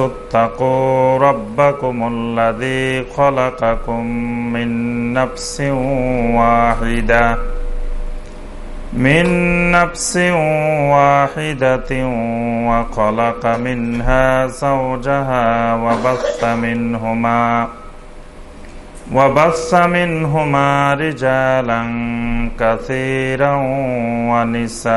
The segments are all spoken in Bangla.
اتقوا ربكم الذي خلقكم من نفس واحده من نفس واحدة وخلق منها زوجها وبث منهما وبث منهما رجالا كثيرا ونساء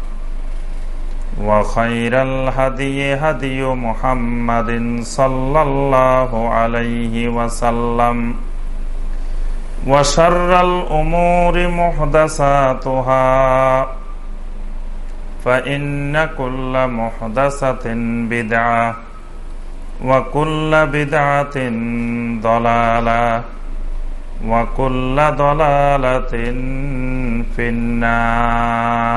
وخير الهدي هدي محمد صلى الله عليه وسلم وشر الأمور محدثاتها فإن كل محدثة بدعة وكل بدعة ضلالة وكل ضلالة في النار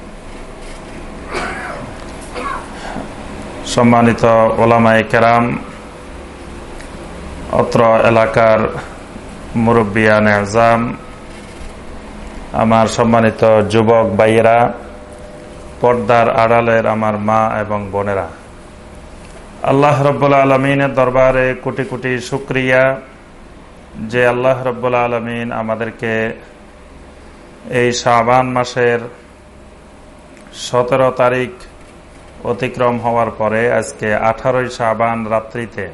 সম্মানিত ওলামাই কেরাম, অত্র এলাকার মুরব্বিয়ান এজাম আমার সম্মানিত যুবক ভাইয়েরা, পর্দার আড়ালের আমার মা এবং বোনেরা। আল্লাহ রব্বুল আলমিনের দরবারে কোটি কোটি শুক্রিয়া যে আল্লাহ রব্বুল আলমিন আমাদেরকে এই শাবান মাসের সতেরো তারিখ অতিক্রম হওয়ার পরে আজকে আঠারোই শাবান রাত্রিতে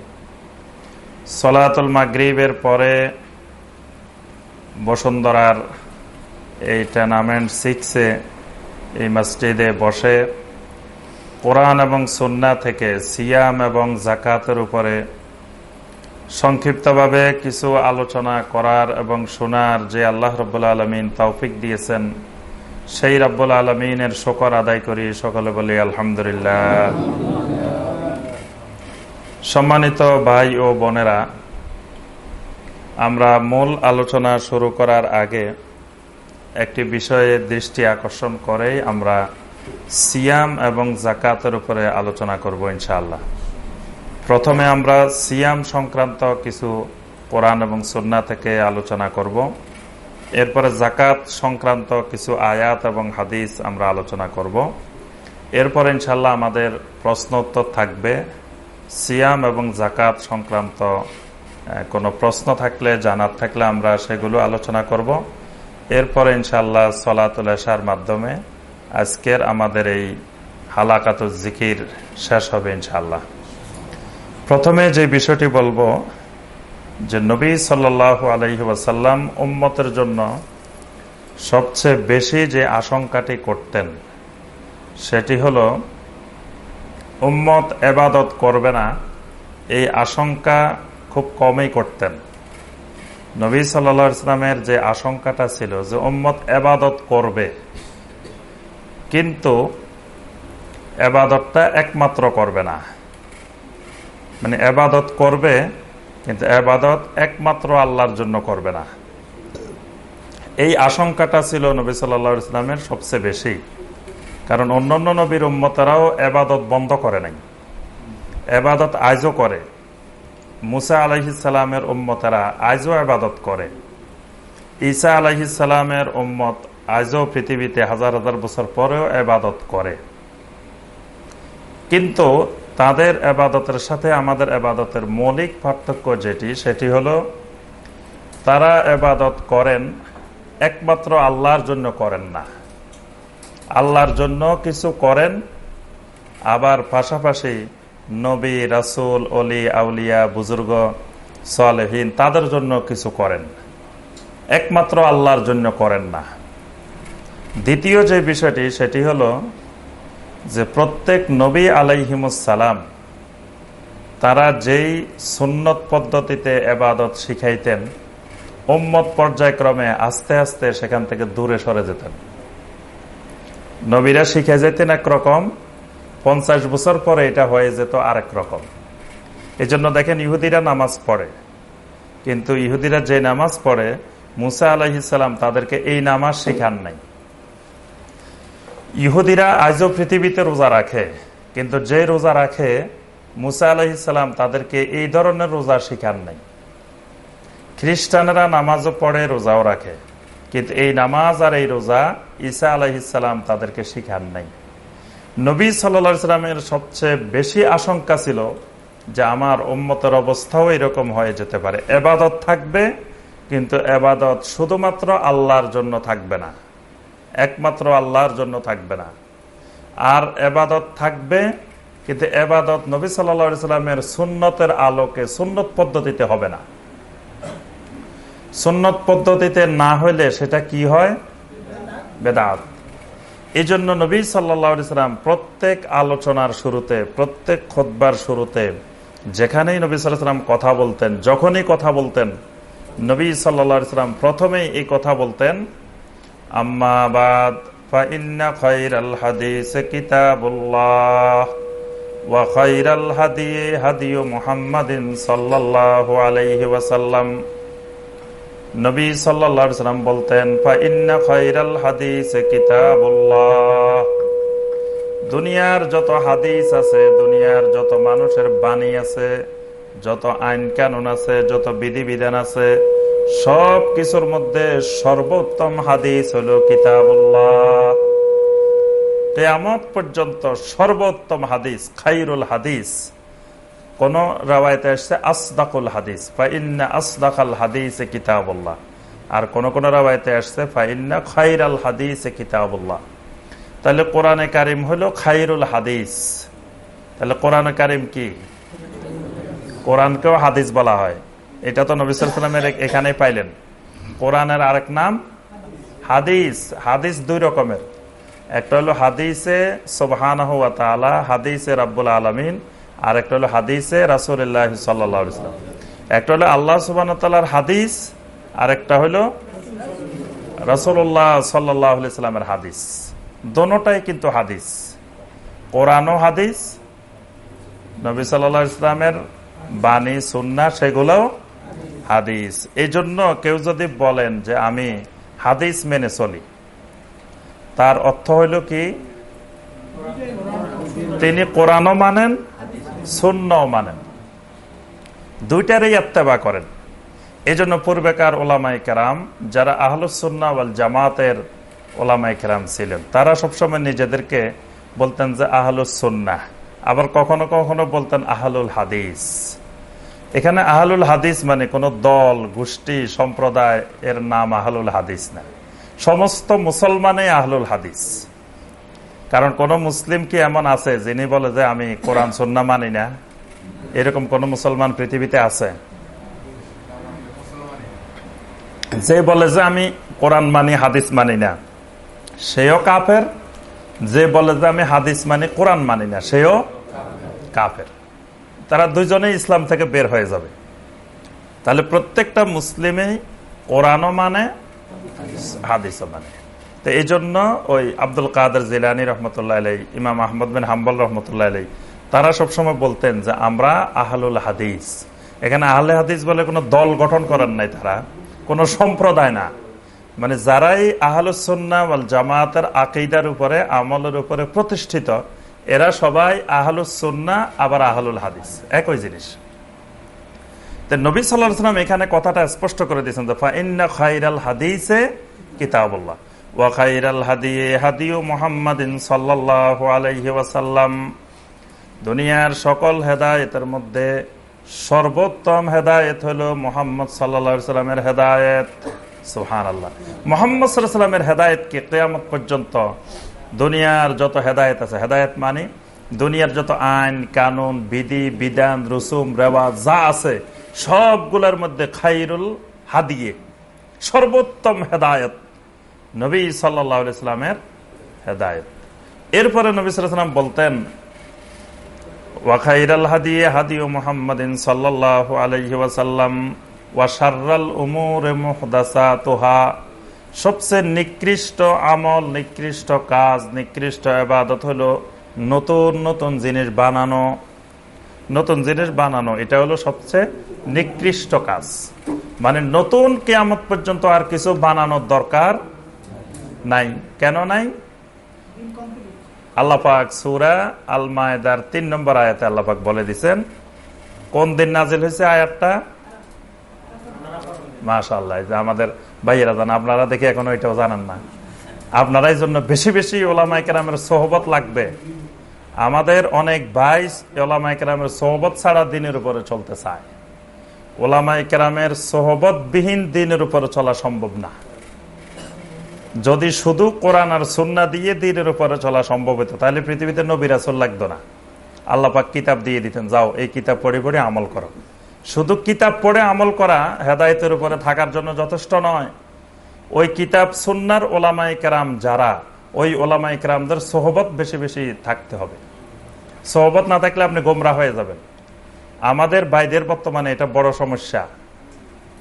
সলাতুল মাগরিবের পরে বসুন্ধরার এই টুর্নামেন্ট সিক্সে এই মসজিদে বসে কোরআন এবং সন্না থেকে সিয়াম এবং জাকাতের উপরে সংক্ষিপ্তভাবে কিছু আলোচনা করার এবং শোনার যে আল্লাহ রব্বুল্লা আলমিন তৌফিক দিয়েছেন সেই রব্বুল আলমিনের শকর আদায় করি সকলে বলি আলহামদুলিল্লাহ। সম্মানিত ভাই ও বোনেরা, আমরা মূল আলোচনা শুরু করার আগে একটি বিষয়ে দৃষ্টি আকর্ষণ করেই আমরা সিয়াম এবং জাকাতের উপরে আলোচনা করব ইনশাআল্লাহ। প্রথমে আমরা সিয়াম সংক্রান্ত কিছু কোরআন এবং সন্না থেকে আলোচনা করব। এরপরে জাকাত সংক্রান্ত কিছু আয়াত এবং হাদিস আমরা আলোচনা করব। এরপর ইনশাল্লাহ আমাদের প্রশ্ন উত্তর থাকবে। সিয়াম এবং জাকাত সংক্রান্ত কোনো প্রশ্ন থাকলে, জানার থাকলে আমরা সেগুলো আলোচনা করব। এরপরে ইনশাল্লাহ সলাতুল এশার মাধ্যমে আজকের আমাদের এই হালাকাত জিকির শেষ হবে ইনশাল্লাহ প্রথমে যে বিষয়টি বলব যে নবী সাল্লাহ আলহি উম্মতের জন্য সবচেয়ে বেশি যে আশঙ্কাটি করতেন, সেটি হলো, উম্মত এবাদত করবে না, এই আশঙ্কা খুব কমই করতেন। নবী সাল্লা ইসলামের যে আশঙ্কাটা ছিল যে উম্মত এবাদত করবে, কিন্তু এবাদতটা একমাত্র করবে না। মানে এবাদত করবে কিন্তু এবাদত একমাত্র আল্লাহর জন্য করবে না। এই আশঙ্কাটা ছিল নবী সাল্লা ইসলামের সবচেয়ে বেশি। কারণ অন্যান্য নবীর উম্মতারাও এবাদত বন্ধ করে নাই। এবাদত আজও করে। মুসা আলহিসালামের উম্মতারা আজও আবাদত করে। ঈসা আলহিসালামের উম্মত আজও পৃথিবীতে হাজার হাজার বছর পরেও এবাদত করে। কিন্তু তাদের এবাদতের সাথে আমাদের এবাদতের মৌলিক পার্থক্য যেটি, সেটি হলো তারা এবাদত করেন একমাত্র আল্লাহর জন্য করেন না। আল্লাহর জন্য কিছু করেন, আবার পাশাপাশি নবী, রাসুল অলি আউলিয়া, বুজুর্গ, সালেহীন তাদের জন্য কিছু করেন। একমাত্র আল্লাহর জন্য করেন না। দ্বিতীয় যে বিষয়টি, সেটি হলো যে প্রত্যেক নবী আলাইহিমুসালাম তারা যেই সুন্নত পদ্ধতিতে এবাদত শিখাইতেন, উম্মত পর্যায়ক্রমে আস্তে আস্তে সেখান থেকে দূরে সরে যেতেন। নবীরা শিখে যেতেন একরকম পঞ্চাশ বছর পরে এটা হয়ে যেত আরেক রকম। এই জন্য দেখেন ইহুদিরা নামাজ পড়ে। কিন্তু ইহুদিরা যে নামাজ পড়ে, মুসা আলাহিসাল্লাম তাদেরকে এই নামাজ শেখান নাই। ইহুদিরা আজও পৃথিবীতে রোজা রাখে, কিন্তু যে রোজা রাখে, মুসা আলহিসাল্লাম তাদেরকে এই ধরনের রোজা শিখান নাই। খ্রিস্টানরা নামাজও পড়ে, রোজাও রাখে, কিন্তু এই নামাজ আর এই রোজা ঈসা আলহিসাল্লাম তাদেরকে শিখান নাই। নবী সাল্লামের সবচেয়ে বেশি আশঙ্কা ছিল যে আমার উম্মতের অবস্থাও এরকম হয়ে যেতে পারে। এবাদত থাকবে, কিন্তু এবাদত শুধুমাত্র আল্লাহর জন্য থাকবে না। একমাত্র আল্লাহর জন্য থাকবে না। আর এবাদত থাকবে, কিন্তু এবাদত নবী সাল্লামের সুন্নতের আলোকে সুন্নত পদ্ধতিতে হবে না। সুন্নত পদ্ধতিতে না হইলে সেটা কি হয়? বেদাত। এই জন্য নবী সাল্লাম প্রত্যেক আলোচনার শুরুতে, প্রত্যেক খোদবার শুরুতে যেখানেই নবী সাল্লাম কথা বলতেন, যখনই কথা বলতেন, নবী সাল্লাম প্রথমেই এই কথা বলতেন আম্মাবাদ فإن خير الحديث كتاب الله وخير الهدي هدي محمد صلى الله عليه وسلم নবী সাল্লাম বলতেন দুনিয়ার যত হাদিস আছে দুনিয়ার যত মানুষের বাণী আছে যত আইন কানুন আছে যত বিধিবিধান আছে সব কিছুর মধ্যে সর্বোত্তম হাদিস হলো কিতাবুল্লাহ। কেয়ামত পর্যন্ত সর্বোত্তম হাদিস, খাইরুল হাদিস। কোন রাওয়ায়তে আসছে আসদাকুল হাদিস আসদাকাল হাদিস কিতাবুল্লাহ। আর কোন কোন রাওয়ায়তে আসছে ফাইন্না খাইরাল হাদিস কিতাবুল্লাহ। তাহলে কোরআনে কারিম হলো খাইরুল হাদিস। তাহলে কোরআনে কারিম কি? কোরআনকেও হাদিস বলা হয়। এটা তো নবিসামের এখানে পাইলেন। কোরআনের আরেক নাম হাদিস। হাদিস দুই রকমের। একটা হলো হাদিসে সোবহান হাদিসে রাব্বুল আলমিন আর একটা হলো হাদিসে রাসুল্লাহ সাল্লাম একটা হলো আল্লাহ সুবান তাল্লাহার হাদিস আর একটা হলো রসুল্লাহ সাল্লাহ সাল্লামের হাদিস। দোনোটাই কিন্তু হাদিস। কোরআনও হাদিস, নবী সাল্লা ইসলামের বাণী সুন্না সেগুলোও হাদিস। এই জন্য কেউ যদি বলেন যে আমি হাদিস মেনে চলি, তার অর্থ হইল কি? তিনি কোরআনও মানেন শূন্যও মানেন। দুইটারই আত্মেবা করেন। এই জন্য পূর্বেকার ওলামাই কেরাম, যারা আহলুসন্না জামাতের ওলামাই কেরাম ছিলেন, তারা সবসময় নিজেদেরকে বলতেন যে আহলুসন্না আবার কখনো কখনো বলতেন আহলুল হাদিস। এখানে আহলুল হাদিস মানে কোনো দল, গোষ্ঠী, সম্প্রদায় এর নাম আহলুল হাদিস না। সমস্ত মুসলমানে আহলুল হাদিস। কারণ কোন মুসলিম কি এমন আছে যিনি বলে যে আমি কোরআন সন্না মানি না? এরকম কোন মুসলমান পৃথিবীতে আছে? যে বলে যে আমি কোরআন মানি, হাদিস মানি না, সেও কাফের। যে বলে যে আমি হাদিস মানি, কোরআন মানি না, সেও কাফের। তারা দুজনেই ইসলাম থেকে বের হয়ে যাবে। তাহলে প্রত্যেকটা মুসলিমে কোরআনও মানে হাদিসও মানে। তো এই জন্য ওই আব্দুল কাদের জিলানি রহমতুল্লাহ আলাই ইমাম আহমদ বিন হাম্বল রহমতুল্লাহ আলাই তারা সবসময় বলতেন যে, আমরা আহলুল হাদিস। এখানে আহলে হাদিস বলে কোনো দল গঠন করেন নাই তারা, কোনো সম্প্রদায় না। মানে যারাই আহলুসন্না জামাতের আকেইদার উপরে, আমলের উপরে প্রতিষ্ঠিত এরা সবাই আহলুসন্না আবার আহলুল হাদিস। একই জিনিস। নবী সাল্লাম এখানে কথাটা স্পষ্ট করে দিয়েছেন হাদিসে কিতাবুল্লাহ। সাল্লাহ দুনিয়ার সকল হেদায়েতের মধ্যে সর্বোত্তম হেদায়েত হলো মোহাম্মদ সাল্লা সাল্লামের হেদায়েত। সুহান আল্লাহ মোহাম্মদ সাল্লামের হেদায়েতকে কেয়ামত পর্যন্ত দুনিয়ার যত হেদায়েত আছে, হেদায়েত মানে দুনিয়ার যত আইন, কানুন, বিধি, বিধান, রসুম, রেওয়াজ যা আছে, সবগুলোর মধ্যে খাইরুল হাদিয়ে, সর্বোত্তম হেদায়ত নবী সাল্লামের হেদায়ত। এরপরে নবী সাল্লাম বলতেন ওয়াখাইরাল হাদিয়ে সাল্লাহ তোহা সবচেয়ে নিকৃষ্ট আমল, নিকৃষ্ট কাজ, নিকৃষ্ট আবাদত হলো নতুন নতুন জিনিস বানানো। নতুন জিনিস বানানো, এটা হলো সবচেয়ে নিকৃষ্ট কাজ। মানে নতুন কেয়ামত পর্যন্ত আর কিছু বানানোর দরকার নাই। কেন নাই? আল্লাপাক সুরা আল মায়দার তিন নম্বর আয়াতে আল্লাপাক বলে দিচ্ছেন কোন দিন নাজিল হয়েছে আয়াতটা? মাশাল্লাহ যে আমাদের ভাইয়েরা জান, আপনারা দেখে এখন ওইটাও জানেন না। আপনারাই জন্য বেশি বেশি ওলামাই কেরামের সোহবত লাগবে। আমাদের অনেক ভাই ওলামাই কেরামের সোহবত ছাড়া দিনের উপরে চলতে চায়। ওলামাই কেরামের সোহবতবিহীন দিনের উপরে চলা সম্ভব না। যদি শুধু কোরআন আর সুন্না দিয়ে দিনের উপরে চলা সম্ভব হতো তাহলে পৃথিবীতে আসল লাগতো না। আল্লাপাক কিতাব দিয়ে দিতেন, যাও, এই কিতাব পড়ে পড়ে আমল করো। শুধু কিতাব পড়ে আমল করা হেদায়তের উপরে থাকার জন্য যথেষ্ট নয়। ওই কিতাব সুন্নার ওলামাই কেরাম যারা, ওই ওলামাই কেরামদের সোহবত বেশি বেশি থাকতে হবে। সোহবত না থাকলে আপনি গোমরা হয়ে যাবেন। আমাদের বাইদের বর্তমানে এটা বড় সমস্যা।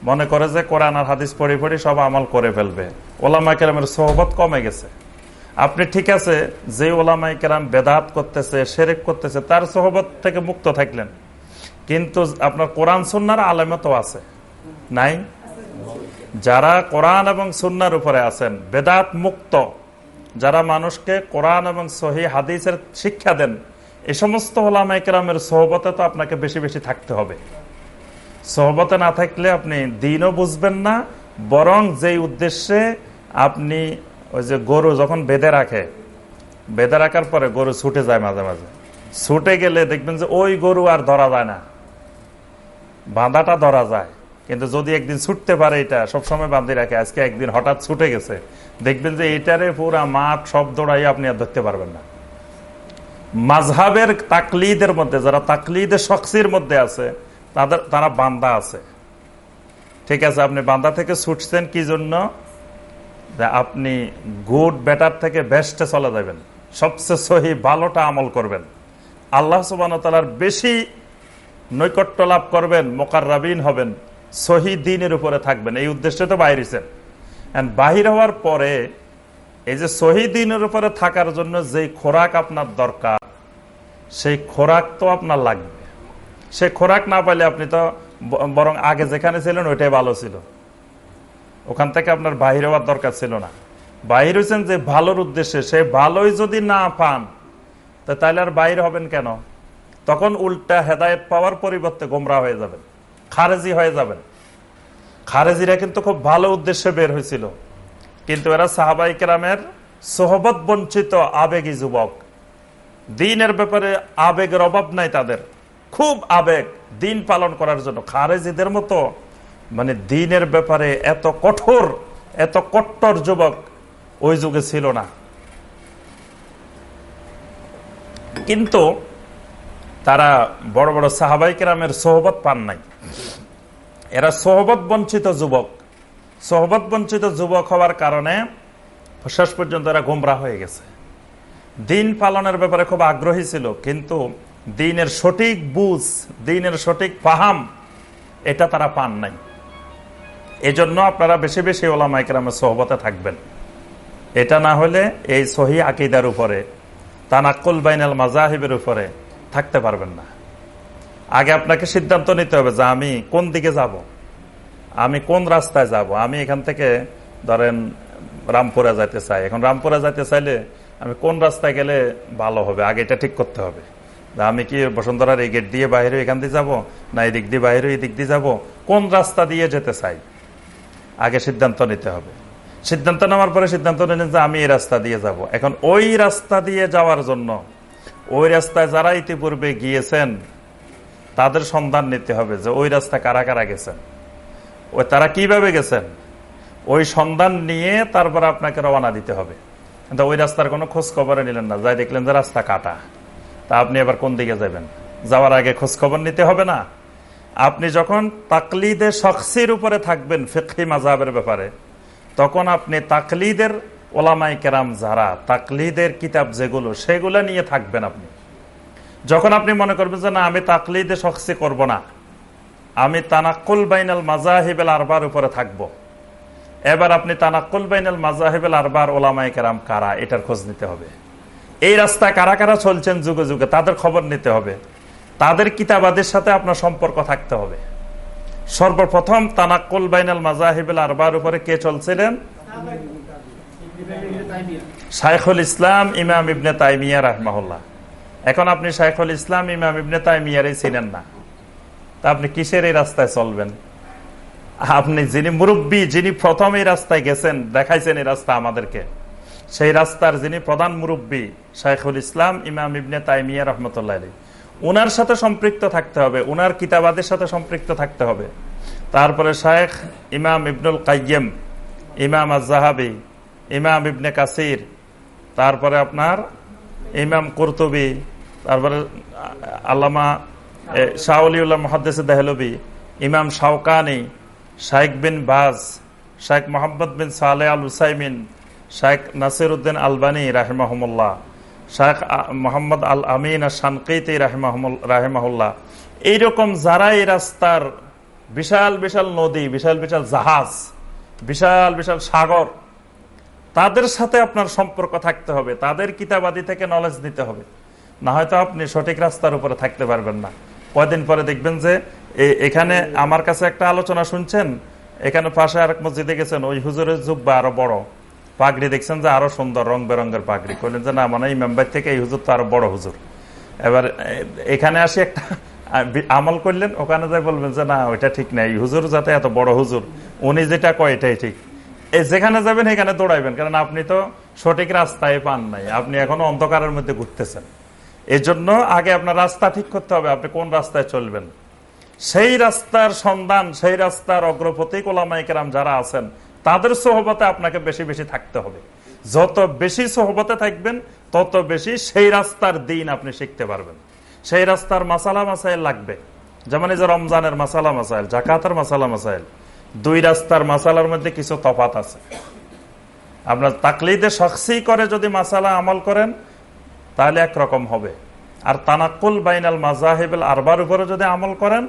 মনে করে যে কোরআন আর হাদিস পড়ে পড়ে সব আমল করে ফেলবে। ওলামা কেরামের সোহবত কমে গেছে। আপনি ঠিক আছে, যে ওলামাই কেরাম বেদাত করতেছে সেরেক করতেছে, তার সোহবত থেকে মুক্ত থাকলেন। কিন্তু আপনার কোরআন সুন্নার আলামত আছে। নাই? যারা কোরআন এবং সুন্নার উপরে আছেন, বেদাত মুক্ত, যারা মানুষকে কোরআন এবং সহি হাদিসের শিক্ষা দেন, এ সমস্ত ওলামাই কেরামের সোহবতে তো আপনাকে বেশি বেশি থাকতে হবে। সহবতে না থাকলে আপনি দিনও বুঝবেন না, বরং যেই উদ্দেশ্যে আপনি ওই যে গরু যখন বেঁধে রাখে, বেঁধে রাখার পরে গরু ছুটে যায় মাঝে মাঝে। ছুটে গেলে দেখবেন যে ওই গরু আর ধরা যায় না। বাঁধাটা ধরা যায়। কিন্তু যদি একদিন ছুটতে পারে এটা, সবসময় বাঁধে রাখে। আজকে একদিন হঠাৎ ছুটে গেছে। দেখবেন যে এটারে পুরা মাঠ, সব দৌড়াই আপনি আর ধরতে পারবেন না। মাঝহাবের তাকলিদের মধ্যে, যারা তাকলিদের শখসির মধ্যে আছে, তাদের, তারা বান্দা আছে। ঠিক আছে, আপনি বান্দা থেকে ছুটছেন কি জন্য? আপনি গুড, বেটার থেকে বেস্টে চলে যাবেন। সবচেয়ে সহি, ভালোটা আমল করবেন। আল্লাহ সুবাহতালার বেশি নৈকট্য লাভ করবেন, মোকাররাবিন হবেন, সহি দিনের উপরে থাকবেন। এই উদ্দেশ্যে তো বাইরেছেন বাহির হওয়ার পরে এই যে সহি দিনের উপরে থাকার জন্য যেই খোরাক আপনার দরকার, সেই খোরাক তো আপনার লাগবে। সেই খোরাক না পাইলে আপনি তো বরং আগে যেখানে ছিলেন ওইটাই ভালো ছিল। ওখান থেকে আপনার বাহির হওয়ার দরকার ছিল না। বাহির হয়েছেন যে ভালোর উদ্দেশ্যে, সে ভালোই যদি না পান তাহলে আর বাইর হবেন কেন? তখন উল্টা হেদায়ত পাওয়ার পরিবর্তে গোমরা হয়ে যাবেন, খারেজি হয়ে যাবেন। খারেজিরা কিন্তু খুব ভালো উদ্দেশ্যে বের হয়েছিল। কিন্তু এরা সাহাবাই কেরামের সোহবত বঞ্চিত আবেগী যুবক। দিনের ব্যাপারে আবেগের অভাব নাই তাদের। খুব আবেগ দিন পালন করার জন্য। খারেজিদের মতো মানে দিনের ব্যাপারে এত কঠোর, এত কট্টর যুবক ওই যুগে ছিল না। কিন্তু তারা বড় বড় সাহাবাই কেরামের সোহবত পান নাই। এরা সোহবত বঞ্চিত যুবক। সোহবত বঞ্চিত যুবক হওয়ার কারণে শেষ পর্যন্ত এরা গোমরা হয়ে গেছে। দিন পালনের ব্যাপারে খুব আগ্রহী ছিল, কিন্তু দিনের সঠিক বুঝ, দিনের সঠিক পাহাম এটা তারা পান নাই। এজন্য আপনারা বেশি বেশি ওলামাইকেরামের সহবতে থাকবেন। এটা না হলে এই সহি আকিদার উপরে, তানাক্কুল বাইনাল মাজাহিবের উপরে থাকতে পারবেন না। আগে আপনাকে সিদ্ধান্ত নিতে হবে যে আমি কোন দিকে যাব। আমি কোন রাস্তায় যাব। আমি এখান থেকে ধরেন রামপুরা যাইতে চাই। এখন রামপুরা যাইতে চাইলে আমি কোন রাস্তায় গেলে ভালো হবে? আগে এটা ঠিক করতে হবে। আমি কি বসুন্ধরার এই গেট দিয়ে বাইরে এখান দিয়ে যাব, না এই দিক দিয়ে বাইরে এই দিক দিয়ে যাব? কোন রাস্তা দিয়ে যেতে চাই? আগে সিদ্ধান্ত নিতে হবে। সিদ্ধান্ত নেওয়ার পরে সিদ্ধান্ত নিলেন যে আমি এই রাস্তা দিয়ে যাব। এখন ওই রাস্তা দিয়ে যাওয়ার জন্য ওই রাস্তায় যারা ইতিপূর্বে গিয়েছেন, তাদের সন্ধান নিতে হবে যে ওই রাস্তা কারা কারা গেছেন। ওই তারা কীভাবে গেছেন? ওই সন্ধান নিয়ে তারপর আপনাকে রওনা দিতে হবে। কিন্তু ওই রাস্তার কোনো খোঁজ খবরে নিলেন না। যাই দেখলেন যে রাস্তা কাটা। তা আপনি এবার কোন দিকে যাবেন? যাওয়ার আগে খোঁজ খবর নিতে হবে না? আপনি যখন তাকলিদের শখসির উপরে থাকবেন ফেকি মাজাবের ব্যাপারে, তখন আপনি তাকলিদের ওলামাই কেরাম যারা, তাকলিদের কিতাব যেগুলো, সেগুলো নিয়ে থাকবেন আপনি। যখন আপনি মনে করবেন যে, না, আমি তাকলিদে শখসি করব না। আমি তানাকুল বাইনাল মাজাহিবেল আরবার উপরে থাকব। এবার আপনি তানাকুল বাইনাল মাজাহিবেল আরবার ওলামাই কেরাম কারা? এটার খোঁজ নিতে হবে। এই রাস্তায় কারা কারা চলছেন যুগে যুগে, তাদের খবর নিতে হবে। তাদের কিতাবাদের সাথে আপনার সম্পর্ক থাকতে হবে। সর্বপ্রথম তানাকুল বাইনাল মাজাহিবুল আরবার উপরে কে চলছিলেন? শাইখুল ইসলাম ইমাম ইবনে তাইমিয়া রাহমাহুল্লাহ। এখন আপনি শাইখুল ইসলাম ইমাম ইবনে তাইমিয়ারই ছিলেন না। তা আপনি কিসের এই রাস্তায় চলবেন? আপনি যিনি মুরব্বী, যিনি প্রথম এই রাস্তায় গেছেন, দেখাইছেন এই রাস্তা আমাদেরকে। সেই রাস্তার যিনি প্রধান মুরব্বী, শাইখুল ইসলাম ইমাম ইবনে তাইমিয়া রহমতুল্লাহ আলী উনার সাথে সম্পৃক্ত থাকতে হবে, উনার কিতাবাদের সাথে সম্পৃক্ত থাকতে হবে। তারপরে শায়েখ ইমাম ইবনুল কাইম ইমাম আজাহাবি ইমাম ইবনে কাসির, তারপরে আপনার ইমাম কুরতুবি, তারপরে আল্লামা শাহলিউল্লাহ মহাদ্দেস দেহলবি, ইমাম শাওকানি, শাইখ বিন বাজ, শাইখ মোহাম্মদ বিন সালে আল হুসাইমিন, শাইখ নাসির উদ্দিন আলবানী রাহেমাহমুল্লাহ শাহ মোহাম্মদ আল আমিন শানকেতে রাহেমাহুল্লাহ। এইরকম যারা এই রাস্তার বিশাল বিশাল নদী, বিশাল বিশাল জাহাজ, বিশাল বিশাল সাগর তাদের সাথে আপনার সম্পর্ক থাকতে হবে, তাদের কিতাবাদি থেকে নলেজ নিতে হবে। না হয়তো আপনি সঠিক রাস্তার উপরে থাকতে পারবেন না। কয়দিন পরে দেখবেন যে এখানে আমার কাছে একটা আলোচনা শুনছেন, এখানে পাশে আরেক মসজিদে গেছেন, ওই হুজুরের জুব্বা আরও বড়। পাগড়ি দেখছেন যে আরও সুন্দর, রং বেরঙ্গের পাগড়ি। করলেন যে, না মানে এই মেম্বার থেকে এই হুজুর তো আরও বড় হুজুর। এবার এখানে আসি একটা আমল করলেন, ওখানে যাই বলবেন যে, না, ওইটা ঠিক নাই। হুজুর যাতে এত বড় হুজুর, উনি যেটা কয় এটাই ঠিক। যেখানে যাবেন সেখানে দৌড়াইবেন। কারণ আপনি তো সঠিক রাস্তায় পান নাই। আপনি এখনও অন্ধকারের মধ্যে ঘুরতেছেন। এই জন্য আগে আপনার রাস্তা ঠিক করতে হবে, আপনি কোন রাস্তায় চলবেন। সেই রাস্তার সন্ধান, সেই রাস্তার অগ্রপতি কোলামাইকেরাম যারা আছেন, তাদের সহবতে আপনাকে বেশি বেশি থাকতে হবে। যত বেশি সহবতে থাকবেন, তত বেশি সেই রাস্তার দিন আপনি শিখতে পারবেন। সেই রাস্তার মাসালা মাসাইল লাগবে। যেমন এই যে রমজানের মাসালা মাসাইল, জাকাতের মাসালা মাসাইল। দুই রাস্তার মাসালার মধ্যে কিছু তফাত আছে। আপনার তাকলিদে শখসি করে যদি মাসালা আমল করেন, তাহলে একরকম হবে। আর তানাকুল বাইনাল মাজাহিবুল আরবার উপরে যদি আমল করেন,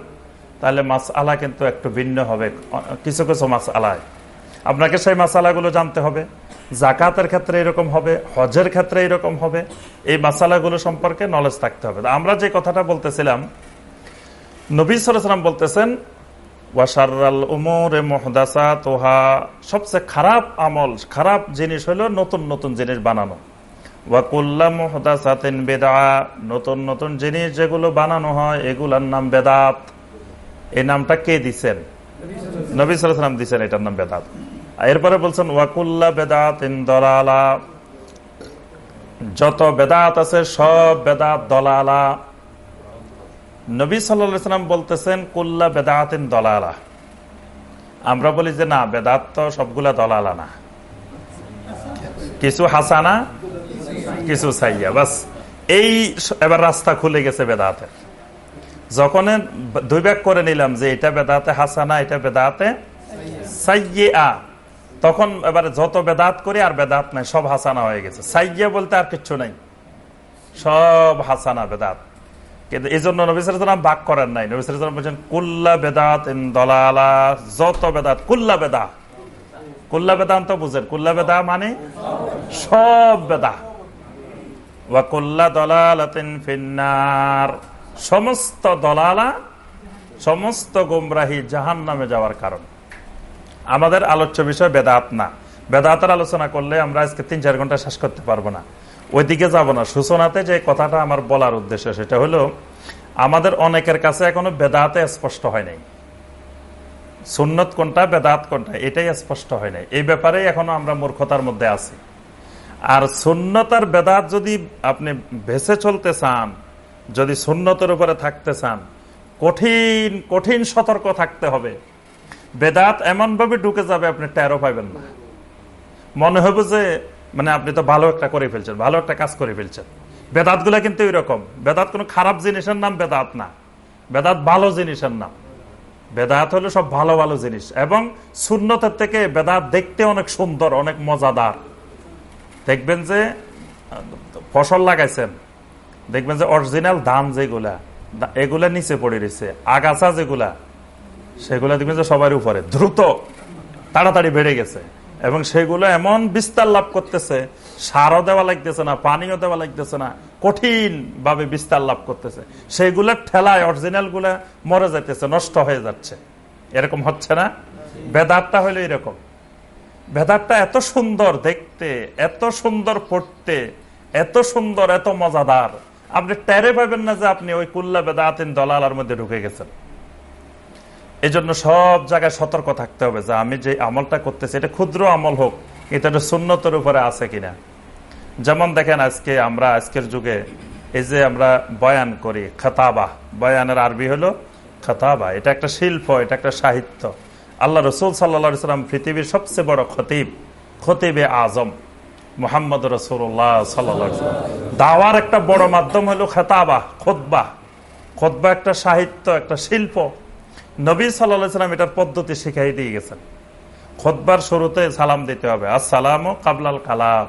তাহলে মাস আলা কিন্তু একটু ভিন্ন হবে, কিছু কিছু মাস আলায় আপনাকে সেই মাসালাগুলো জানতে হবে। জাকাতের ক্ষেত্রে এরকম হবে, হজের ক্ষেত্রে এরকম হবে, এই মাসালাগুলো সম্পর্কে নলেজ থাকতে হবে। আমরা যে কথাটা বলতেছিলাম, নবী সালাম বলতেছেন ওয়াশারাল উমরে মহদাসা তোহা সবচেয়ে খারাপ আমল, খারাপ জিনিস হলো নতুন নতুন জিনিস বানানো। ওয়াকুল্লা মহদাসাতেন বেদা নতুন নতুন জিনিস যেগুলো বানানো হয়, এগুলার নাম বেদাত। এই নামটা কে দিচ্ছেন নবী সালাম দিচ্ছেন এটার নাম বেদাত। এরপরে বলছেন ওয়াকুল্লা বেদাত দলালা। যত বেদাত আছে, সব বেদাত দলালা। নবী সাল্লাম বলতেছেন, কুল্লা বেদাতিন দলালা। আমরা বলি যে, না, বেদাত তো সবগুলা দলালা না। কিছু হাসানা, কিছু সাইয়া। বাস, এই এবার রাস্তা খুলে গেছে বেদাতের। যখন দুই ব্যাগ করে নিলাম যে, এটা বেদাতে হাসানা, এটা বেদাতে সাইয়া, তখন এবারে যত বেদাত করি আর বেদাত নাই, সব হাসানা হয়ে গেছে। সাইয়া বলতে আর কিচ্ছু নাই। সব হাসানা, বেদাত। কিন্তু এই জন্য নবিসাম বাক করেন নাই। নবিসাম বলছেন, কুল্লা বেদাত যত বেদাত, কুল্লা বেদা। কুল্লা বেদান্ত বুঝেন, কুল্লা বেদা মানে সব বেদা। ওয়াকুল্লা দলালাতিন সমস্ত দলালা, সমস্ত গুমরাহি জাহান নামে যাওয়ার কারণ। আমাদের আলোচ্য বিষয় বেদাত না। বেদাতের আলোচনা করলে আমরা আজকে তিন চার ঘণ্টা শেষ করতে পারব না। ওইদিকে যাব না। সূচনাতে যে কথাটা আমার বলার উদ্দেশ্য সেটা হলো, আমাদের অনেকের কাছে এখনও বেদাতে স্পষ্ট হয় নাই। সুন্নত কোনটা, বেদাত কোনটা, এটাই স্পষ্ট হয় নাই। এই ব্যাপারে এখনও আমরা মূর্খতার মধ্যে আছি। আর সুন্নতার বেদাত যদি আপনি ভেসে চলতে চান, যদি সুন্নতের উপরে থাকতে চান, কঠিন কঠিন সতর্ক থাকতে হবে। বেদাত এমনভাবে ঢুকে যাবে আপনি টেরো পাবেন না। মনে হবে যে মানে আপনি তো ভালো একটা করে ফেলছেন, ভালো একটা কাজ করে ফেলছেন। বেদাতগুলা কিন্তু এরকম বেদাত কোন খারাপ জিনিসের নাম বেদাত না। বেদাত ভালো জিনিসের নাম। বেদাত হলো সব ভালো ভালো জিনিস। এবং শূন্যতের থেকে বেদাত দেখতে অনেক সুন্দর, অনেক মজাদার। দেখবেন যে, ফসল লাগাইছেন। দেখবেন যে অরিজিনাল ধান যেগুলা এগুলা নিচে পড়ে রয়েছে, আগাছা যেগুলা, সেগুলা দেখবেন যে সবার উপরে। দ্রুত, তাড়াতাড়ি বেড়ে গেছে। এবং সেগুলো এমন বিস্তার লাভ করতেছে, সারও দেওয়া লাগতেছে না, পানিও দেওয়া লাগতেছে না কঠিন ভাবে বিস্তার লাভ করতেছে। সেইগুলোর ঠেলায় অরিজিনালগুলা মরে যাইতেছে, নষ্ট হয়ে যাচ্ছে। এরকম হচ্ছে না? বেদারটা হইল এরকম। বেদারটা এত সুন্দর দেখতে, এত সুন্দর পড়তে, এত সুন্দর, এত মজাদার। আপনি টেরে পাবেন না যে আপনি ওই কুল্লা বেদাতিন দলালার মধ্যে ঢুকে গেছেন। এই জন্য সব জায়গায় সতর্ক থাকতে হবে যে আমি যে আমলটা করতেছি, এটা ক্ষুদ্র আমল হোক এটা সুন্নতের উপরে আছে কিনা। যেমন দেখেন আজকে আমরা, আজকের যুগে এই যে আমরা বয়ান করি, খতাবা। বয়ানের আরবি হলো খতাবা। এটা একটা শিল্প, এটা একটা সাহিত্য। আল্লাহ রসুল সাল্লা সাল্লাম পৃথিবীর সবচেয়ে বড় খতিব, খতিবে আজম মোহাম্মদ রসুল্লাহ সাল্লা দাওয়ার একটা বড় মাধ্যম হলো খেতাবা খোদবা খোদবা একটা সাহিত্য, একটা শিল্প। নবী সাল্লা সাল্লাম এটার পদ্ধতি শিখাই দিয়ে গেছেন। খোদবার শুরুতে সালাম দিতে হবে। আসসালাম ও কাবলাল কালাম।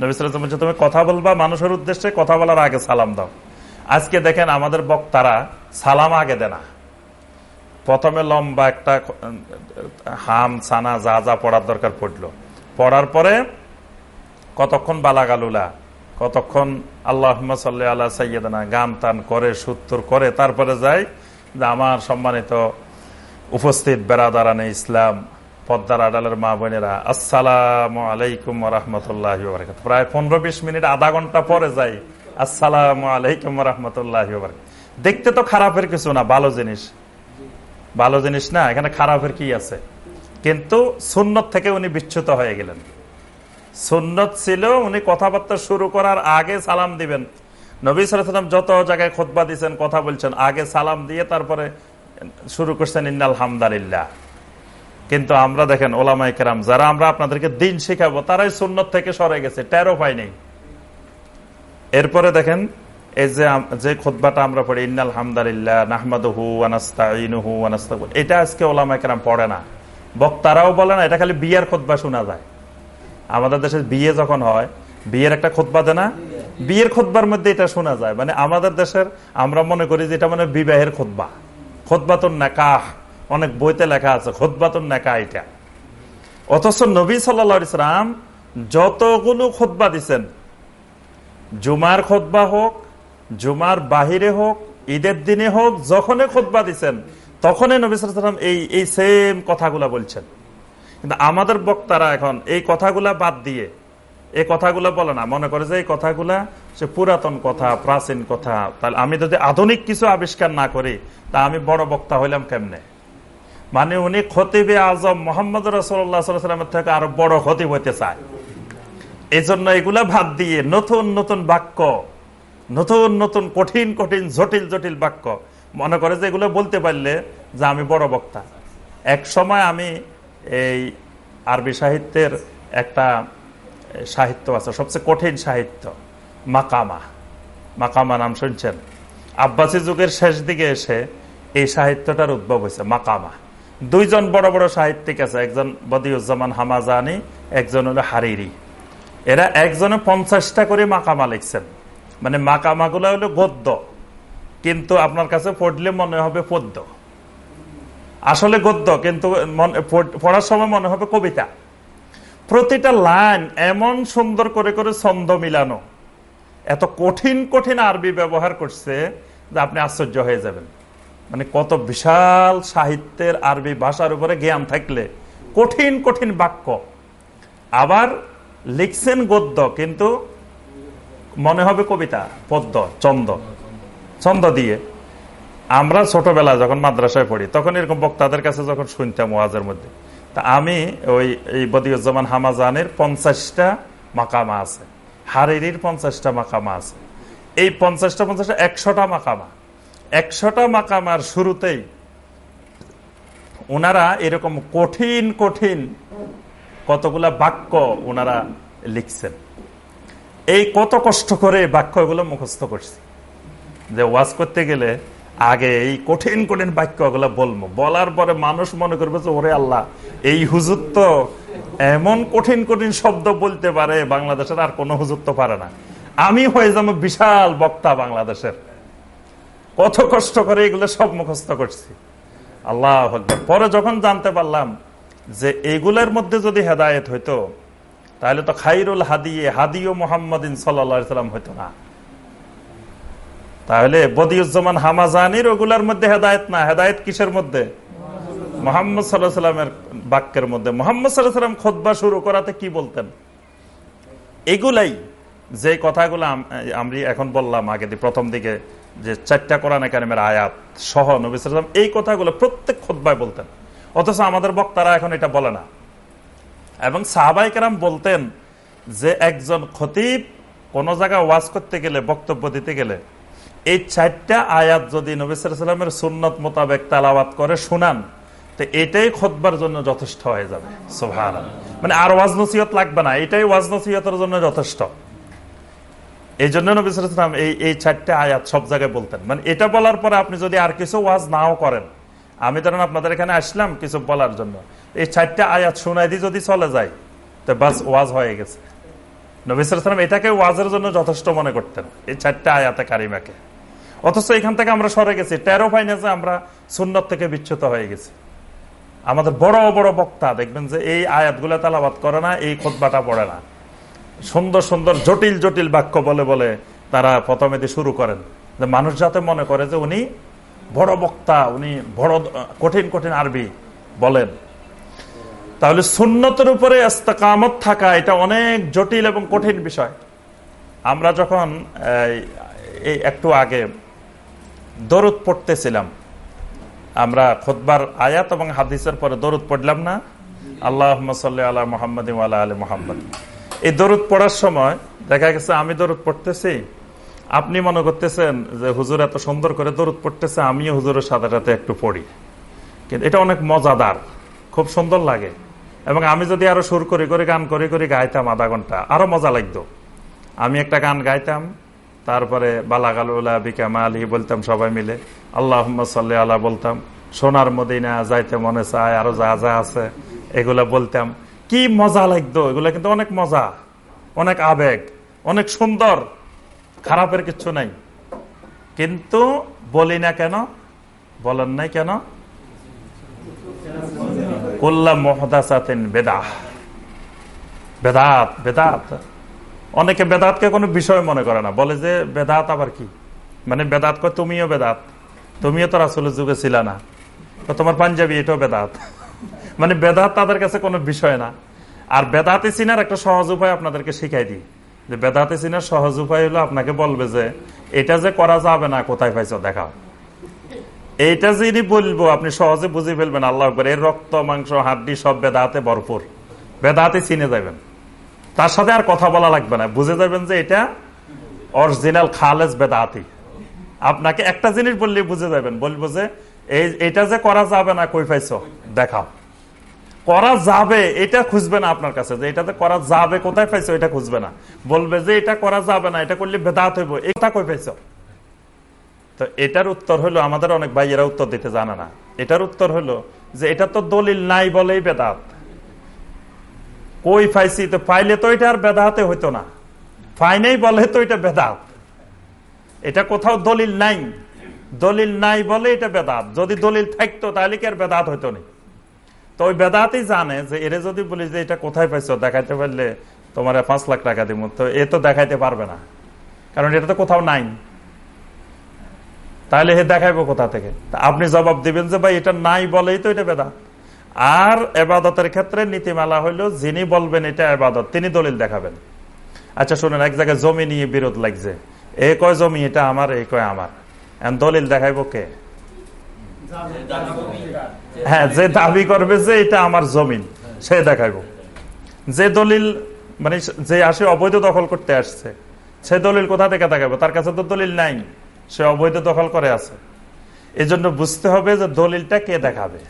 নবী সাল্লাম বলছে, তুমি কথা বলবা মানুষের উদ্দেশ্যে, কথা বলার আগে সালাম দাও। আজকে দেখেন আমাদের বক্তারা সালাম আগে দেনা প্রথমে লম্বা একটা, হাম সানা যা যা পড়ার দরকার পড়ল। পড়ার পরে কতক্ষণ বালাগালুলা, কতক্ষণ আল্লাহ সাল্লাহ আল্লাহ সাইয়েদানা গান টান করে সুত্তর করে, তারপরে যায় আমার সম্মানিত উপস্থিত বেড়াদারানে ইসলাম, পদ্মার আডালের মা বোনেরা, আসসালাম আলাইকুম রহমতুল্লাহ প্রায় পনেরো বিশ মিনিট, আধা ঘণ্টা পরে যাই, আসসালাম আলাইকুম রহমতুল্লাহ দেখতে তো খারাপের কিছু না, ভালো জিনিস। ভালো জিনিস না, এখানে খারাপের কি আছে? কিন্তু সুন্নত থেকে উনি বিচ্ছুত হয়ে গেলেন। সুন্নত ছিল, উনি কথাবার্তা শুরু করার আগে সালাম দিবেন। নবী সালাম যত জায়গায় খোদবা দিচ্ছেন কথা বলছেন, আগে সালাম দিয়ে তারপরে শুরু করছেন, ইন্নাল হামদালিল্লাহ। কিন্তু আমরা দেখেন ওলামাই কেরাম, যারা আমরা আপনাদেরকে দিন শিখাবো, তারাই সুন্নত থেকে সরে গেছে টেরো পাই এরপরে দেখেন, এই যে যে খোদবাটা আমরা পড়ি, ইন্নাল হামদালিল্লাহ নাহমাদহু আনাস্তাইনুহু আনাস্তা এটা আজকে ওলামাই কেরাম পড়ে না। বক্তারাও বলে না, এটা খালি বিয়ের খোদবা শোনা যায়। আমাদের দেশে বিয়ে যখন হয়, বিয়ের একটা খোদবা দেয় না? বিয়ের খোদবার মধ্যে এটা শোনা যায়। মানে আমাদের দেশের, আমরা মনে করি যে এটা মানে বিবাহের খোদবা। খোদবাতুন নাকাহ, অনেক বইতে লেখা আছে, খোদবাতুন নাকা এটা। অথচ নবী সাল্লা যতগুলো খোদবা দিচ্ছেন জুমার খোদবা হোক, জুমার বাহিরে হোক, ঈদের দিনে হোক, যখনই খোদবা দিচ্ছেন তখনই নবী সাল্লাম এই এই সেম কথাগুলা বলছেন। কিন্তু আমাদের বক্তারা এখন এই কথাগুলা বাদ দিয়ে এই কথাগুলো বলে না। মনে করে যে এই কথাগুলা সে পুরাতন কথা, প্রাচীন কথা। তাহলে আমি যদি আধুনিক কিছু আবিষ্কার না করি, তা আমি বড় বক্তা হইলাম কেমনে? মানে উনি খতিবে আজম মোহাম্মদ রসোল্লাহামের থেকে আরও বড় খতিব হইতে চায়। এই জন্য এগুলা ভাব দিয়ে নতুন নতুন বাক্য, নতুন নতুন কঠিন কঠিন জটিল জটিল বাক্য, মনে করে যে এগুলো বলতে পারলে যে আমি বড় বক্তা। এক সময় আমি এই আরবি সাহিত্যের একটা সাহিত্য আছে, সবচেয়ে কঠিন সাহিত্য, মাকামা। মাকামা নাম শুনছেন? আব্বাসী যুগের শেষ দিকে এসে এই সাহিত্যটার উদ্ভব হয়েছে, মাকামা। দুইজন বড় বড় সাহিত্যিক আছে, একজন বদিউজ্জামান হামাজানি, একজন হলো হারিরি। এরা একজনে পঞ্চাশটা করে মাকামা লিখছেন। মানে মাকামাগুলো হলো গদ্য, কিন্তু আপনার কাছে পড়লে মনে হবে পদ্য। আসলে গদ্য, কিন্তু পড়ার সময় মনে হবে কবিতা। প্রতিটা লাইন এমন সুন্দর করে করে ছন্দ মিলানো। এত কঠিন কঠিন আরবি ব্যবহার করছে যে আপনি আশ্চর্য হয়ে যাবেন। মানে কত বিশাল সাহিত্যের আরবি ভাষার উপরে জ্ঞান থাকলে কঠিন কঠিন বাক্য। আবার লিখছেন গদ্য, কিন্তু মনে হবে কবিতা, পদ্য চন্দ ছন্দ দিয়ে। আমরা ছোটবেলা যখন মাদ্রাসায় পড়ি, তখন এরকম বক্তাদের কাছে যখন শুনতাম ওয়াজের মধ্যে তা আমি ওই, এই বদিউজ্জামান হামাজানের পঞ্চাশটা মাকামা আছে। হারির পঞ্চাশটা মাকামা আছে। এই পঞ্চাশটা পঞ্চাশটা একশোটা মাকামা। একশোটা মাকামার শুরুতেই ওনারা এরকম কঠিন কঠিন কতগুলা বাক্য ওনারা লিখছেন। এই কত কষ্ট করে বাক্যগুলো মুখস্থ করছি। যে ওয়াজ করতে গেলে আগে এই কঠিন কঠিন বাক্য ওগুলো বলব। বলার পরে মানুষ মনে করবে যে, ওরে আল্লাহ, এই হুজুর তো এমন কঠিন কঠিন শব্দ বলতে পারে, বাংলাদেশের আর কোনো হুজুর তো পারে না। আমি হয়ে যাব বিশাল বক্তা বাংলাদেশের। কত কষ্ট করে এগুলো সব মুখস্থ করছি। আল্লাহ পরে যখন জানতে পারলাম যে এগুলোর মধ্যে যদি হেদায়ত হইতো, তাহলে তো খাইরুল হাদিয়ে হাদিও মোহাম্মদিন সাল্লাম হইতো না। তাহলে বদিউজ্জামান হামাজানির ওগুলার মধ্যে হেদায়ত না? হেদায়ত কিসের মধ্যে? মোহাম্মদ সাল্লাহ সাল্লামের বাক্যের মধ্যে। মোহাম্মদ সাল্লাহ সাল্লাম খোদবা শুরু করাতে কি বলতেন? এগুলাই যে কথাগুলো আমি এখন বললাম আগে প্রথম দিকে, যে চারটা কোরআন একাডেমির আয়াত সহ নবী সাল্লাম এই কথাগুলো প্রত্যেক খোদবায় বলতেন। অথচ আমাদের বক্তারা এখন এটা বলে না। এবং সাহাবাই কেরাম বলতেন যে একজন খতিব কোনো জায়গায় ওয়াজ করতে গেলে, বক্তব্য দিতে গেলে এই চারটা আয়াত যদি নবিসামের সুন্নত মোতাবেক তালাবাত করে শুনান, তো এটাই খোদবার জন্য যথেষ্ট হয়ে যাবে। সোভান মানে আর ওয়াজ নসিহত লাগবে না, এটাই ওয়াজ নসিহতের জন্য যথেষ্ট। এই জন্য নবিসাম এই এই চারটে আয়াত সব জায়গায় বলতেন। মানে এটা বলার পরে আপনি যদি আর কিছু ওয়াজ নাও করেন, আমি ধরেন আপনাদের এখানে আসলাম কিছু বলার জন্য, এই চারটে আয়াত শুনাই দিয়ে যদি চলে যায়, তো বাস ওয়াজ হয়ে গেছে। নবিসাম এটাকে ওয়াজের জন্য যথেষ্ট মনে করতেন, এই চারটে আয়াতে কারিমাকে। অথচ এখান থেকে আমরা সরে গেছি। টেরো পাইনে আমরা সুন্নত থেকে বিচ্ছুত হয়ে গেছি। আমাদের বড় বড় বক্তা, দেখবেন যে এই আয়াতগুলো তালাবাদ করে না, এই খোদবাটা পড়ে না। সুন্দর সুন্দর জটিল জটিল বাক্য বলে বলে তারা প্রথমে শুরু করেন। যে মানুষ যাতে মনে করে যে উনি বড় বক্তা, উনি বড়, কঠিন কঠিন আরবি বলেন। তাহলে সুন্নতের উপরে কামত থাকা এটা অনেক জটিল এবং কঠিন বিষয়। আমরা যখন এই একটু আগে দরুদ পড়তেছিলাম। আমরা খোদবার আয়াত এবং হাদিসের পরে দরুদ পড়লাম না। আল্লাহ আল্লাহ মোহাম্মদ আলী মোহাম্মদ। এই দরুদ পড়ার সময় দেখা গেছে আমি দরুদ পড়তেছি। আপনি মনে করতেছেন যে হুজুর এত সুন্দর করে দরুদ পড়তেছে, আমিও হুজুরের সাথে সাথে একটু পড়ি। কিন্তু এটা অনেক মজাদার, খুব সুন্দর লাগে। এবং আমি যদি আরও সুর করে করে গান করে করে গাইতাম আধা ঘণ্টা। আরও মজা লাগতো। আমি একটা গান গাইতাম তারপরে, বালাগাল বালাগালুল্লাহ বিকামা আলী বলতাম সবাই মিলে। আল্লাহ সাল্লি বলতাম। সোনার মদিনা যাইতে মনে চায়, আরও যা যা আছে, এগুলা বলতাম। কি মজা লাগতো? এগুলো কিন্তু অনেক মজা, অনেক আবেগ, অনেক সুন্দর, খারাপের কিছু নাই। কিন্তু বলি না কেন, বলেন নাই কেন? কল্লা বেদাত বেদাত। অনেকে বেদাতকে কোনো বিষয় মনে করে না। বলে যে, বেদাত আবার কি? মানে বেদাত কয়, তুমিও বেদাত। তুমিও তো রাসুলের যুগে ছিল না। তোমার পাঞ্জাবি, এটাও বেদাত। মানে বেদাত তাদের কাছে কোনো বিষয় না। আর বেদাতে চিনার একটা সহজ উপায় আপনাদেরকে শিখাই দিই। যে, বেদাতে চিনার সহজ উপায় হলো আপনাকে বলবে যে, এটা যে করা যাবে না, কোথায় পাইছ? দেখাও। এইটা যিনি বলব, আপনি সহজে বুঝে ফেলবেন আল্লাহ এর রক্ত, মাংস, হাড্ডি সব বেদাতে ভরপুর। বেদাতে চিনে যাবেন তার সাথে আর কথা বলা লাগবে না। বুঝে যাবেন যে এটা অরিজিনাল খালেজ বেদাতি। আপনাকে একটা জিনিস বললে বুঝে যাবেন। বলব যে এই, এটা যে করা যাবে না, কই পাইছ? দেখাও। করা যাবে, এটা খুঁজবে না আপনার কাছে। যে এটাতে করা যাবে, কোথায় পাইছো, এটা খুঁজবে না। বলবে যে এটা করা যাবে না, এটা করলে বেদাত হইব। এটা কই পাইছো? তো এটার উত্তর হলো, আমাদের অনেক ভাইয়েরা উত্তর দিতে জানে না। এটার উত্তর হলো যে এটা তো দলিল নাই বলেই বেদাত। কই পাইছি তো পাইলে তো এটা আর বেদাতে হইতো না। ফাইনেই বলে তো এটা বেদাত এটা কোথাও দলিল নাই। দলিল নাই বলে এটা বেদাত যদি দলিল থাকতো, তাহলে কি আর বেদাত হইতো না? তো ওই বেদাতই জানে যে, এরে যদি বলি যে, এটা কোথায় পাইছো? দেখাইতে পারলে তোমার পাঁচ লাখ টাকা দিব তো এ তো দেখাইতে পারবে না। কারণ এটা তো কোথাও নাই। তাহলে হে দেখাইবো কোথা থেকে? আপনি জবাব দিবেন যে, ভাই, এটা নাই বলেই তো এটা বেদাত আর এবাদতের ক্ষেত্রে নীতিমালা হইল, যিনি বলবেন এটা এবাদত, তিনি দলিল দেখাবেন। আচ্ছা শুনেন, এক জায়গায় জমি নিয়ে বিরোধ লাগছে। এ কয় জমি, এটা আমার এই কয় আমার। দলিল দেখাইবো কে? হ্যাঁ যে দাবি করবে যে এটা আমার জমিন, সে দেখাইব। যে দলিল মানে যে আসে অবৈধ দখল করতে আসছে, সে দলিল কোথা থেকে দেখাবো তার কাছে তো দলিল নাই, সে অবৈধ দখল করে আছে। এজন্য বুঝতে হবে যে দলিলটা কে দেখাবে।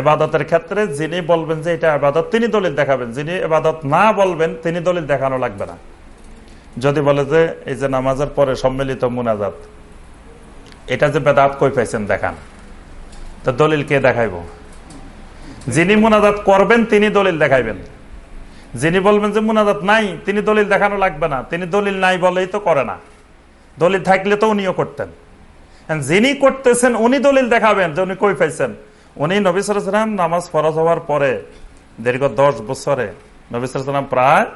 এবাদতের ক্ষেত্রে যিনি বলবেন যে এটা আবাদত তিনি দলিল দেখাবেন। যিনি এবাদত না বলবেন, তিনি দলিল দেখানো লাগবে না। যদি বলে যে, এই যে নামাজের পরে সম্মিলিত মুনাজাত, এটা যে বেদাত কই পাইছেন দেখান। তো দলিল কে দেখাইব? যিনি মুনাজাত করবেন, তিনি দলিল দেখাইবেন। যিনি বলবেন যে মুনাজাত নাই, তিনি দলিল দেখানো লাগবে না। তিনি দলিল নাই বলেই তো করে না। দলিল থাকলে তো উনিও করতেন। যিনি করতেছেন, উনি দলিল দেখাবেন যে উনি কই পাইছেন। উনি নবিসাম নামাজ ফরজ হওয়ার পরে দীর্ঘ দশ বছরে নবিসাম প্রায়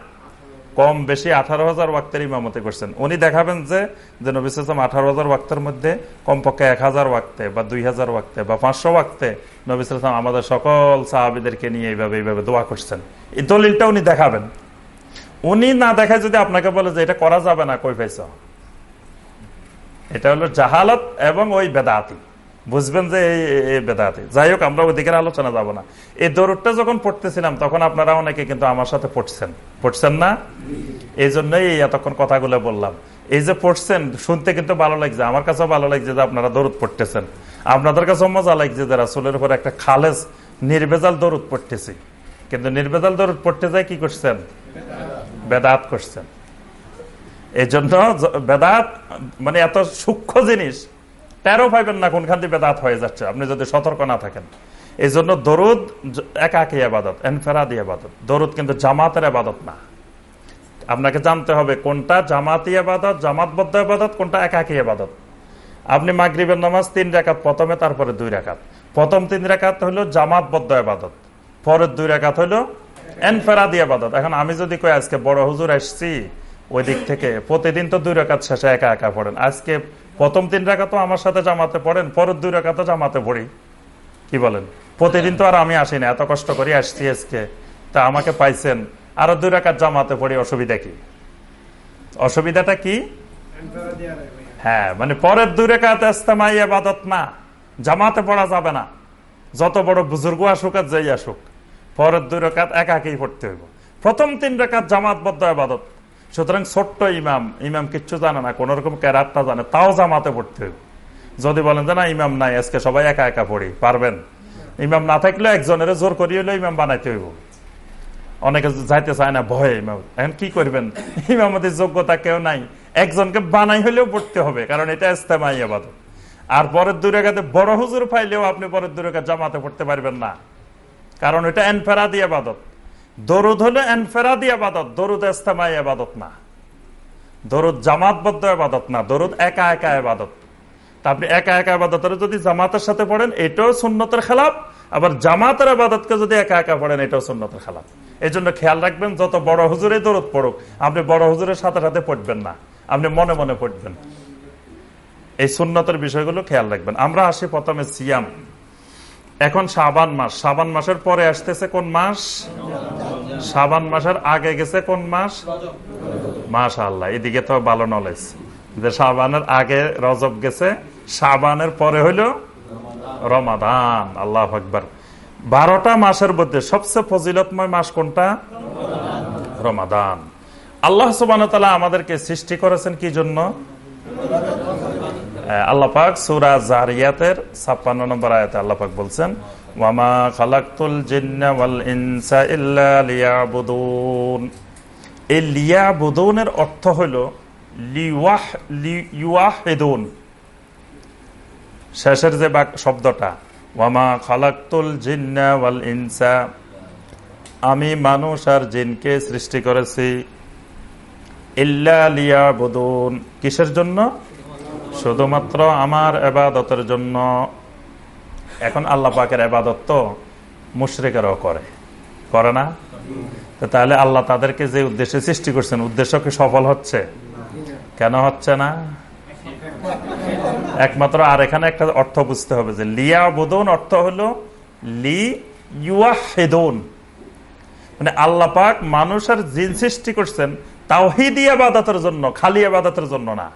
কম বেশি আঠারো হাজার ওয়াক্তের ইমামতি করছেন। উনি দেখাবেন যে যে নবিসাম আঠারো হাজার ওয়াক্তের মধ্যে কমপক্ষে এক হাজার ওয়াক্তে বা দুই হাজার ওয়াক্তে বা পাঁচশো ওয়াক্তে নবিসাম আমাদের সকল সাহাবিদেরকে নিয়ে এইভাবে এইভাবে দোয়া করছেন। এই দলিলটা উনি দেখাবেন। উনি না দেখায় যদি আপনাকে বলে যে এটা করা যাবে না, কই পাইছ? এটা হলো জাহালত এবং ওই বেদাতি। বুঝবেন যে এই বেদাতি। যাই হোক আমরা ওইদিকের আলোচনা যাব না। এই দৌড়টা যখন পড়তেছিলাম, তখন আপনারা অনেকে কিন্তু আমার সাথে পড়ছেন। পড়ছেন না? এই জন্যই এতক্ষণ কথাগুলো বললাম। এই যে পড়ছেন, শুনতে কিন্তু ভালো লাগছে। আমার কাছেও ভালো লাগছে যে আপনারা দরুদ পড়তেছেন। আপনাদের কাছেও মজা লাগছে যে রাসুলের উপর একটা খালেজ, নির্বেজাল দরুদ পড়তেছি। কিন্তু নির্বেজাল দরুদ পড়তে যায় কি করছেন? বেদাত করছেন। এই জন্য বেদাত মানে এত সূক্ষ্ম জিনিস। তেরো পাইবেন না কোনখান দিয়ে বেদাত হয়ে যাচ্ছে? আপনি যদি সতর্ক না থাকেন। এই জন্য দরুদ একাকি আবাদত, এনফেরাদি আবাদত। দরুদ কিন্তু জামাতের আবাদত না। আপনাকে জানতে হবে কোনটা জামাতি আবাদত, জামাতবদ্ধ আবাদত, কোনটা একাকি আবাদত। আপনি মাগরিবের নামাজ তিন রেখাত প্রথমে তারপরে দুই রেখাত প্রথম তিন রেখাত হলো জামাতবদ্ধ আবাদত, পরের দুই রেখাত হলো এনফেরাদি আবাদত। এখন আমি যদি কই আজকে বড় হুজুর আসছি ওই দিক থেকে প্রতিদিন তো দুই রেখাত শেষে একা একা পড়েন। আজকে প্রথম তিন রেখা তো আমার সাথে জামাতে পড়েন, পরের দুই রেখা তো জামাতে পড়ি। কি বলেন? প্রতিদিন তো আর আমি আসি না, এত কষ্ট করে আসছি আজকে। তা আমাকে পাইছেন, আরও দুই রেখাত জামাতে পড়ি, অসুবিধা কি? অসুবিধাটা কি? হ্যাঁ মানে পরের দুই রেখাত ইস্তেমাই আবাদত না, জামাতে পড়া যাবে না। যত বড় বুজুর্গ আসুক আর যেই আসুক, পরের দুই রেখাত একাকেই পড়তে হইব। প্রথম তিন রেখাত জামাতবদ্ধ আবাদত সুতরাং ছোট্ট ইমাম ইমাম কিচ্ছু জানে না কোন রকম ক্যারাটটা জানে, তাও জামাতে পড়তে হবে। যদি বলেন যে না, ইমাম নাই, আজকে সবাই একা একা পড়ি, পারবেন? ইমাম না থাকলে একজনের জোর করিয়ে হলে ইমাম বানাইতে হইব। অনেকে যাইতে চায় না, ভয়ে ইমাম। এখন কি করবেন? ইমামতির যোগ্যতা কেউ নাই। একজনকে বানাই হলেও পড়তে হবে, কারণ এটা ইস্তেমাই আবাদত। আর পরের দুই রেখাতে বড় হুজুর পাইলেও আপনি পরের দুই রেখা জামাতে পড়তে পারবেন না। কারণ এটা এনফেরাদি আবাদত। দরুদ হলো এনফেরাদি আবাদত, দরুদ এস্তেমাই আবাদত না। দরুদ জামাতবদ্ধ আবাদত না, দরুদ একা একা আবাদত। আপনি একা একা আবাদতের যদি জামাতের সাথে পড়েন, এটাও সুন্নতের খেলাপ আবার জামাতের আবাদতকে যদি একা একা পড়েন, এটাও সুন্নতের খেলাপ এই জন্য খেয়াল রাখবেন, যত বড় হুজুরে দরদ পড়ুক, আপনি বড় হুজুরের সাথে সাথে পড়বেন না, আপনি মনে মনে পড়বেন। এই সুন্নতের বিষয়গুলো খেয়াল রাখবেন। আমরা আসি প্রথমে সিয়াম। এখন সাবান মাস। সাবান মাসের পরে আসতেছে কোন মাস? সাবান মাসের আগে গেছে কোন মাস? মাস আল্লাহ এদিকে তো ভালো নলেজ যে সাবানের আগে রজব গেছে সাবানের পরে হইল রমাদান, আল্লাহ আকবর। বারোটা মাসের মধ্যে সবচেয়ে ফজিলতময় মাস কোনটা? রমাদান। আল্লাহ সুবান আমাদেরকে সৃষ্টি করেছেন কি জন্য? আল্লাহ পাক সুরা জারিয়াতের ছাপ্পান্ন নম্বর আয়াতে আল্লাহ পাক বলছেন, ওয়ামা অর্থ হইল শেষের যে শব্দটা, ওয়ামা খালাকুল জিন্না ওয়াল ইনসা। আমি মানুষ আর জিনকে সৃষ্টি করেছি। ইল্লা লিয়াবুদুন। কিসের জন্য? শুধুমাত্র আমার এবাদতের জন্য। এখন আল্লাহ পাকের এবাদত তো মুশ্রিকেরাও করে। করে না? তাহলে আল্লাহ তাদেরকে যে উদ্দেশ্যে সৃষ্টি করছেন, উদ্দেশ্য কি সফল হচ্ছে? কেন হচ্ছে না? একমাত্র আর এখানে একটা অর্থ বুঝতে হবে যে লিয়া বোধন অর্থ হলো লি ইউয়া হেদন মানে আল্লাহ পাক মানুষের জিন সৃষ্টি করছেন তাওহিদি আবাদতের জন্য, খালি আবাদতের জন্য না।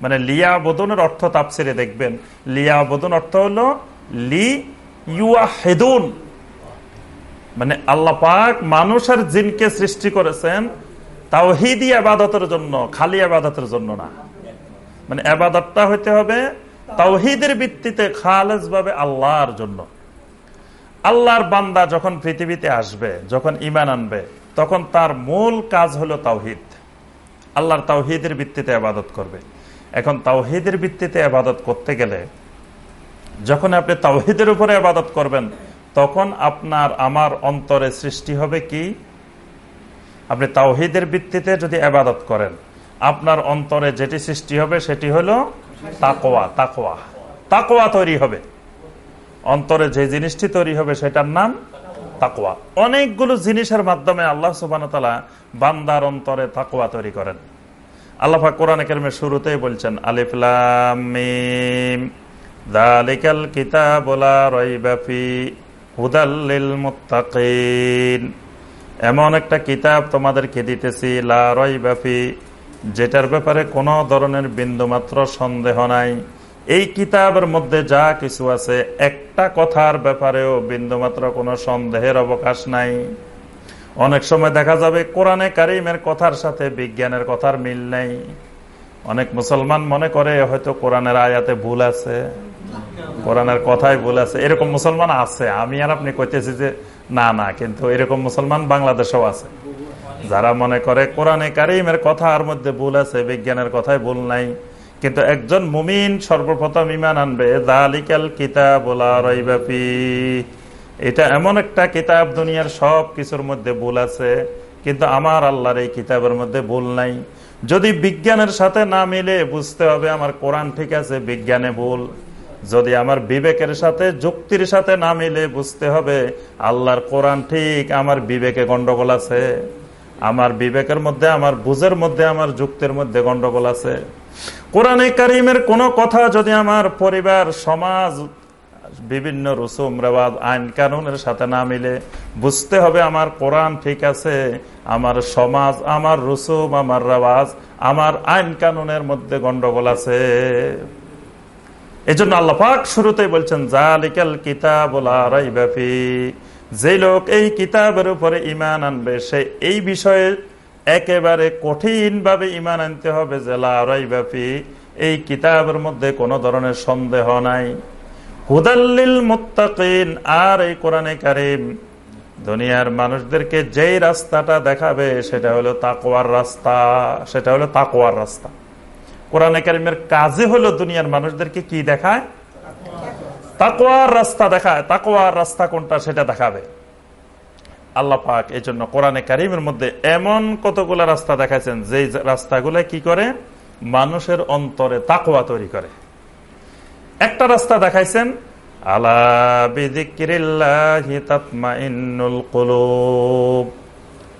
মানে লিয়া বোধনের অর্থ তাপসিরে দেখবেন। লিয়া বোধন অর্থ হলো লি ইউয়া হেদুন মানে আল্লাহ পাক মানুষের জিনকে সৃষ্টি করেছেন তাওহিদি আবাদতের জন্য, খালি আবাদতের জন্য না। মানে আবাদতটা হইতে হবে তাওহিদের ভিত্তিতে খালেজ ভাবে আল্লাহর জন্য। আল্লাহর বান্দা যখন পৃথিবীতে আসবে, যখন ইমান আনবে, তখন তার মূল কাজ হলো তাওহিদ। আল্লাহর তাওহিদের ভিত্তিতে আবাদত করবে। এখন তাওহিদের ভিত্তিতে আবাদত করতে গেলে, যখন আপনি তাওহিদের উপরে আবাদত করবেন, তখন আপনার, আমার অন্তরে সৃষ্টি হবে কি? আপনি তাওহিদের ভিত্তিতে যদি আবাদত করেন, আপনার অন্তরে যেটি সৃষ্টি হবে সেটি হলো তাকোয়া তাকোয়া তাকোয়া তৈরি হবে। অন্তরে যে জিনিসটি তৈরি হবে সেটার নাম তাকোয়া অনেকগুলো জিনিসের মাধ্যমে আল্লাহ সুবান বান্দার অন্তরে তাকোয়া তৈরি করেন। আল্লাহ কোরআন কেরমের শুরুতেই বলছেন আলিফলাম দালিকাল এমন একটা কিতাব তোমাদেরকে দিতেছি, লা রইবাফি যেটার ব্যাপারে কোনো ধরনের বিন্দুমাত্র সন্দেহ নাই। এই কিতাবের মধ্যে যা কিছু আছে, একটা কথার ব্যাপারেও বিন্দুমাত্র কোনো সন্দেহের অবকাশ নাই। অনেক সময় দেখা যাবে কোরআনে কারিমের কথার সাথে বিজ্ঞানের কথার মিল নেই। অনেক মুসলমান মনে করে, হয়তো কোরআনের আয়াতে ভুল আছে, কোরআনের কথাই ভুল আছে। এরকম মুসলমান আছে। আমি আর আপনি কইতেছি যে, না না, কিন্তু এরকম মুসলমান বাংলাদেশেও আছে। যারা মনে করে কোরআনে কারিমের কথার মধ্যে ভুল আছে, বিজ্ঞানের কথায় ভুল নাই, কিন্তু একজন মুমিন সর্বপ্রথম ইমান আনবে দালিকাল কিতাব রইবাপি এটা এমন একটা কিতাব দুনিয়ার সব কিছুর মধ্যে ভুল আছে, কিন্তু আমার আল্লাহর এই কিতাবের মধ্যে ভুল নাই। যদি বিজ্ঞানের সাথে না মিলে, বুঝতে হবে আমার কোরআন ঠিক আছে, বিজ্ঞানে ভুল। যদি আমার বিবেকের সাথে, যুক্তির সাথে না মিলে, বুঝতে হবে আল্লাহর কোরআন ঠিক, আমার বিবেকে গন্ডগোল আছে। আমার বিবেকের মধ্যে, আমার বুঝের মধ্যে, আমার যুক্তির মধ্যে গন্ডগোল আছে। কোরআনে কারিমের কোনো কথা যদি আমার পরিবার, সমাজ বিভিন্ন রসুম রেওয়াজ, আইন কানুনের সাথে না মিলে বুঝতে হবে আমার কোরআন ঠিক আছে, আমার সমাজ, আমার রসুম, আমার রেওয়াজ, আমার আইন কানুনের মধ্যে গন্ডগোল আছে। এই জন্য আল্লাপাক শুরুতেই বলছেন, জালিকাল কিতাব যে লোক এই কিতাবের উপরে ইমান আনবে, সে এই বিষয়ে একেবারে কঠিন ভাবে ইমান আনতে হবে যে ব্যাপী এই কিতাবের মধ্যে কোনো ধরনের সন্দেহ নাই। হুদাল্লিল মোত্তাকিন, আর এই কোরআনে কারিম। দুনিয়ার মানুষদেরকে যেই রাস্তাটা দেখাবে, সেটা হলো তাকোয়ার রাস্তা, সেটা হলো তাকোয়ার রাস্তা। কোরআনে কারিমের কাজে হলো দুনিয়ার মানুষদেরকে কি দেখায়? তাকোয়ার রাস্তা দেখায়। তাকোয়ার রাস্তা কোনটা, সেটা দেখাবে। আল্লাহ পাক এই জন্য কোরআনে কারিমের মধ্যে এমন কতগুলো রাস্তা দেখাইছেন যে রাস্তাগুলো কি করে? মানুষের অন্তরে তাকোয়া তৈরি করে। একটা রাস্তা দেখাইছেন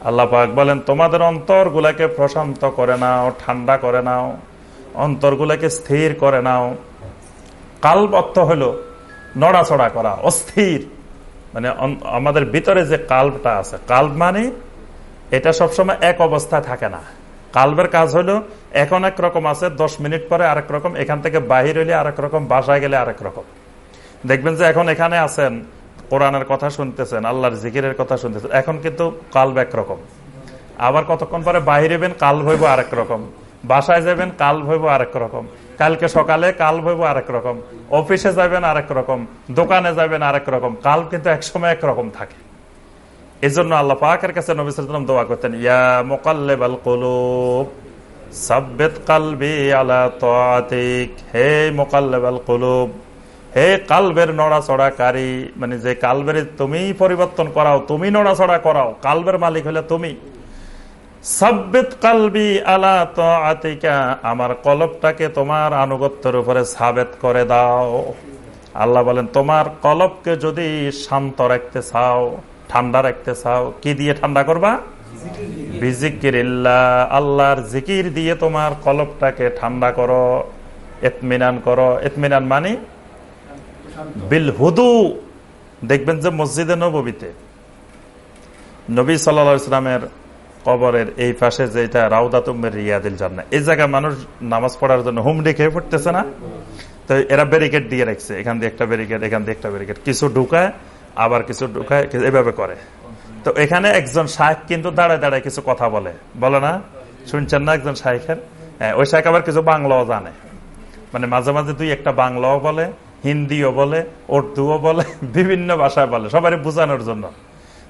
আল্লাহ পাক বলেন, তোমাদের অন্তর গুলাকে প্রশান্ত করে নাও, ঠান্ডা করে নাও অন্তর গুলাকে স্থির করে নাও। কাল অর্থ হলো নড়াচড়া করা, অস্থির। মানে আমাদের ভিতরে যে কাল্পটা আছে কাল্প মানে এটা সবসময় এক অবস্থায় থাকে না। কালবের কাজ হলো, এখন এক রকম আছে, দশ মিনিট পরে আরেক রকম, এখান থেকে বাহির হইলে আরেক রকম, বাসায় গেলে আরেক রকম। দেখবেন যে এখন এখানে আছেন, কোরআনের কথা শুনতেছেন, আল্লাহর জিকিরের কথা শুনতেছেন, এখন কিন্তু কাল একরকম আবার কতক্ষণ পরে বাহির হইবেন কাল ভইব আরেক রকম। বাসায় যাবেন কাল ভইব আরেক রকম। কালকে সকালে কাল ভইব আরেক রকম। অফিসে যাবেন আরেক রকম। দোকানে যাবেন আরেক রকম। কাল কিন্তু একসময় একরকম থাকে। এই জন্য আল্লাহ পাকের কাছে নবিসাম দোয়া করতেন, ইয়া মোকাল্লেবাল কলুব, সাব্বেত কালবি আলা তাতিক হে মোকাল্লেবাল কলুব, হে কালবের নড়াচড়াকারী মানে যে কালবের তুমি পরিবর্তন করাও, তুমি নড়াচড়া করাও, কালবের মালিক হলে তুমি। সাব্বেত কালবি আলা আতিকা আমার কলবটাকে তোমার আনুগত্যের উপরে সাবেত করে দাও। আল্লাহ বলেন, তোমার কলবকে যদি শান্ত রাখতে চাও ঠান্ডা রাখতে চাও, কি দিয়ে ঠান্ডা করবা? আল্লাহর জিকির দিয়ে তোমার কলবটাকে ঠান্ডা করো এতমিনান করো। এতমিনান মানে বিল হুদু। দেখবেন যে মসজিদে নবীতে নবী সাল্লামের কবরের এই পাশে যেটা রাউদা তুমের রিয়াদিল জান্না এই জায়গায় মানুষ নামাজ পড়ার জন্য হুমডি খেয়ে পড়তেছে না? তো এরা ব্যারিকেড দিয়ে রাখছে, এখান দিয়ে একটা ব্যারিকেড এখান দিয়ে একটা ব্যারিকেড কিছু ঢুকায় আবার কিছু ঢুকায় এভাবে করে। তো এখানে একজন শাহেক কিন্তু দাঁড়ায় দাঁড়ায় কিছু কথা বলে। বলে না? শুনছেন না একজন শাহেখের হ্যাঁ ওই শাহেক আবার কিছু বাংলাও জানে। মানে মাঝে মাঝে দুই একটা বাংলাও বলে, হিন্দিও বলে, উর্দুও বলে, বিভিন্ন ভাষায় বলে সবাই বোঝানোর জন্য।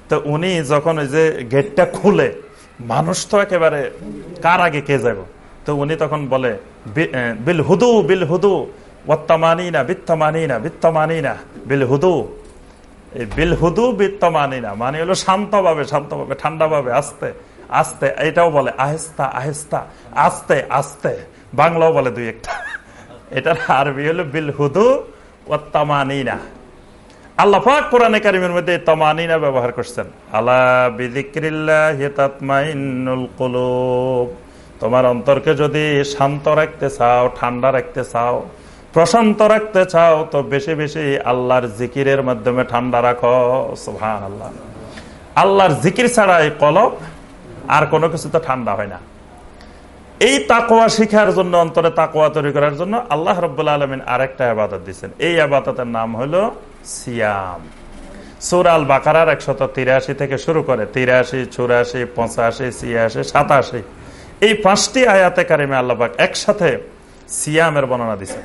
তো উনি যখন ওই যে গেটটা খুলে, মানুষ তো একেবারে কার আগে কে যাব? তো উনি তখন বলে বিল হুদু বিল হুদু ওত্তমানি না বিত্তমানি না বিত্তমানি না বিল হুদু। এই বিল হুদু বিত্তমানি না মানে হলো শান্তভাবে শান্তভাবে আস্তে আস্তে, এটাও বলে আহেস্তা আহেস্তা, আস্তে আস্তে, বাংলাও বলে দুই একটা। এটার আরবি হলো বিল হুদু ওত্তমানিনা আল্লাহ কোরআনে কারিমের মধ্যে ব্যবহার করছেন। আল্লাহ তোমার অন্তরকে যদি শান্ত রাখতে চাও, ঠান্ডা রাখতে চাও প্রশান্ত রাখতে চাও, তো বেশি বেশি আল্লাহর জিকিরের মাধ্যমে ঠান্ডা রাখো। সুহান আল্লাহ আল্লাহর জিকির ছাড়াই কলব, আর কোনো কিছু তো ঠান্ডা হয় না। এই তাকোয়া শিখার জন্য, অন্তরে তাকোয়া তৈরি করার জন্য আল্লাহ রব্বুল্লা আলমিন আরেকটা আবাদত দিচ্ছেন এই আবাদতের নাম হলো সিয়াম। সুরাল বাকারার একশত তিরাশি থেকে শুরু করে তিরাশি, চুরাশি, পঁচাশি, ছিয়াশি, সাতাশি, এই পাঁচটি আয়াতে কারিমে আল্লাহবাক একসাথে সিয়ামের বর্ণনা দিচ্ছেন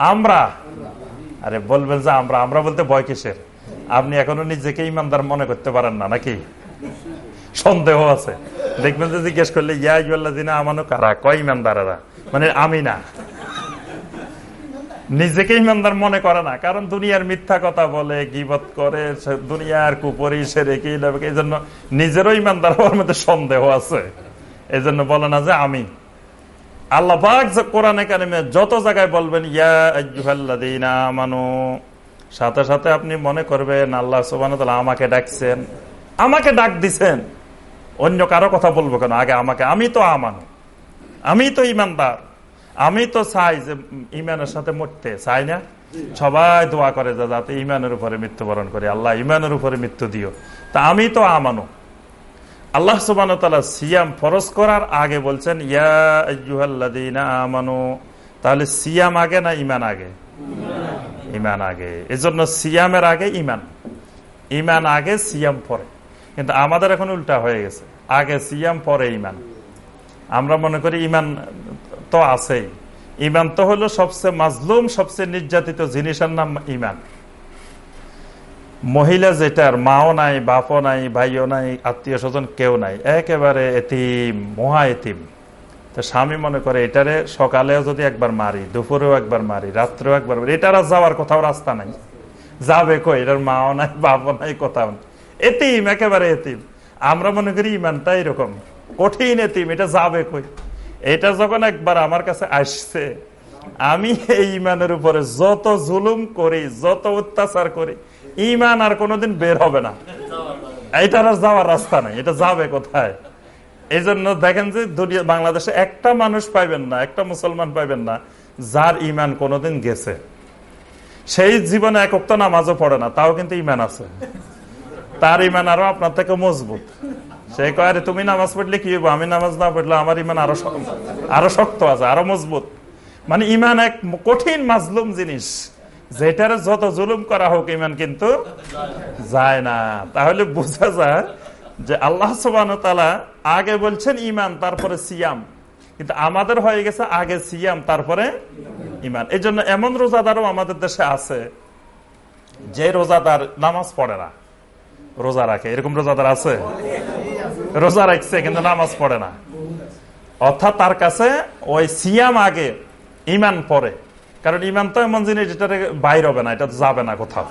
আমরা। আরে বলবেন যে আমরা আমরা বলতে বয় কিসের? আপনি এখনও নিজেকে ইমানদার মনে করতে পারেন না, নাকি? সন্দেহ আছে। দেখবেন যে জিজ্ঞেস করলে ইয়াজুল্লাহ আমানো, কারা? কয় ইমানদারেরা? মানে আমি না। নিজেকে ইমানদার মনে করে না, কারণ দুনিয়ার মিথ্যা কথা বলে, গিবত করে দুনিয়ার কুপরি সেরে রেখে এই জন্য নিজেরও ইমানদার হওয়ার মধ্যে সন্দেহ আছে। এই জন্য বলে না যে আমি। আল্লাহ কোরআনে কারিমে যত জায়গায় বলবেন, ইয়া আমানু, সাথে সাথে আপনি মনে করবেন, আল্লাহ সোবান আমাকে ডাকছেন, আমাকে ডাক দিছেন। অন্য কারও কথা বলব কেন? আগে আমাকে, আমি তো আমানু, আমি তো ইমানদার, আমি তো চাই যে ইমানের সাথে মরতে, চাই না? সবাই দোয়া করে যাতে ইমানের উপরে মৃত্যুবরণ করে। আল্লাহ ইমানের উপরে মৃত্যু দিও। তা আমি তো আমানু। আল্লাহ সুবান সিয়াম ফরজ করার আগে বলছেন, ইয়া তাহলে সিয়াম আগে না ইমান আগে? ইমান আগে। এজন্য সিয়ামের আগে ইমান ইমান আগে, সিয়াম পরে। কিন্তু আমাদের এখন উল্টা হয়ে গেছে। আগে সিয়াম, পরে ইমান আমরা মনে করি ইমান তো আছেই। ইমান তো হলো সবচেয়ে মাজলুম, সবচেয়ে নির্যাতিত জিনিসের নাম ইমান মহিলা যেটার মাও নাই বাপও নাই, ভাইও নাই, আত্মীয় স্বজন কেউ নাই একেবারে এতিম মহা এতিম তো স্বামী মনে করে এটারে সকালেও যদি একবার মারি, দুপুরেও একবার মারি, রাত্রেও একবার মারি, এটার যাওয়ার কোথাও রাস্তা নাই। যাবে কই? এটার মাও নাই বাপও নাই, কোথাও নাই। এতিম একেবারে এতিম আমরা মনে করি ইমানটা এরকম। কঠিন এতিম এটা যাবে কই? এটা যখন একবার আমার কাছে আসছে, আমি এই ইমানের উপরে যত জুলুম করি, যত অত্যাচার করি ইমান আর কোনোদিন বের হবে না। এইটার আর যাওয়ার রাস্তা নাই, এটা যাবে কোথায়? এই জন্য দেখেন যে দুনিয়া বাংলাদেশে একটা মানুষ পাইবেন না, একটা মুসলমান পাইবেন না, যার ইমান কোনোদিন গেছে। সেই জীবনে একক তো নামাজও পড়ে না, তাও কিন্তু ইমান আছে। তার ইমান আরও আপনার থেকে মজবুত। সে কয় তুমি নামাজ পড়লে কি হইব? আমি নামাজ না পড়লে আমার ইমান আরও আরও শক্ত আছে, আরও মজবুত। মানে ইমান এক কঠিন মাজলুম জিনিস। যেটার যত জুলুম করা হোক ইমান কিন্তু যায় না। তাহলে বোঝা যায় যে আল্লাহ তালা আগে বলছেন ইমান তারপরে সিয়াম। কিন্তু আমাদের হয়ে গেছে আগে সিয়াম, তারপরে ইমান এই জন্য এমন রোজাদারও আমাদের দেশে আছে যে রোজাদার নামাজ পড়ে না। রোজা রাখে। এরকম রোজাদার আছে? রোজা রাখছে কিন্তু নামাজ পড়ে না। অর্থাৎ তার কাছে ওই সিয়াম আগে ইমান পরে। কারণ ইমান তো এমন জিনিস যেটা বাইর হবে না, এটা যাবে না কোথাও।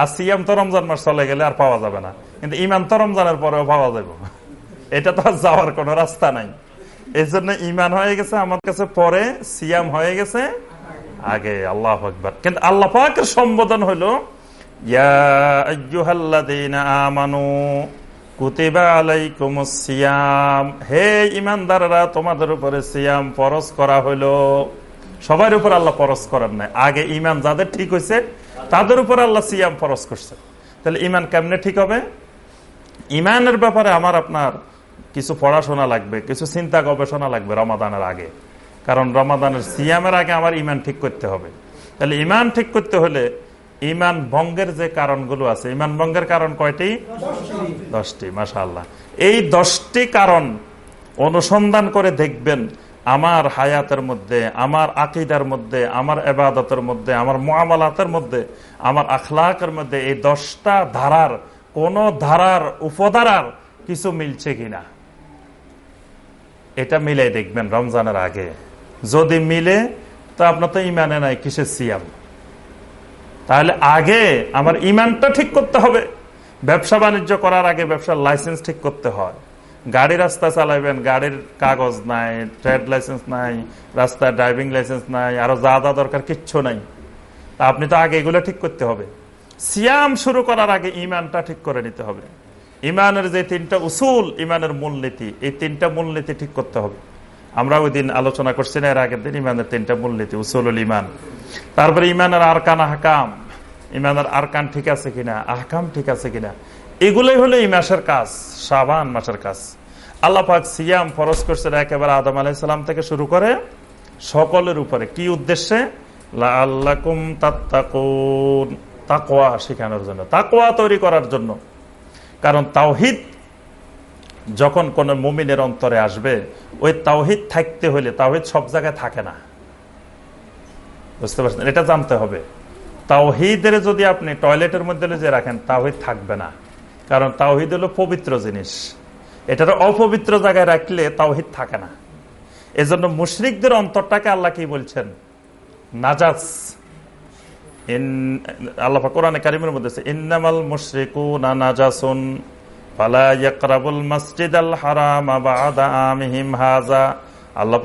আর সিয়াম তো রমজান মাস চলে গেলে আর পাওয়া যাবে না। কিন্তু ইমান তো রমজানের পরেও পাওয়া যাবে। এটা তো আর যাওয়ার কোন রাস্তা নাই। এই জন্য ইমান হয়ে গেছে আমার কাছে পরে, সিয়াম হয়ে গেছে আগে, আল্লাহ আকবর। কিন্তু আল্লাহ পাকের সম্বোধন হলো আমানু হে ইমানদাররা, তোমাদের উপরে সিয়াম ফরজ করা হইল সবার উপর আল্লাহ ফরজ করেন নাই। আগে ইমান যাদের ঠিক হয়েছে তাদের উপর আল্লাহ সিয়াম ফরজ করছে। তাহলে ইমান কেমনে ঠিক হবে? ইমানের ব্যাপারে আমার আপনার কিছু পড়াশোনা লাগবে, কিছু চিন্তা গবেষণা লাগবে রমাদানের আগে। কারণ রমাদানের সিয়ামের আগে আমার ইমান ঠিক করতে হবে। তাহলে ইমান ঠিক করতে হলে ইমান ভঙ্গের যে কারণগুলো আছে ইমান ভঙ্গের কারণ কয়টি? দশটি। মাসা এই দশটি কারণ অনুসন্ধান করে দেখবেন আমার হায়াতের মধ্যে, আমার আকিদার মধ্যে, আমার এবাদতের মধ্যে, আমার মোয়ামালাতের মধ্যে, আমার আখলাকের মধ্যে এই দশটা ধারার, কোন ধারার উপধারার কিছু মিলছে কিনা? এটা মিলে দেখবেন রমজানের আগে। যদি মিলে, তো আপনার তো ইমানে নাই, কিসের সিয়াম? তাহলে আগে আমার ইমানটা ঠিক করতে হবে। ব্যবসা বাণিজ্য করার আগে ব্যবসার লাইসেন্স ঠিক করতে হয়। গাড়ি রাস্তা চালাইবেন, গাড়ির কাগজ নাই, ট্রেড লাইসেন্স নাই, রাস্তায় ড্রাইভিং লাইসেন্স নাই, আরও যা যা দরকার কিচ্ছু নাই। তা আপনি তো আগে এগুলো ঠিক করতে হবে। সিয়াম শুরু করার আগে ইমানটা ঠিক করে নিতে হবে। ইমানের যে তিনটা উসুল, ইমানের মূলনীতি, এই তিনটা মূলনীতি ঠিক করতে হবে। আমরা ওই দিন আলোচনা করছি না, এর আগের দিন ইমানের তিনটা মূলনীতি উসুল ইমান। তারপরে ইমানের আরকান আহকাম। ইমানের আরকান ঠিক আছে কিনা? আহকাম ঠিক আছে কিনা? এগুলোই হলো এই মাসের কাজ সাবান মাসের কাজ। আল্লাহ সিয়াম ফরজ করছেন একেবারে আদম আলাইসালাম থেকে শুরু করে সকলের উপরে। কি উদ্দেশ্যে? তাকোয়া শেখানোর জন্য। তাকোয়া তৈরি করার জন্য। কারণ তাওহিদ যখন কোন মুমিনের অন্তরে আসবে, ওই তাওহিদ থাকতে হলে তাওহিদ সব জায়গায় থাকে না। বুঝতে পারছেন? এটা জানতে হবে। তাওহিদের যদি আপনি টয়লেটের মধ্যে যে রাখেন, তাওহিদ থাকবে না। কারণ তাওহিদ হলো পবিত্র জিনিস। এটার অপবিত্র জায়গায় রাখলে তাওহিদ থাকে না। এজন্য মুশরিকদের অন্তরটাকে আল্লাহ কি বলছেন? নাজাস। না নাজাসুন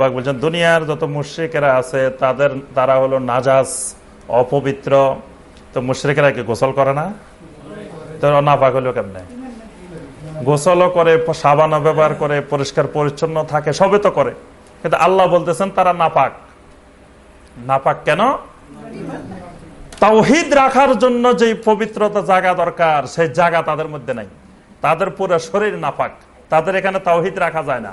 বলছেন, দুনিয়ার যত মুশ্রিকেরা আছে, তাদের তারা হলো নাজাস, অপবিত্র। তো মুশ্রিকেরা কি গোসল করে না? তো নাপাক হলো কেমনে? গোসলও করে, সাবানও ব্যবহার করে, পরিষ্কার পরিচ্ছন্ন থাকে সবে তো করে। কিন্তু আল্লাহ বলতেছেন, তারা নাপাক। নাপাক কেন? তাওহিদ রাখার জন্য যে পবিত্রতা জায়গা দরকার, সেই জায়গা তাদের মধ্যে নাই। তাদের পুরো শরীর নাপাক। তাদের এখানে তাওহিদ রাখা যায় না।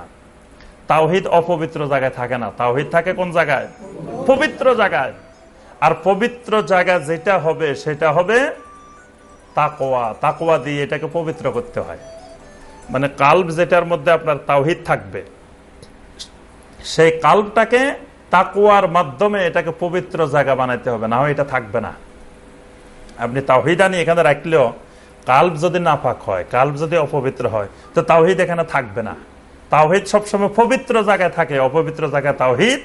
তাওহিদ অপবিত্র জায়গায় থাকে না। তাওহিদ থাকে কোন জায়গায়? পবিত্র জায়গায়। আর পবিত্র জায়গা যেটা হবে, সেটা হবে তাকোয়া তাকোয়া দিয়ে এটাকে পবিত্র করতে হয়। মানে কাল্ব যেটার মধ্যে আপনার তাওহিদ থাকবে, সেই কাল্বটাকে তাকুয়ার মাধ্যমে এটাকে পবিত্র জায়গা বানাইতে হবে, না হয় এটা থাকবে না। আপনি তাওহিদ আনি এখানে রাখলেও কাল্ব যদি না নাপাক হয়, কাল্ব যদি অপবিত্র হয়, তো তাওহিদ এখানে থাকবে না। তাওহিদ সবসময় পবিত্র জায়গায় থাকে, অপবিত্র জায়গায় তাওহিদ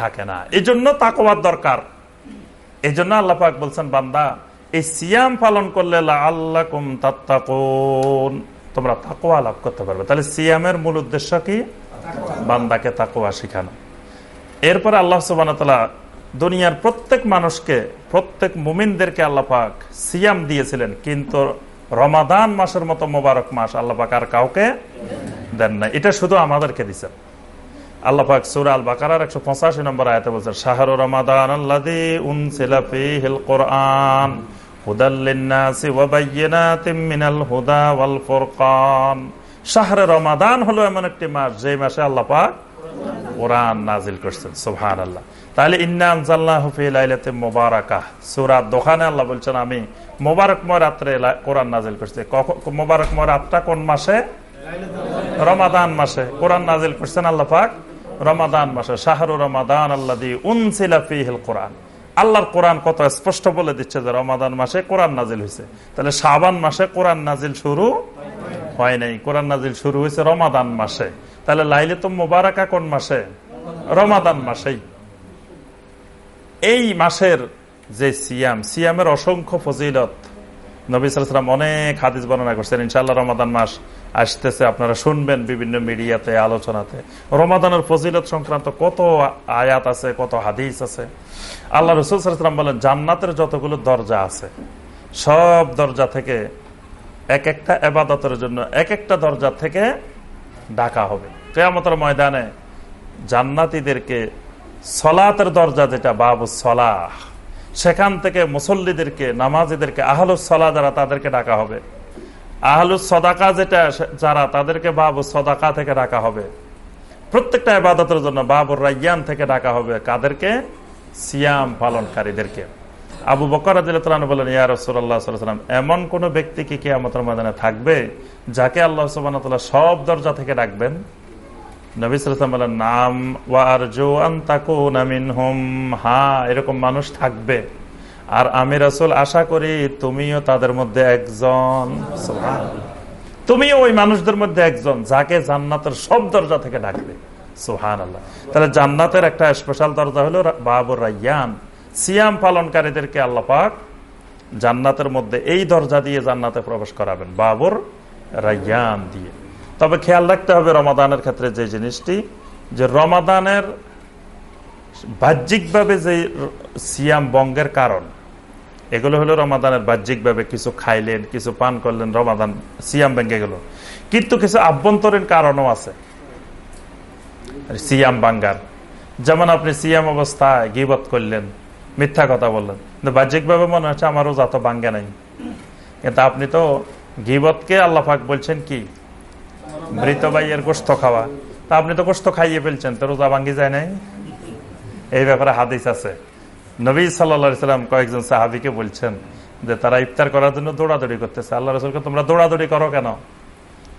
থাকে না। এই জন্য তাকোয়ার দরকার। এই জন্য আল্লাপাক বলছেন, বান্দা এই সিয়াম পালন করলে আল্লাহ কুম তোমরা তাকোয়া লাভ করতে পারবে। তাহলে সিয়ামের মূল উদ্দেশ্য কি? বান্দাকে তাকোয়া শিখানো। এরপরে আল্লাহ সুবান দুনিয়ার প্রত্যেক মানুষকে, প্রত্যেক মুমিনদেরকে আল্লাপাক সিয়াম দিয়েছিলেন। কিন্তু রমাদান মাসের মতো মোবারক মাস আল্লাপাক আর কাউকে দেন না এটা শুধু আমাদেরকে দিচ্ছেন আল্লাপাক সুরা আল বাকার একশো পঁচাশি নম্বর আয়তে বলছেন শাহরু রমাদান হিল কোরআন শাহরে রমাদান হলো এমন একটি মাস যে মাসে কোরআন নাজিল করছেন সোহান আল্লাহ তাহলে ইন্নাম মোবারকা দোকানে আল্লাহ বলছেন আমি মোবারকময় রাত্রে কোরআন নাজিল করছি। মোবারকময় রাতটা কোন মাসে? রমাদান মাসে কোরআন নাজিল করছেন আল্লাহ পাক রমাদান মাসে, শাহরু রমাদান আল্লাহ উনসিলাফিহিল কোরআন। আল্লাহর কোরআন কত স্পষ্ট বলে দিচ্ছে যে রমাদান মাসে কোরআন নাজিল হয়েছে তাহলে শাবান মাসে কোরআন নাজিল শুরু হয় নাই। কোরআন নাজিল শুরু হয়েছে রমাদান মাসে। তাহলে লাইলে তো মোবারকা কোন মাসে? রমাদান মাসেই। এই মাসের যে সিয়াম, সিয়ামের অসংখ্য ফজিলত নবী সালাম অনেক হাদিস বর্ণনা করছেন ইনশাল্লাহ রমাদান মাস আসতেছে, আপনারা শুনবেন বিভিন্ন মিডিয়াতে, আলোচনাতে। রমাদানের ফজিলত সংক্রান্ত কত আয়াত আছে, কত হাদিস আছে। আল্লাহ রসুল সালাম বলেন, জান্নাতের যতগুলো দরজা আছে, সব দরজা থেকে এক একটা এবাদতের জন্য এক একটা দরজা থেকে ডাকা হবে। কেয়ামতের ময়দানে জান্নাতিদেরকে সলাতের দরজা যেটা, বাবু সলাহ, সেখান থেকে মুসল্লিদেরকে, নামাজিদেরকে, আহলুস সলা যারা তাদেরকে ডাকা হবে। আহলুস সদাকা যেটা যারা, তাদেরকে বাবু সদাকা থেকে ডাকা হবে। প্রত্যেকটা আবাদতের জন্য বাবুর রাইয়ান থেকে ডাকা হবে কাদেরকে? সিয়াম পালনকারীদেরকে। আবু বকর বলেন, ইয়া রসুল্লাহাম এমন কোন ব্যক্তি কি কেয়ামতের ময়দানে থাকবে, যাকে আল্লাহ সুবান সব দরজা থেকে ডাকবেন? বলেন, নাম হা এরকম মানুষ থাকবে। আর আমি রাসুল আশা করি তুমিও তাদের মধ্যে একজন। তুমিও ওই মানুষদের মধ্যে একজন যাকে জান্নাতের সব দরজা থেকে ডাকবে। সোহান আল্লাহ তাহলে জান্নাতের একটা স্পেশাল দরজা হলো বাবুর রাইয়ান। সিয়াম পালনকারীদেরকে আল্লাপাক জান্নাতের মধ্যে এই দরজা দিয়ে জান্নাতে প্রবেশ করাবেন বাবুর রাইয়ান দিয়ে। তবে খেয়াল রাখতে হবে রমাদানের ক্ষেত্রে যে জিনিসটি, যে রমাদানের বাহ্যিকভাবে যে সিয়াম বঙ্গের কারণ এগুলো হলো রমাদানের বাহ্যিকভাবে কিছু খাইলেন, কিছু পান করলেন, রমাদান সিয়াম ভেঙে গেল। কিন্তু কিছু আভ্যন্তরীণ কারণও আছে। সিয়াম বাঙ্গার। যেমন আপনি সিয়াম অবস্থায় গিবত করলেন, মিথ্যা কথা বললেন। কিন্তু বাহ্যিকভাবে মনে হচ্ছে আমার রোজা তো বাঙ্গা নাই। কিন্তু আপনি তো গিবতকে আল্লাহাক বলছেন কি? মৃত ভাইয়ের গোস্ত খাওয়া। তা আপনি তো গোস্ত খাইয়ে ফেলছেন, তো রোজা ভাঙ্গি যায় নাই? এই ব্যাপারে হাদিস আছে। নবী সাল্লাম কয়েকজন সাহাবিকে বলছেন যে, তারা ইফতার করার জন্য দৌড়াদৌড়ি করতেছে। আল্লাহ রসুলকে তোমরা দৌড়াদৌড়ি করো কেন?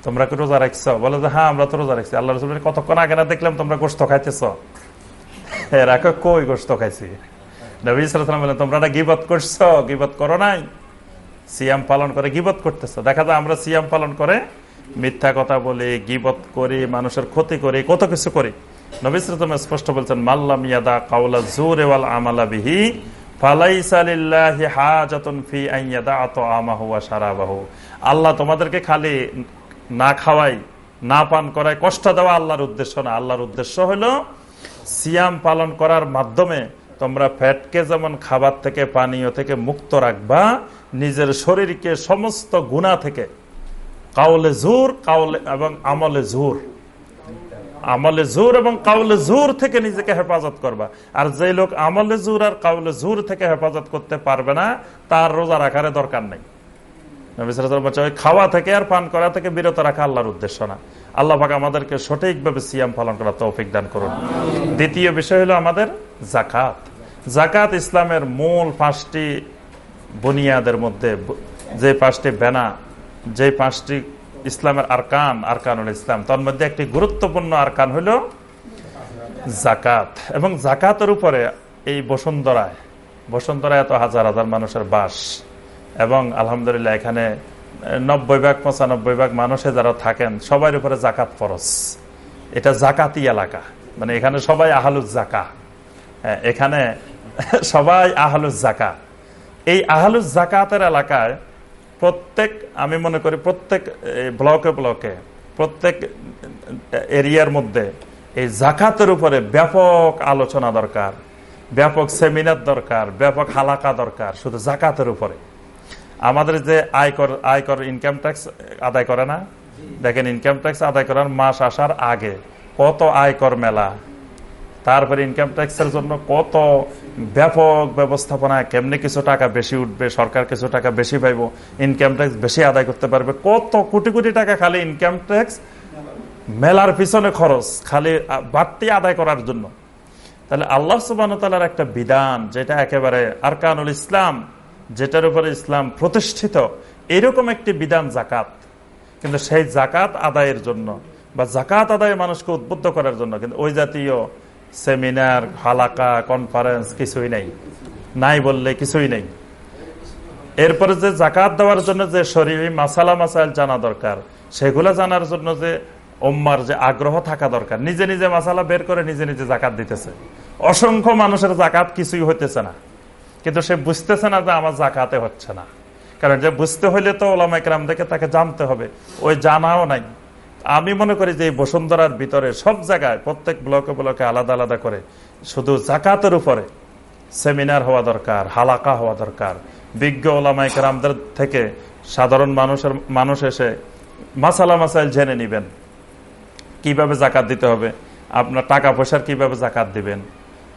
তোমরা কি রোজা রাখছো? বলে যে হ্যাঁ আমরা তো রোজা রাখছি। আল্লাহ রসুল কতক্ষণ আগে না দেখলাম তোমরা গোস্ত খাইতেছ? এরা কই গোস্ত খাইছি? নবী সাল্লাম বলেন, তোমরা না গিবত করছ? গিবত করো নাই? সিয়াম পালন করে গিবত করতেছো? দেখা যায় আমরা সিয়াম পালন করে মিথ্যা কথা বলে, গিবত করি, মানুষের ক্ষতি করি, কত কিছু করি। স্পষ্ট বলছেন, মাল্লাম ইয়াদা কাউলা জোর এওয়াল আমালা বিহি আল্লাহ তোমাদেরকে খালি না খাওয়াই, না পান করায় কষ্ট দেওয়া আল্লাহর উদ্দেশ্য না। আল্লাহর উদ্দেশ্য হলো সিয়াম পালন করার মাধ্যমে তোমরা ফ্যাটকে যেমন খাবার থেকে, পানীয় থেকে মুক্ত রাখবা, নিজের শরীরকে সমস্ত গুণা থেকে কাউলে জোর কাউলে এবং আমলে জোর। আমলে জোর এবং কাউলে জোর থেকে নিজেকে হেফাজত করবা। আর যে লোক আমলে জোর আর কাউলে জোর থেকে হেফাজত করতে পারবে না, তার রোজা রাখার দরকার নেই। খাওয়া থেকে আর পান করা থেকে বিরত রাখা আল্লাহর উদ্দেশ্য না। আল্লাহ পাক আমাদেরকে সঠিকভাবে সিয়াম পালন করা তৌফিক দান করুন। দ্বিতীয় বিষয় হলো আমাদের জাকাত জাকাত ইসলামের মূল পাঁচটি বুনিয়াদের মধ্যে, যে পাঁচটি বেনা, যে পাঁচটি ইসলামের আরকান আরকানুল ইসলাম। তার মধ্যে একটি গুরুত্বপূর্ণ আরকান হলো জাকাত। এবং জাকাতের উপরে এই বসুন্ধরায় বসুন্ধরায় এত হাজার হাজার মানুষের বাস। এবং আলহামদুলিল্লাহ এখানে নব্বই ভাগ পঁচানব্বই ভাগ মানুষে যারা থাকেন সবার উপরে জাকাত ফরস এটা জাকাতি এলাকা। মানে এখানে সবাই আহালুজ জাকা। হ্যাঁ, এখানে সবাই আহালুজ জাকা। এই আহালুজ জাকাতের এলাকায় প্রত্যেক, আমি মনে করি প্রত্যেক ব্লকে ব্লকে, প্রত্যেক এরিয়ার মধ্যে এই জাকাতের উপরে ব্যাপক আলোচনা দরকার, ব্যাপক সেমিনার দরকার, ব্যাপক হালাকা দরকার, শুধু জাকাতের উপরে। আমাদের যে আয়কর আয়কর ইনকাম ট্যাক্স আদায় করে না? দেখেন ইনকাম ট্যাক্স আদায় করার মাস আসার আগে কত আয়কর মেলা, তারপরে ইনকাম ট্যাক্সের জন্য কত ব্যাপক ব্যবস্থাপনা, কেমনি কিছু টাকা বেশি উঠবে, সরকার কিছু টাকা বেশি পাইব ইনকাম ট্যাক্স বেশি আদায় করতে পারবে, কত কোটি কোটি টাকা খালি ইনকাম ট্যাক্স মেলার পিছনে খরচ, খালি বাড়তি আদায় করার জন্য। তাহলে আল্লাহ সুবান একটা বিধান, যেটা একেবারে আরকানুল ইসলাম, যেটার উপরে ইসলাম প্রতিষ্ঠিত, এরকম একটি বিধান জাকাত কিন্তু সেই জাকাত আদায়ের জন্য, বা জাকাত আদায় মানুষকে উদ্বুদ্ধ করার জন্য, কিন্তু ওই জাতীয় সেমিনার, হালাকা কনফারেন্স কিছুই নেই। নাই বললে কিছুই নেই। এরপরে যে জাকাত দেওয়ার জন্য যে শরীর মাসালা, মাসাইল জানা দরকার, সেগুলো জানার জন্য যে ওম্মার যে আগ্রহ থাকা দরকার, নিজে নিজে মাসালা বের করে নিজে নিজে জাকাত দিতেছে। অসংখ্য মানুষের জাকাত কিছুই হইতেছে না। কিন্তু সে বুঝতেছে না যে আমার জাকাতে হচ্ছে না। কারণ যে বুঝতে হইলে তো ওলামাইকরাম দেখে তাকে জানতে হবে। ওই জানাও নাই। আমি মনে করি যে বসুন্ধরার ভিতরে সব জায়গায়, প্রত্যেক ব্লকে ব্লকে আলাদা আলাদা করে শুধু জাকাতের উপরে সেমিনার হওয়া দরকার, হালাকা হওয়া দরকার। বিজ্ঞ ওলামাইকরামদের থেকে সাধারণ মানুষের, মানুষ এসে মাসালা মাসাইল জেনে নিবেন। কীভাবে জাকাত দিতে হবে? আপনার টাকা পয়সার কীভাবে জাকাত দিবেন?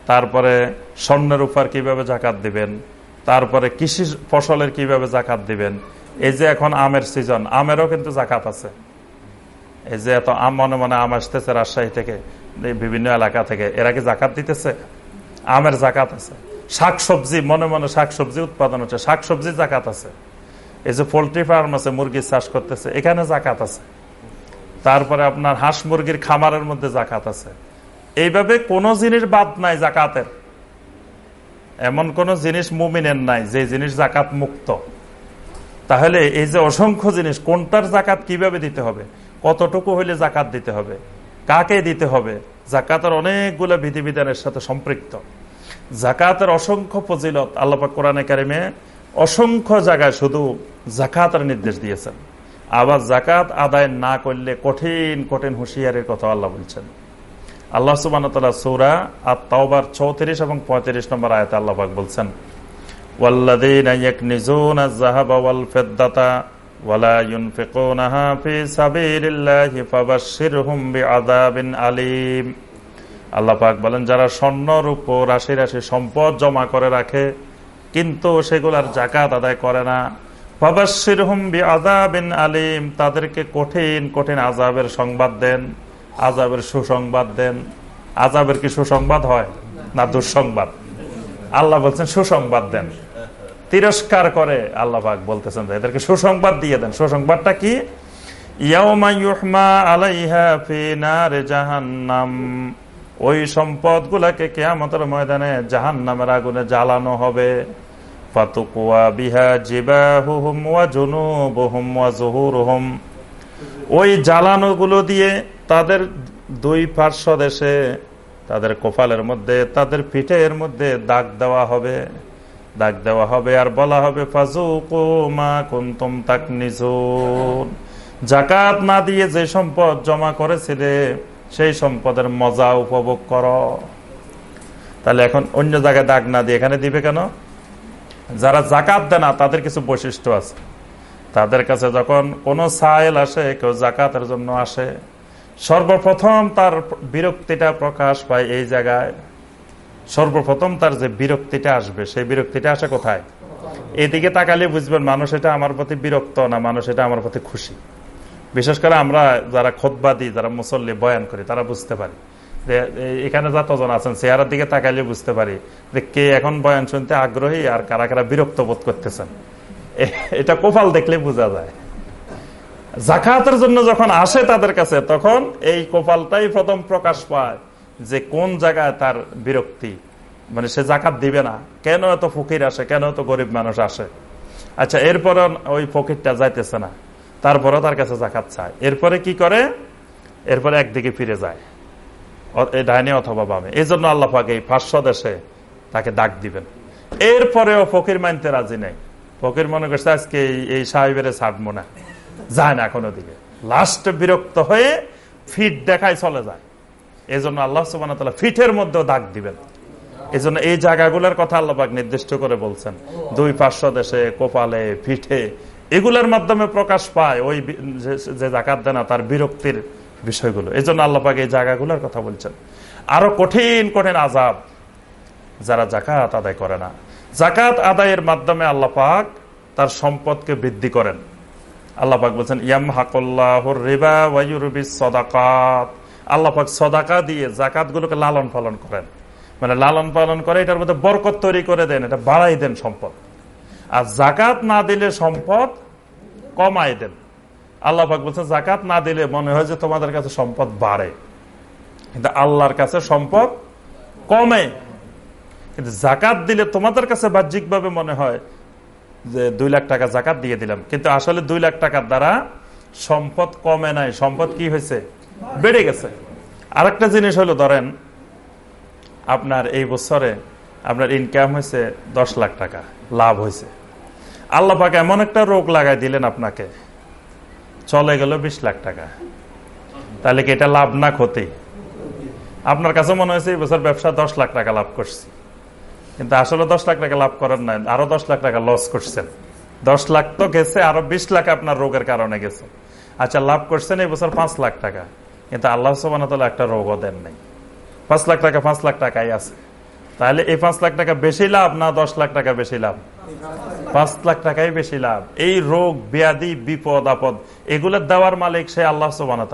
তারপরে স্বর্ণের উপর কীভাবে জাকাত দিবেন? তারপরে কৃষি ফসলের কীভাবে জাকাত দিবেন? এই যে এখন আমের সিজন আমেরও কিন্তু জাকাত আছে। এই যে এত আম মনে মনে আম আসতেছে রাজশাহী থেকে বিভিন্ন এলাকা থেকে। এরা কি জাকাত দিতেছে? আমের জাকাত আছে। শাক সবজি মনে মনে শাক সবজি উৎপাদন হচ্ছে। শাক সবজি জাকাত আছে। এই যে পোলট্রি ফার্ম আছে মুরগির চাষ করতেছে, এখানে জাকাত আছে। তারপরে আপনার হাঁস মুরগির খামারের মধ্যে জাকাত আছে। এইভাবে কোন জিনিস বাদ নাই জাকাতের। এমন কোন জিনিস মুমিনের নাই, যে জিনিস জাকাত মুক্ত। তাহলে এই যে অসংখ্য জিনিস, কোনটার জাকাত কীভাবে দিতে হবে? কতটুকু হইলে জাকাত দিতে হবে? কাকে দিতে হবে? জাকাতের অনেকগুলো বিধিবিধানের সাথে সম্পৃক্ত। জাকাতের অসংখ্য ফজিলত আল্লাপা কোরআনে কারিমে অসংখ্য জায়গায় শুধু জাকাতের নির্দেশ দিয়েছেন। আবার জাকাত আদায় না করলে কঠিন কঠিন হুঁশিয়ারের কথা আল্লাহ বলছেন। আল্লাহ সুবান সৌরা আর তাওবার চৌত্রিশ এবং পঁয়ত্রিশ নম্বর আয়তে আল্লাহাক বলছেন বলেন, যারা স্বর্ণ রূপ রাশি রাশি সম্পদ জমা করে রাখে, কিন্তু সেগুলার জাকাত আদায় করে না। ফাবাসির হুম বি আজাবিন আলিম, তাদেরকে কঠিন কঠিন আজাবের সংবাদ দেন আজাবের সুসংবাদ দেন। আজাবের কি সুসংবাদ হয় না দুঃসংবাদ? আল্লাহ বলছেন, সুসংবাদ দেন। তিরস্কার করে আল্লাহ বলতেছেন এদেরকে সুসংবাদ দিয়ে দেন। সুসংবাদটা কি? ওই সম্পদ গুলাকে কেয়ামতের ময়দানে জাহান নামের আগুনে জ্বালানো হবে। ওই জ্বালানো গুলো দিয়ে তাদের দুই পার্শ্ব দেশে, তাদের কপালের মধ্যে, তাদের পিঠের মধ্যে দাগ দেওয়া হবে। দাগ দেওয়া হবে আর বলা হবে জাকাত না দিয়ে যে সম্পদ জমা করেছিলে, সেই সম্পদের মজা উপভোগ কর। তাহলে এখন অন্য জায়গায় দাগ না দিয়ে এখানে দিবে কেন? যারা জাকাত দেয় না, তাদের কিছু বৈশিষ্ট্য আছে। তাদের কাছে যখন কোনো সাইল আসে, কেউ জাকাতের জন্য আসে, সর্বপ্রথম তার বিরক্তিটা প্রকাশ পায় এই জায়গায়। সর্বপ্রথম তার যে বিরক্তিটা আসবে, সেই বিরক্তিটা আসে কোথায়? এদিকে তাকালে বুঝবেন মানুষ এটা আমার প্রতি বিরক্ত না মানুষ এটা আমার প্রতি খুশি। বিশেষ করে আমরা যারা খোদবাদী, যারা মুসল্লি বয়ান করি, তারা বুঝতে পারি। যে এখানে যতজন আছেন, চেহারার দিকে তাকাইলে বুঝতে পারি যে কে এখন বয়ান শুনতে আগ্রহী আর কারা কারা বিরক্ত বোধ করতেছেন। এটা কোপাল দেখলে বোঝা যায়। জাকাতের জন্য যখন আসে তাদের কাছে, তখন এই কপালটাই প্রথম প্রকাশ পায়। যে কোন জায়গায় তার বিরক্তি? মানে সে জাকাত দিবে না। কেন এত ফকির আসে? কেন এত গরিব মানুষ আসে? আচ্ছা এরপরে ওই ফকিরটা যাইতেছে না। তারপরে তার কাছে জাকাত চায়। এরপরে কি করে? এরপরে একদিকে ফিরে যায়। ডাইনে অথবা বামে। এই জন্য আল্লাহাক এই পাঁচশো দেশে তাকে ডাক দিবেন। এরপরেও ফকির মানতে রাজি নেই। ফকির মনে করছে, আজকে এই সাহেবের ছাড়বো না। যায় না কোনো দিকে। লাস্ট বিরক্ত হয়ে ফিট দেখায় চলে যায়। এই জন্য আল্লাহ সুবান ফিটের মধ্যেও ডাক দিবেন। এই জন্য এই জায়গাগুলোর কথা আল্লাহাক নির্দিষ্ট করে বলছেন। দুই পাঁচশো দেশে, কোপালে, ফিটে, এগুলোর মাধ্যমে প্রকাশ পায় ওই যে জাকাত দেয় না তার বিরক্তির বিষয়গুলো। এই জন্য আল্লাপাক এই জায়গাগুলোর কথা বলছেন। আরও কঠিন কঠিন আজাব যারা জাকাত আদায় করে না। জাকাত আদায়ের মাধ্যমে আল্লাপাক তার সম্পদকে বৃদ্ধি করেন। আল্লাপাক বলছেন ইয়াম হাকল্লাহর রিবা ওয়াইরুবি সদাকাত। আল্লাপাক সদাকা দিয়ে জাকাত গুলোকে লালন পালন করেন। মানে লালন পালন করে, এটার মধ্যে বরকত তৈরি করে দেন, এটা বাড়াই দেন সম্পদ। আর জাকাত না দিলে সম্পদ কমাই দেন। আল্লাহ বলছে, জাকাত না দিলে মনে হয় যে তোমাদের কাছে সম্পদ বাড়ে। কিন্তু আল্লাহর কাছে সম্পদ কমে। কিন্তু জাকাত দিলে তোমাদের কাছে বাহ্যিকভাবে মনে হয় যে দুই লাখ টাকা জাকাত দিয়ে দিলাম। কিন্তু আসলে দুই লাখ টাকার দ্বারা সম্পদ কমে নাই। সম্পদ কি হয়েছে? বেড়ে গেছে। আরেকটা জিনিস হলো, ধরেন, আপনার এই বছরে আপনার ইনকাম হয়েছে দশ লাখ টাকা, লাভ হয়েছে। আল্লাহ পাকে এমন একটা রোগ লাগাই দিলেন আপনাকে, চলে গেল বিশ লাখ টাকা। তাহলে কি এটা লাভ না ক্ষতি? আপনার কাছে মনে হয়েছে, এই বছর ব্যবসা দশ লাখ টাকা লাভ করছি। কিন্তু আসলে দশ লাখ টাকা লাভ করেন নাই, আরও দশ লাখ টাকা লস করছেন। দশ লাখ তো গেছে, আরও বিশ লাখ আপনার রোগের কারণে গেছে। আচ্ছা লাভ করছেন এই বছর পাঁচ লাখ টাকা। কিন্তু আল্লাহ সোবান একটা রোগও দেন নাই। পাঁচ লাখ টাকা, পাঁচ লাখ টাকাই আছে। তাহলে এই পাঁচ লাখ টাকা বেশি লাভ না দশ লাখ টাকা বেশি লাভ? পাঁচ লাখ টাকাই বেশি লাভ। এই রোগ, ব্যাধি, বিপদ, আপদ এগুলো দেওয়ার মালিক সে আল্লাহ সোবানা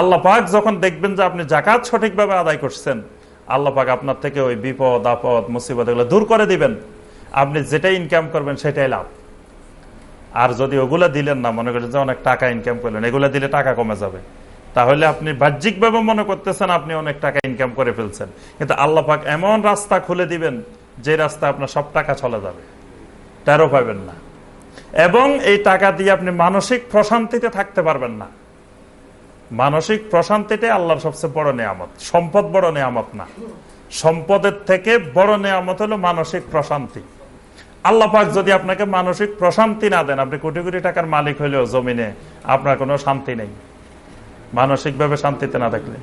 আল্লাহ পাক যখন দেখবেন যে আপনি জাকাত সঠিকভাবে আদায় করছেন, আল্লাহ পাক আপনার থেকে ওই বিপদ, আপদ, মুসিবত এগুলো দূর করে দিবেন। আপনি যেটাই ইনকাম করবেন সেটাই লাভ। আর যদি ওগুলা দিলেন না, মনে করেন যে অনেক টাকা ইনকাম করলেন, এগুলা দিলে টাকা কমে যাবে। তাহলে আপনি বাহ্যিকভাবে মনে করতেছেন আপনি অনেক টাকা ইনকাম করে ফেলছেন। কিন্তু আল্লাহ পাক এমন রাস্তা খুলে দিবেন, যে রাস্তা আপনার সব টাকা চলে যাবে। তেরো পাবেন না। এবং এই টাকা দিয়ে আপনি মানসিক প্রশান্তিতে থাকতে পারবেন না। মানসিক প্রশান্তিতে আল্লাহর সবচেয়ে বড় নেয়ামত। সম্পদ বড় নেয়ামত না। সম্পদের থেকে বড় নেয়ামত হলো মানসিক প্রশান্তি। আল্লাহ পাক যদি আপনাকে মানসিক প্রশান্তি না দেন, আপনি কোটি কোটি টাকার মালিক হলেও জমিনে আপনার কোনো শান্তি নেই। মানসিকভাবে শান্তিতে না থাকলে।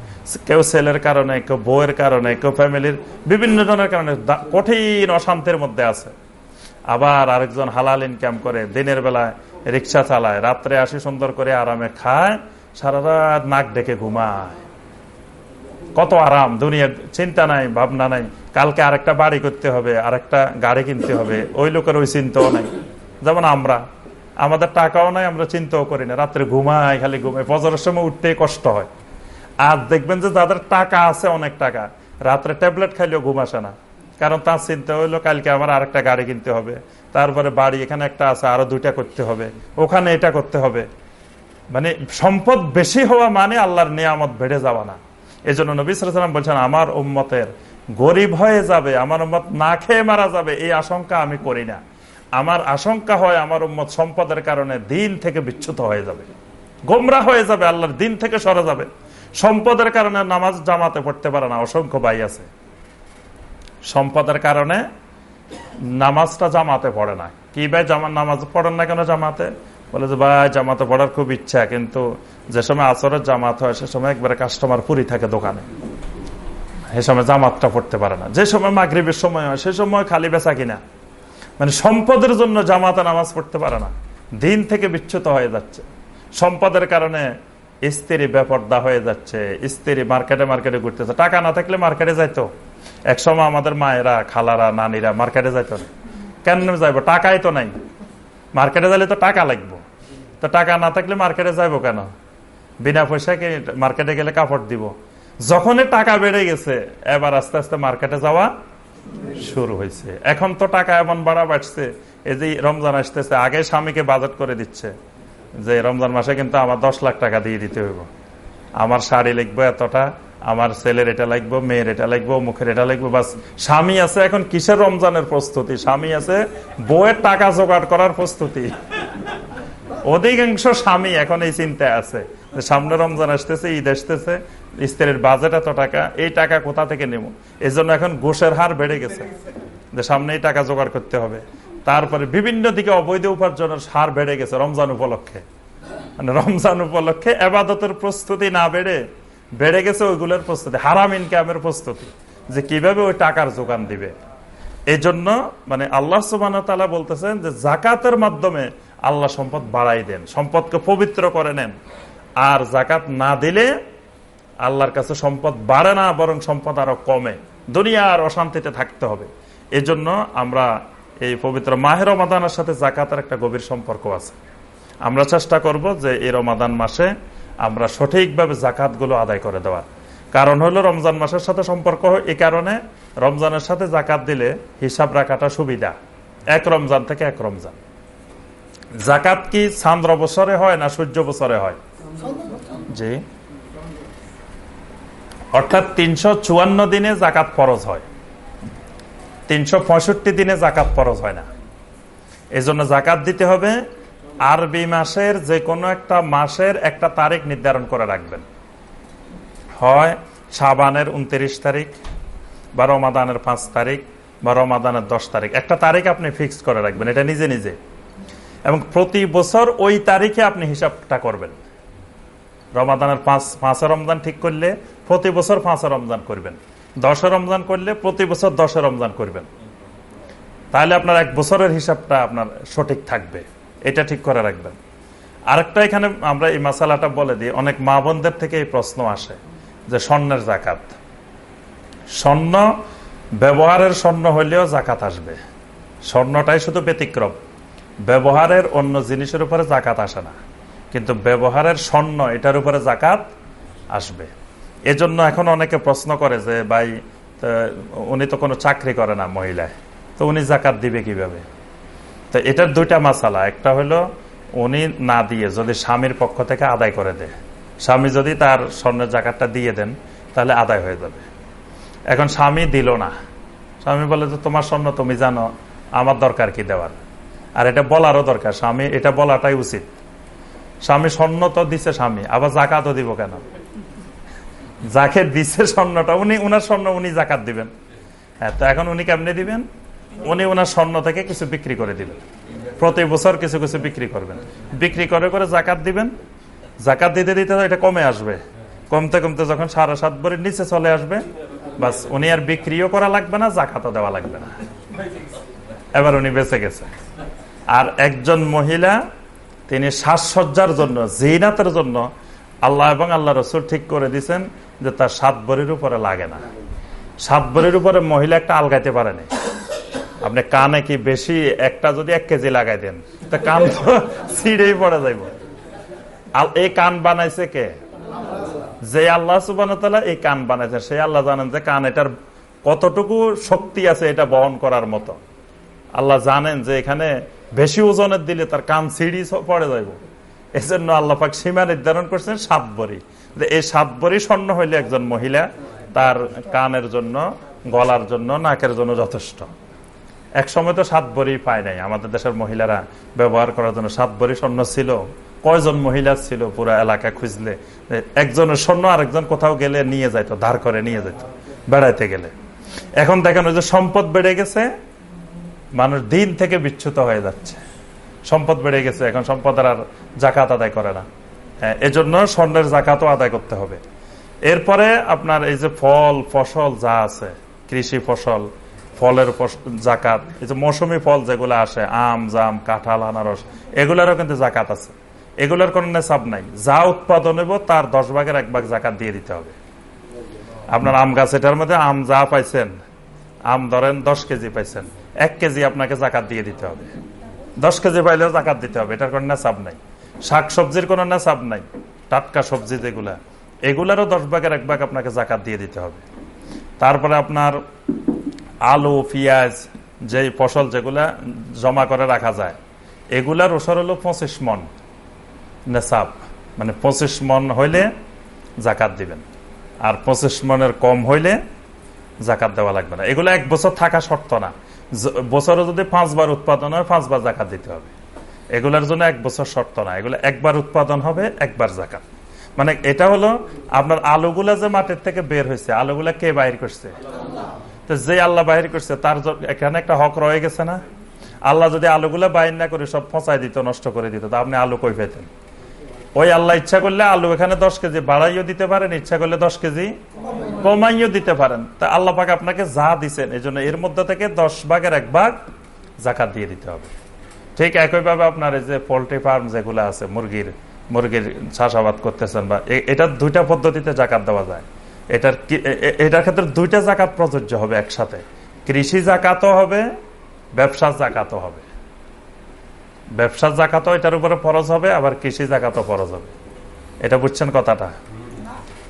কেউ ছেলের কারণে, কেউ বউয়ের কারণে, কেউ ফ্যামিলির বিভিন্ন জনের কারণে কঠিন অশান্তির মধ্যে আছে। আবার আরেকজন হালাল ইনকাম করে, দিনের বেলায় রিক্সা চালায়, রাত্রে আসি সুন্দর করে আরামে খায় সারা রাত নাক ডেকে ঘুমায়। কত আরাম দুনিয়ার চিন্তা নাই, ভাবনা নাই, কালকে আরেকটা বাড়ি করতে হবে, আরেকটা গাড়ি কিনতে হবে, ওই লোকের ওই চিন্তাও নাই। যেমন আমরা আমাদের টাকাও নাই, আমরা চিন্তাও করি না। রাত্রে ঘুমাই, খালি ঘুমাই। ফজরের সময় উঠতে কষ্ট হয়। আর দেখবেন যে যাদের টাকা আছে, অনেক টাকা। রাত্রে ট্যাবলেট খাইলেও ঘুম আসে না। কারণ তার চিন্তা হইল, কালকে আমার আরেকটা গাড়ি কিনতে হবে। তারপরে বাড়ি এখানে একটা আছে, আরও দুইটা করতে হবে। ওখানে এটা করতে হবে। মানে সম্পদ বেশি হওয়া মানে আল্লাহর নিয়ামত বেড়ে যাওয়া না। এই জন্য নবিসাম বলছেন, আমার উম্মতের গরিব হয়ে যাবে, আমার উম্মত না খেয়ে মারা যাবে, এই আশঙ্কা আমি করি না। আমার আশঙ্কা হয় আমার উম্মত সম্পদের কারণে দিন থেকে বিচ্ছুত হয়ে যাবে। গোমরা হয়ে যাবে, আল্লাহর দিন থেকে সরে যাবে। সম্পদের কারণে নামাজ জামাতে পড়তে পারে না, অসংখ্য ভাই আছে। সম্পদের কারণে নামাজটা জামাতে পড়ে না। কি ভাই, জামা নামাজ পড়েন না কেন জামাতে? বলে যে, ভাই, জামাতে পড়ার খুব ইচ্ছা, কিন্তু যে সময় আসরের জামাত হয়, সে সময় একবারে কাস্টমার পুরি থাকে দোকানে। সে সময় জামাতটা পড়তে পারে না। যে সময় মাগরীবের সময় হয়, সে সময় খালি বেচা কিনা। মানে সম্পদের জন্য জামাতা নামাজ পড়তে পারে না। দিন থেকে বিচ্ছুত হয়ে যাচ্ছে। সম্পদের কারণে স্ত্রী বেপর্দা হয়ে যাচ্ছে, স্ত্রী মার্কেটে মার্কেটে ঘুরতেছে। টাকা না থাকলে মার্কেটে যাইতো। একসময় আমাদের মায়েরা, খালারা, নানিরা মার্কেটে যাইতো না। কেন যাইবো? টাকাই তো নাই। মার্কেটে যাইলে তো টাকা লাগবো। তো টাকা না থাকলে মার্কেটে যাইবো কেন? বিনা পয়সা মার্কেটে গেলে কাপড় দিব। যখনই টাকা বেড়ে গেছে, এবার আস্তে আস্তে মার্কেটে যাওয়া শুরু হয়েছে। এখন তো টাকা এমন বাড়া বাড়ছে, এই যে রমজান আসতেছে, আগে স্বামীকে বাজেট করে দিচ্ছে যে রমজান মাসে কিন্তু আমার দশ লাখ টাকা দিয়ে দিতে হইব। আমার শাড়ি লিখব এতটা, আমার ছেলের এটা লাগবো, মেয়ের এটা লাগবো, মুখের এটা লাগবো, বাস স্বামী আছে এখন কিসের রমজানের প্রস্তুতি? স্বামী আছে বউয়ের টাকা জোগাড় করার প্রস্তুতি। অধিকাংশ স্বামী এখন এই চিন্তায় আছে সামনে রমজান আসতেছে, ঈদ আসতেছে স্ত্রীর বাজেট এত টাকা, এই টাকা কোথা থেকে নেব? এই জন্য এখন গোষের হার বেড়ে গেছে। যে সামনে এই টাকা জোগাড় করতে হবে। তারপরে বিভিন্ন দিকে অবৈধ উপার্জনের হার বেড়ে গেছে রমজান উপলক্ষে। মানে রমজান উপলক্ষে এবাদতের প্রস্তুতি না বেড়ে বেড়ে গেছে ওইগুলোর প্রস্তুতি, হারাম ইনকামের প্রস্তুতি, যে কীভাবে ওই টাকার যোগান দিবে। এই জন্য মানে আল্লাহ সুবান বলতেছেন যে জাকাতের মাধ্যমে আল্লাহ সম্পদ বাড়াই দেন, সম্পদকে পবিত্র করে নেন। আর জাকাত না দিলে আল্লাহর কাছে সম্পদ বাড়ে না, বরং সম্পদ আরও কমে। দুনিয়া আর অশান্তিতে থাকতে হবে। এই জন্য আমরা এই পবিত্র মাহের রমাদানের সাথে জাকাতের একটা গভীর সম্পর্ক আছে। আমরা চেষ্টা করব যে এই রমাদান মাসে আমরা সঠিকভাবে জাকাতগুলো আদায় করে দেওয়ার। কারণ হলো, রমজান মাসের সাথে সম্পর্ক এই কারণে রমজানের সাথে জাকাত দিলে হিসাব রাখাটা সুবিধা। এক রমজান থেকে এক রমজান। জাকাত কি চান্দ্র বছরে হয় না সূর্য বছরে হয়? জি। অর্থাৎ তিনশো চুয়ান্ন দিনে জাকাত ফরজ হয়। তিনশো পঁয়ষট্টি দিনে জাকাত ফরজ হয় না। এই জন্য জাকাত দিতে হবে। আরবি মাসের যে কোনো একটা মাসের একটা তারিখ নির্ধারণ করে রাখবেন। হয় সাবানের উনত্রিশ তারিখ বা রমাদানের পাঁচ তারিখ বা রমাদানের দশ তারিখ। একটা তারিখ আপনি ফিক্স করে রাখবেন, এটা নিজে নিজে। এবং প্রতি বছর ওই তারিখে আপনি হিসাবটা করবেন। রমাদানের পাঁচ পাঁচ রমজান ঠিক করলে প্রতি বছর পাঁচ রমজান করবেন। দশ রমজান করলে প্রতি বছর দশ রমজান করবেন। তাহলে আপনার এক বছরের হিসাবটা আপনার সঠিক থাকবে। এটা ঠিক করে রাখবেন। আরেকটা এখানে আমরা এই মশালাটা বলে দিই, অনেক মা বোনদের থেকে এই প্রশ্ন আসে যে স্বর্ণের জাকাত। স্বর্ণ, ব্যবহারের স্বর্ণ হইলেও জাকাত আসবে। স্বর্ণটাই শুধু ব্যতিক্রম। ব্যবহারের অন্য জিনিসের উপরে জাকাত আসে না। কিন্তু ব্যবহারের স্বর্ণ, এটার উপরে জাকাত আসবে। এজন্য এখন অনেকে প্রশ্ন করে যে, ভাই উনি তো কোনো চাকরি করে না মহিলায় তো উনি জাকাত দিবে কীভাবে? তো এটার দুইটা মাসালা। একটা হলো, উনি না দিয়ে যদি স্বামীর পক্ষ থেকে আদায় করে দেয়, স্বামী যদি তার স্বর্ণের জাকাতটা দিয়ে দেন, তাহলে আদায় হয়ে যাবে। এখন স্বামী দিল না, স্বামী বলে যে, তোমার স্বর্ণ তুমি জানো, আমার দরকার কি দেওয়ার? আর এটা বলারও দরকার, স্বামী, এটা বলাটাই উচিত। স্বামী স্বর্ণ তো দিছে স্বামী, আবার জাকাতও দিব কেন? যাকে দিচ্ছে স্বর্ণটা, উনি, উনার স্বর্ণ উনি জাকাত দিবেন। হ্যাঁ তো এখন উনি কেমনি দিবেন? উনি ওনার স্বর্ণ থেকে কিছু বিক্রি করে দিবেন। প্রতি বছর কিছু কিছু বিক্রি করবেন। বিক্রি করে করে জাকাত দিবেন। জাকাত দিতে দিতে এটা কমে আসবে। কমতে কমতে যখন সাড়ে সাত বরের নিচে চলে আসবে, বাস উনি আর বিক্রিও করা লাগবে না জাকাতও দেওয়া লাগবে না। এবার উনি বেঁচে গেছে। আর একজন মহিলা, তিনি সাজসজ্জার জন্য, জিনাতের জন্য আল্লাহ এবং আল্লাহ রসুল ঠিক করে দিচ্ছেন যে তার সাত বরির উপরে লাগে না। সাত বরির উপরে মহিলা একটা আলগাইতে পারেনি আপনি কানে কি বেশি একটা যদি এক কেজি লাগাই দেন, তা কান তো ছিঁড়েই পড়ে যাইব। এই কান বানাইছে কে? যে আল্লাহ সুবান এই কান বানাইছে সেই আল্লাহ জানেন যে কান এটার কতটুকু শক্তি আছে এটা বহন করার মতো। আল্লাহ জানেন যে এখানে বেশি ওজনের দিলে তার কান ছিঁড়ি পড়ে যাইব। এই জন্য আল্লাপাক সীমা নির্ধারণ করছেন সাত বরি এই সাত বরি স্বর্ণ হইলে একজন মহিলা তার কানের জন্য, গলার জন্য, নাকের জন্য যথেষ্ট। এক সময় তো সাত বরি পায় নাই। আমাদের দেশের মহিলারা ব্যবহার করার জন্য সাত বরি স্বর্ণ ছিল। কয়জন মহিলা ছিল পুরো এলাকা খুঁজলে? একজনের স্বর্ণ আরেকজন কোথাও গেলে নিয়ে যাইতো, ধার করে নিয়ে যেত বেড়াইতে গেলে। এখন দেখেন ওই যে সম্পদ বেড়ে গেছে, মানুষ দিন থেকে বিচ্ছুত হয়ে যাচ্ছে। সম্পদ বেড়ে গেছে, এখন সম্পদের আর জাকাত আদায় করে না। হ্যাঁ এজন্য স্বর্ণের জাকাতও আদায় করতে হবে। এরপরে আপনার এই যে ফল, ফসল যা আছে, কৃষি ফসল, ফলের জাকাত, এই যে মৌসুমি ফল যেগুলো আসে, আম, জাম, কাঁঠাল, আনারস, এগুলারও কিন্তু জাকাত আছে। এগুলোর কোন নেশাব নাই। যা উৎপাদন হইব, তার দশ ভাগের এক ভাগ জাকাত দিয়ে দিতে হবে। আপনার আম গাছ, এটার মধ্যে আম যা পাইছেন, আম ধরেন দশ কেজি পাইছেন, এক কেজি আপনাকে জাকাত দিয়ে দিতে হবে। দশ কেজি পাইলেও জাকাত দিতে হবে, এটার কোনো নেশাব নাই। শাক সবজির কোনো নেশাব নাই, টাটকা সবজি যেগুলা, এগুলারও দশ ভাগের এক ভাগ আপনাকে জাকাত দিয়ে দিতে হবে। তারপরে আপনার আলু, পেঁয়াজ যে ফসল যেগুলা জমা করে রাখা যায়, এগুলার ওসর হলো পঁচিশ মন নেশাব। মানে পঁচিশ মন হইলে জাকাত দিবেন, আর পঁচিশ মনের কম হইলে জাকাত দেওয়া লাগবে না। এগুলো এক বছর থাকা শর্ত না। বছরে যদি পাঁচবার উৎপাদন হয়, পাঁচবার জাকাত দিতে হবে। এগুলার জন্য এক বছর শর্ত না। এগুলো একবার উৎপাদন হবে, একবার জাকাত। মানে এটা হলো আপনার আলুগুলা যে মাটির থেকে বের হয়েছে, আলুগুলা কে বাইর করছে? তো যে আল্লাহ বাহির করছে, তার এখানে একটা হক রয়ে গেছে না? আল্লাহ যদি আলুগুলা বাইর না করে সব ফসাই দিত, নষ্ট করে দিত, তা আপনি আলু কই পেতেন? ওই আল্লাহ ইচ্ছা করলে আলু এখানে দশ কেজি, বাড়াইও দিতে পারেন, ইচ্ছা করলে দশ কেজি কমাইও দিতে পারেন। তা আল্লাহ পাক আপনাকে যা দিচ্ছেন এই এর মধ্যে থেকে দশ ভাগের এক ভাগ জাকাত দিয়ে দিতে হবে। ঠিক একইভাবে আপনার এই যে পোলট্রি ফার্ম যেগুলো আছে, মুরগির মুরগির চাষাবাদ করতেছেন বা এটার দুইটা পদ্ধতিতে জাকাত দেওয়া যায়। এটার এটার ক্ষেত্রে দুইটা জাকাত প্রযোজ্য হবে একসাথে। কৃষি জাকাতও হবে ব্যবসা জাকাতও হবে। ব্যবসা জাকাতও এটার উপরে ফরজ হবে, আবার কৃষি জাকাতও ফরজ হবে। এটা বুঝছেন কথাটা?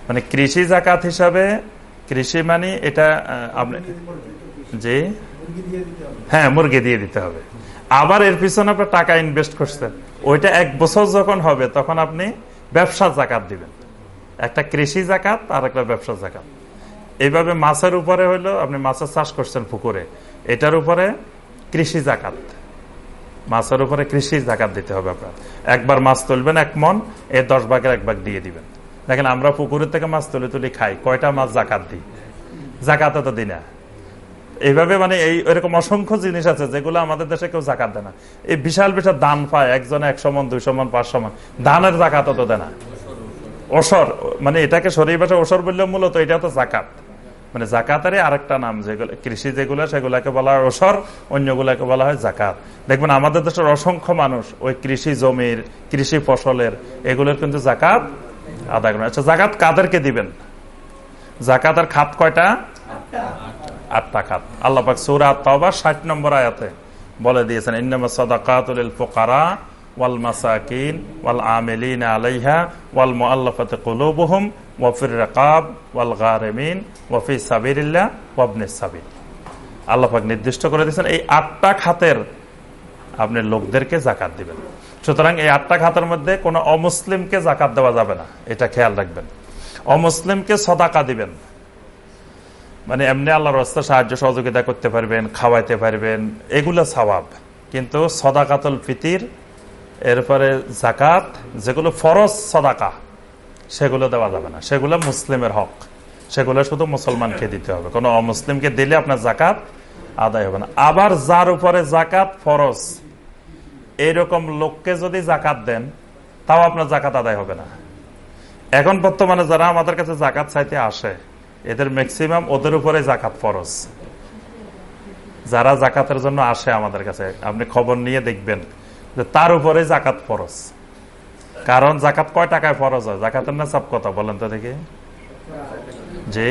মানে কৃষি জাকাত হিসাবে, কৃষি মানে এটা আপনি জি? হ্যাঁ মুরগি দিয়ে দিতে হবে। আবার এর পিছনে আপনার টাকা ইনভেস্ট করছেন। ওইটা এক বছর যখন হবে, তখন আপনি ব্যবসা জাকাত দিবেন। একটা কৃষি জাকাত, আর একটা ব্যবসা জাকাত। এইভাবে মাছের উপরে হইল, আপনি মাছের চাষ করছেন পুকুরে। এটার উপরে কৃষি জাকাত। মাছের উপরে কৃষি জাকাত দিতে হবে আপনার। একবার মাছ তুলবেন এক মন, এ দশ ভাগের এক ভাগ দিয়ে দিবেন। দেখেন, আমরা পুকুরের থেকে মাছ তুলে তুলে খাই, কয়টা মাছ জাকাত দিই? জাকাত তো দিই না। এইভাবে মানে এই এরকম অসংখ্য জিনিস আছে যেগুলো আমাদের দেশে কেউ জাকাত দেয় না। এই বিশাল বিশাল দান পায়, একজনে একশো মন, দুইশো মন, পাঁচশো মন। দানের জাকাত তো দেয় না। ওসর মানে এটাকে শরীর ভাষা ওসর বললে মূলত এটা তো জাকাত। মানে জাকাতেরই আরেকটা নাম, যেগুলো কৃষি যেগুলো, সেগুলাকে বলা হয় ওসর অন্যগুলাকে বলা হয় জাকাত। দেখবেন আমাদের দেশের অসংখ্য মানুষ ওই কৃষি জমির, কৃষি ফসলের, এগুলোর কিন্তু জাকাত আদায় করেন আচ্ছা জাকাত কাদেরকে দিবেন? জাকাতের খাত কয়টা? আটটা খাত। আল্লাহ পাক সৌরা তাওবা ষাট নম্বর আয়াতে বলে দিয়েছেন, ইন্নামা সদাকাতুল ফোকারা ওয়াল মাসাকিন ওয়াল আমিলিন আলাইহা ওয়াল মুআল্লাফাতি কুলুবুহুম ওয়া ফির রাকাব ওয়াল গারিমিন ওয়া ফি সাবিলিল্লাহ ওয়া ইবনিস সাবিল। নির্দিষ্ট করে দিয়েছেন, এই আটটা খাতের আপনি লোকদেরকে জাকাত দিবেন। সুতরাং এই আটটা খাতের মধ্যে কোনো অমুসলিমকে জাকাত দেওয়া যাবে না, এটা খেয়াল রাখবেন। অমুসলিমকে সদাকা দিবেন। মানে এমনি আল্লাহর রাস্তা সাহায্য সহযোগিতা করতে পারবেন, খাওয়াইতে পারবেন, এগুলো স্বভাব কিন্তু সদাকাতল ফিতির, এরপরে জাকাত, যেগুলো ফরজ সদাকা সেগুলো দেওয়া যাবে না। সেগুলো মুসলিমের হক। সেগুলো শুধু মুসলমানকে দিতে হবে। কোনো অমুসলিমকে দিলে আপনার জাকাত আদায় হবে না। আবার যার উপরে জাকাত ফরজ এইরকম লোককে যদি জাকাত দেন, তাও আপনার জাকাত আদায় হবে না। এখন বর্তমানে যারা আমাদের কাছে জাকাত চাইতে আসে, এদের ম্যাক্সিমাম ওদের উপরে জাকাত ফরজ। যারা জাকাতের জন্য আসে আমাদের কাছে, আপনি খবর নিয়ে দেখবেন যে তার উপরে জাকাত ফরজ। কারণ জাকাত কয় টাকায় ফরজ হয়? জাকাতের না সব কথা বলেন তো দেখি। যে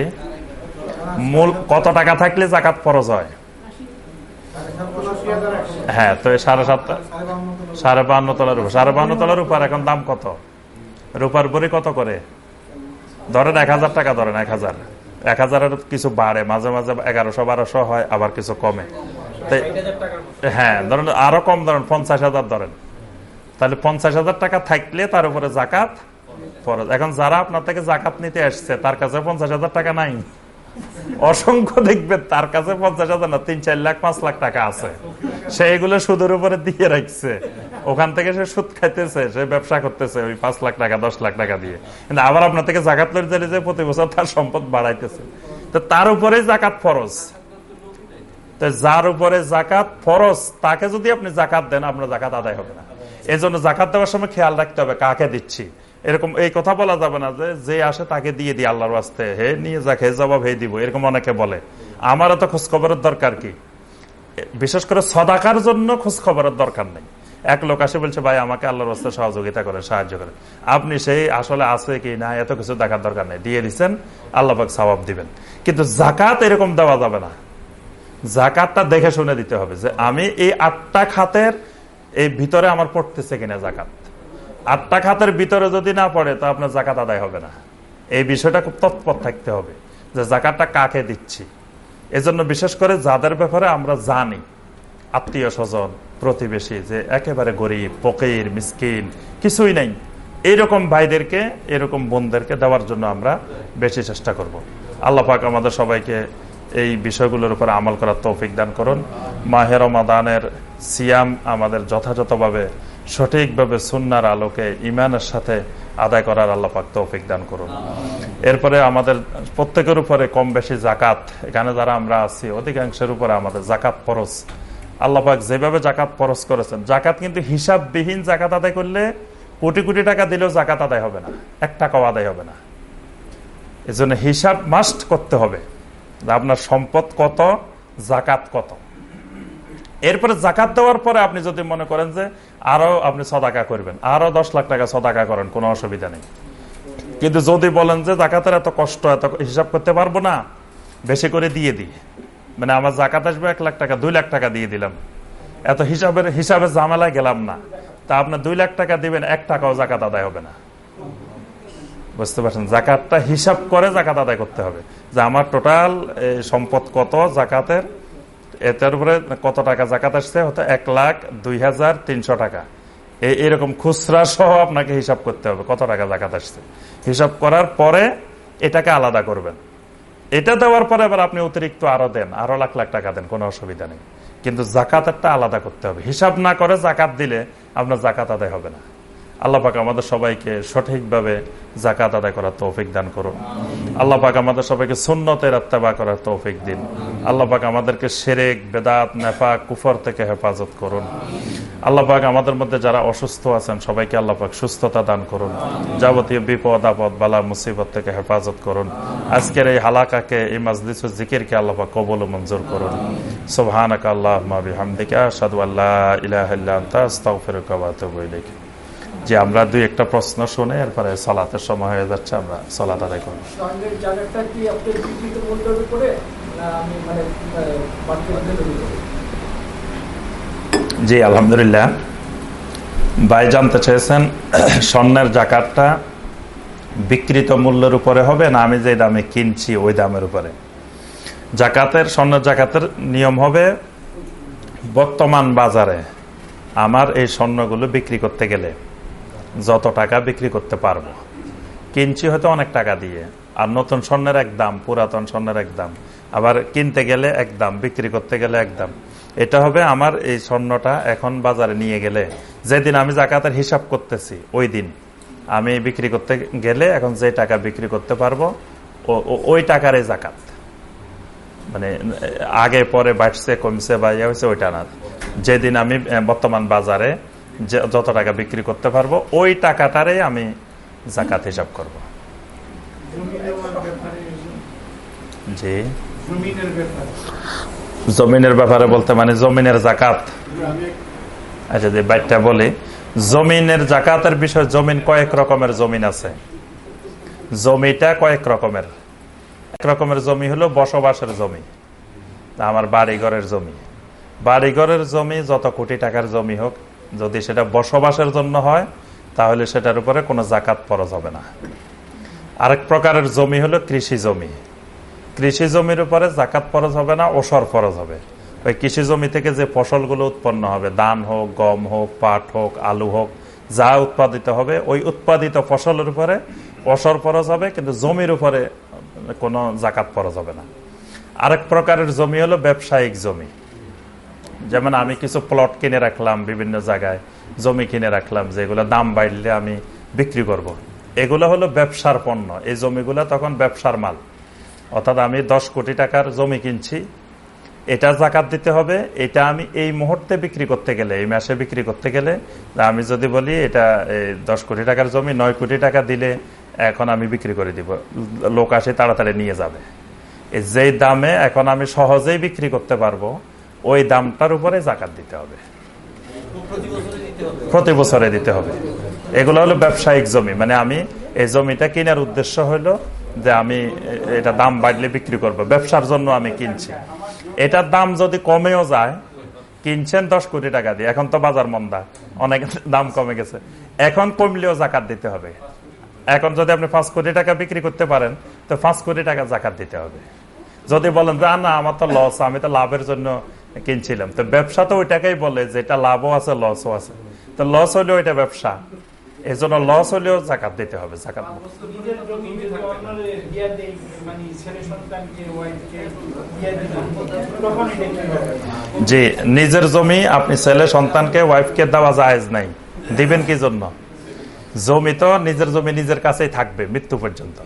মূল কত টাকা থাকলে জাকাত ফরজ হয়? হ্যাঁ তো সাড়ে সাতটা, সাড়ে বান্ন তলার উপর। সাড়ে বান্ন তলার উপর এখন দাম কত? রূপার বড়ি কত করে? ধরেন এক হাজার টাকা, ধরেন এক হাজার। এক হাজারের কিছু বাড়ে, মাঝে মাঝে এগারোশো, বারোশো হয়, আবার কিছু কমে। হ্যাঁ ধরেন আরও কম, ধরেন পঞ্চাশ হাজার ধরেন। তাহলে পঞ্চাশ হাজার টাকা থাকলে তার উপরে জাকাত এখন যারা আপনার থেকে জাকাত নিতে আসছে, তার কাছে পঞ্চাশ হাজার টাকা নাই। অসংখ্য দেখবেন, তার কাছে পঞ্চাশ হাজার না, তিন, চার লাখ, পাঁচ লাখ টাকা আছে। সে এগুলো সুদের উপরে দিয়ে রাখছে। ওখান থেকে সে সুদ খাইতেছে, সে ব্যবসা করতেছে ওই পাঁচ লাখ টাকা, দশ লাখ টাকা দিয়ে। কিন্তু আবার আপনার থেকে জাকাত লড়ে চলে যে প্রতি বছর তার সম্পদ বাড়াইতেছে। তো তার উপরে জাকাত ফরজ। তো যার উপরে জাকাত ফরজ, তাকে যদি আপনি জাকাত দেন, আপনার জাকাত আদায় হবে না। এই জন্য জাকাত দেওয়ার সময় খেয়াল রাখতে হবে, কাকে দিচ্ছি? এরকম এই কথা বলা যাবে না যে যে আসে তাকে দিয়ে দিই আল্লাহর বাস্তে হে নিয়ে যাক, হে জবাব, হে দিব, এরকম অনেকে বলে। আমার তো খোঁজখবরের দরকার কি? বিশেষ করে সদাকার জন্য খোঁজখবরের দরকার নেই। এক লোক আসে বলছে, ভাই, আমাকে আল্লাহর রাস্তায় সহযোগিতা করে, সাহায্য করে। আপনি সেই আসলে আছে কি না, এত কিছু দেখার দরকার নেই। দিয়ে দিচ্ছেন আল্লাহবাক সবাব দিবেন। কিন্তু জাকাত এরকম দেওয়া যাবে না। জাকাতটা দেখে শুনে দিতে হবে যে, আমি এই আটটা খাতের এই ভিতরে আমার পড়তেছে কিনা জাকাত। আটটা খাতের ভিতরে যদি না পড়ে, তো আপনার জাকাত আদায় হবে না। এই বিষয়টা খুব তৎপর থাকতে হবে যে জাকাতটা কাকে দিচ্ছি। এজন্য বিশেষ করে যাদের ব্যাপারে আমরা জানি, আত্মীয় স্বজন, প্রতিবেশী, যে একেবারে গরিব, ফকির, মিসকিন, কিছুই নাই, এইরকম ভাইদেরকে, এরকম বোনদেরকে দেওয়ার জন্য আমরা বেশি চেষ্টা করব। আল্লাহ পাক আমাদের সবাইকে এই বিষয়গুলোর উপর আমল করার তৌফিক দান করুন। মাহের রমাদানের সিয়াম আমাদের যথাযথভাবে, সঠিকভাবে সুন্নার আলোকে ইমানের সাথে আদায় করার আল্লাহ পাক তৌফিক দান করুন। এরপরে আমাদের প্রত্যেকের উপরে কম বেশি জাকাত, এখানে যারা আমরা আছি, অধিকাংশের উপরে আমাদের জাকাত পরস আল্লাপাক যেভাবে জাকাত পরস করেছেন, জাকাত কিন্তু হিসাববিহীন জাকাত আদায় করলে কোটি কোটি টাকা দিলেও জাকাত আদায় হবে না, এক টাকাও আদায় হবে না। এই জন্য হিসাব মাস্ট করতে হবে। আপনার সম্পদ কত, জাকাত কত। এরপরে জাকাত দেওয়ার পরে আপনি যদি মনে করেন যে আরও আপনি সদাকা করবেন, আরও দশ লাখ টাকা সদাকা করেন, কোনো অসুবিধা নেই। কিন্তু যদি বলেন যে জাকাতের এত কষ্ট, এত হিসাব করতে পারব না, বেশি করে দিয়ে দিই। মানে আমার জাকাত আসবে এক লাখ টাকা, দুই লাখ টাকা দিয়ে দিলাম। এত হিসাবের হিসাবে ঝামেলায় গেলাম না। তা আপনার দুই লাখ টাকা দিবেন, এক টাকাও জাকাত আদায় হবে না। বুঝতে পারছেন? জাকাতটা হিসাব করে জাকাত আদায় করতে হবে। যে আমার টোটাল সম্পদ কত জাকাতের? এটার উপরে কত টাকা জাকাত আসছে? হয়তো এক লাখ দুই হাজার তিনশো টাকা। এরকম খুচরা সহ আপনাকে হিসাব করতে হবে কত টাকা জাকাত আসছে। হিসাব করার পরে এটাকে আলাদা করবেন। এটা দেওয়ার পরে এবার আপনি অতিরিক্ত আরও দেন, আরও লাখ লাখ টাকা দেন, কোনো অসুবিধা নেই। কিন্তু জাকাতেরটা আলাদা করতে হবে। হিসাব না করে জাকাত দিলে আপনার জাকাত আদায় হবে না। আল্লাহ পাক আমাদের সবাইকে সঠিকভাবে জাকাত আদায় করার তৌফিক দান করুন। আল্লাহ পাক আমাদের সবাইকে সুন্নতের আত্মাবা করার তৌফিক দিন। আল্লাহ পাক আমাদেরকে সেরেক বেদাত নেফা কুফর থেকে হেফাজত করুন। আল্লাহ পাক আমাদের মধ্যে যারা অসুস্থ আছেন, সবাইকে আল্লাহ পাক সুস্থতা দান করুন। যাবতীয় বিপদ, আপদ, বালা, মুসিবত থেকে হেফাজত করুন। আজকের এই হালাকাকে, এই মাজলিস জিকিরকে আল্লাহ পাক কবল মঞ্জুর করুন। সুবহানাক আল্লাহুম্মা বিহামদিকা, আশহাদু আল্লা ইলাহা ইল্লা আনতা, আস্তাগফিরুকা ওয়া আতুবু ইলাইক। যে আমরা দুই একটা প্রশ্ন শুনে এরপরে সলাতের সময় হয়ে যাচ্ছে আমরা সলাত আদায় করব। জি আলহামদুলিল্লাহ। ভাই জানতে চেয়েছেন স্বর্ণের জাকাতটা বিকৃত মূল্যের উপরে হবে না আমি যে দামে কিনছি ওই দামের উপরে? জাকাতের স্বর্ণের জাকাতের নিয়ম হবে বর্তমান বাজারে আমার এই স্বর্ণগুলো বিক্রি করতে গেলে যত টাকা বিক্রি করতে পারব। কিনছি হয়তো অনেক টাকা দিয়ে, আর নতুন স্বর্ণের এক দাম, পুরাতন স্বর্ণের এক দাম, আবার কিনতে গেলে এক দাম, বিক্রি করতে গেলে এক দাম। এটা হবে আমার এই স্বর্ণটা এখন বাজারে নিয়ে গেলে। যেদিন আমি জাকাতের হিসাব করতেছি, ওই দিন আমি বিক্রি করতে গেলে এখন যে টাকা বিক্রি করতে পারব ওই টাকারই জাকাত। মানে আগে, পরে বাড়ছে, কমছে বা ইয়ে হয়েছে, ওইটা না। যেদিন আমি বর্তমান বাজারে যত টাকা বিক্রি করতে পারব, ওই টাকাটারে আমি জাকাত হিসাব করব। জি। জমিনের ব্যাপারে বলতে মানে জমিনের জাকাত আচ্ছা যে বাইকটা বলি, জমিনের জাকাতের বিষয় জমিন কয়েক রকমের জমিন আছে। জমিটা কয়েক রকমের। এক রকমের জমি হলো বসবাসের জমি আমার বাড়িঘরের জমি। বাড়িঘরের জমি যত কোটি টাকার জমি হোক যদি সেটা বসবাসের জন্য হয়, তাহলে সেটার উপরে কোনো জাকাত ফরজ হবে না। আরেক প্রকারের জমি হলো কৃষি জমি। কৃষি জমির উপরে জাকাত ফরজ হবে না, ওসর ফরজ হবে। ওই কৃষি জমি থেকে যে ফসলগুলো উৎপন্ন হবে, ধান হোক, গম হোক, পাট হোক, আলু হোক, যা উৎপাদিত হবে, ওই উৎপাদিত ফসলের উপরে অসর ফরজ হবে, কিন্তু জমির উপরে কোনো জাকাত ফরজ হবে না। আরেক প্রকারের জমি হলো ব্যবসায়িক জমি। যেমন আমি কিছু প্লট কিনে রাখলাম বিভিন্ন জায়গায়, জমি কিনে রাখলাম, যেগুলো দাম বাড়লে আমি বিক্রি করব। এগুলো হলো ব্যবসার পণ্য। এই জমিগুলো তখন ব্যবসার মাল। অর্থাৎ আমি দশ কোটি টাকার জমি কিনছি, এটা জাকাত দিতে হবে, এটা আমি এই মুহূর্তে বিক্রি করতে গেলে, এই মাসে বিক্রি করতে গেলে আমি যদি বলি, এটা দশ কোটি টাকার জমি, নয় কোটি টাকা দিলে এখন আমি বিক্রি করে দিব। লোক আসে তাড়াতাড়ি নিয়ে যাবে। যেই দামে এখন আমি সহজেই বিক্রি করতে পারব ওই দামটার উপরে জাকাত দিতে হবে। প্রতি বছরে দিতে হবে। এগুলো হলো ব্যবসায়িক জমি। মানে আমি এই জমিটা কেনার উদ্দেশ্য হলো যে আমি এটা দাম বাড়লে বিক্রি করব। ব্যবসার জন্য আমি কিনছি। এটার দাম যদি কমেও যায়, কিনছেন দশ কোটি টাকা দিয়ে। এখন তো বাজার মন্দা। অনেক দাম কমে গেছে। এখন কমলেও জাকাত দিতে হবে। এখন যদি আপনি পাঁচ কোটি টাকা বিক্রি করতে পারেন, তো পাঁচ কোটি টাকা জাকাত দিতে হবে। যদি বলেন যে না, আমার তো লস আমি তো লাভের জন্য কিনছিলাম। তো ব্যবসা তো ওইটাকেই বলে যেটা লাভও আছে লসও আছে। তো লস হলে ওইটা ব্যবসা। এজন্য লস হলেও জাকাত দিতে হবে জাকাত মানে এটা? জি নিজের জমি আপনি ছেলে সন্তানকে ওয়াইফকে দেওয়া জায়েজ নাই। দিবেন কি জন্য? জমি তো নিজের জমি নিজের কাছেই থাকবে মৃত্যু পর্যন্ত।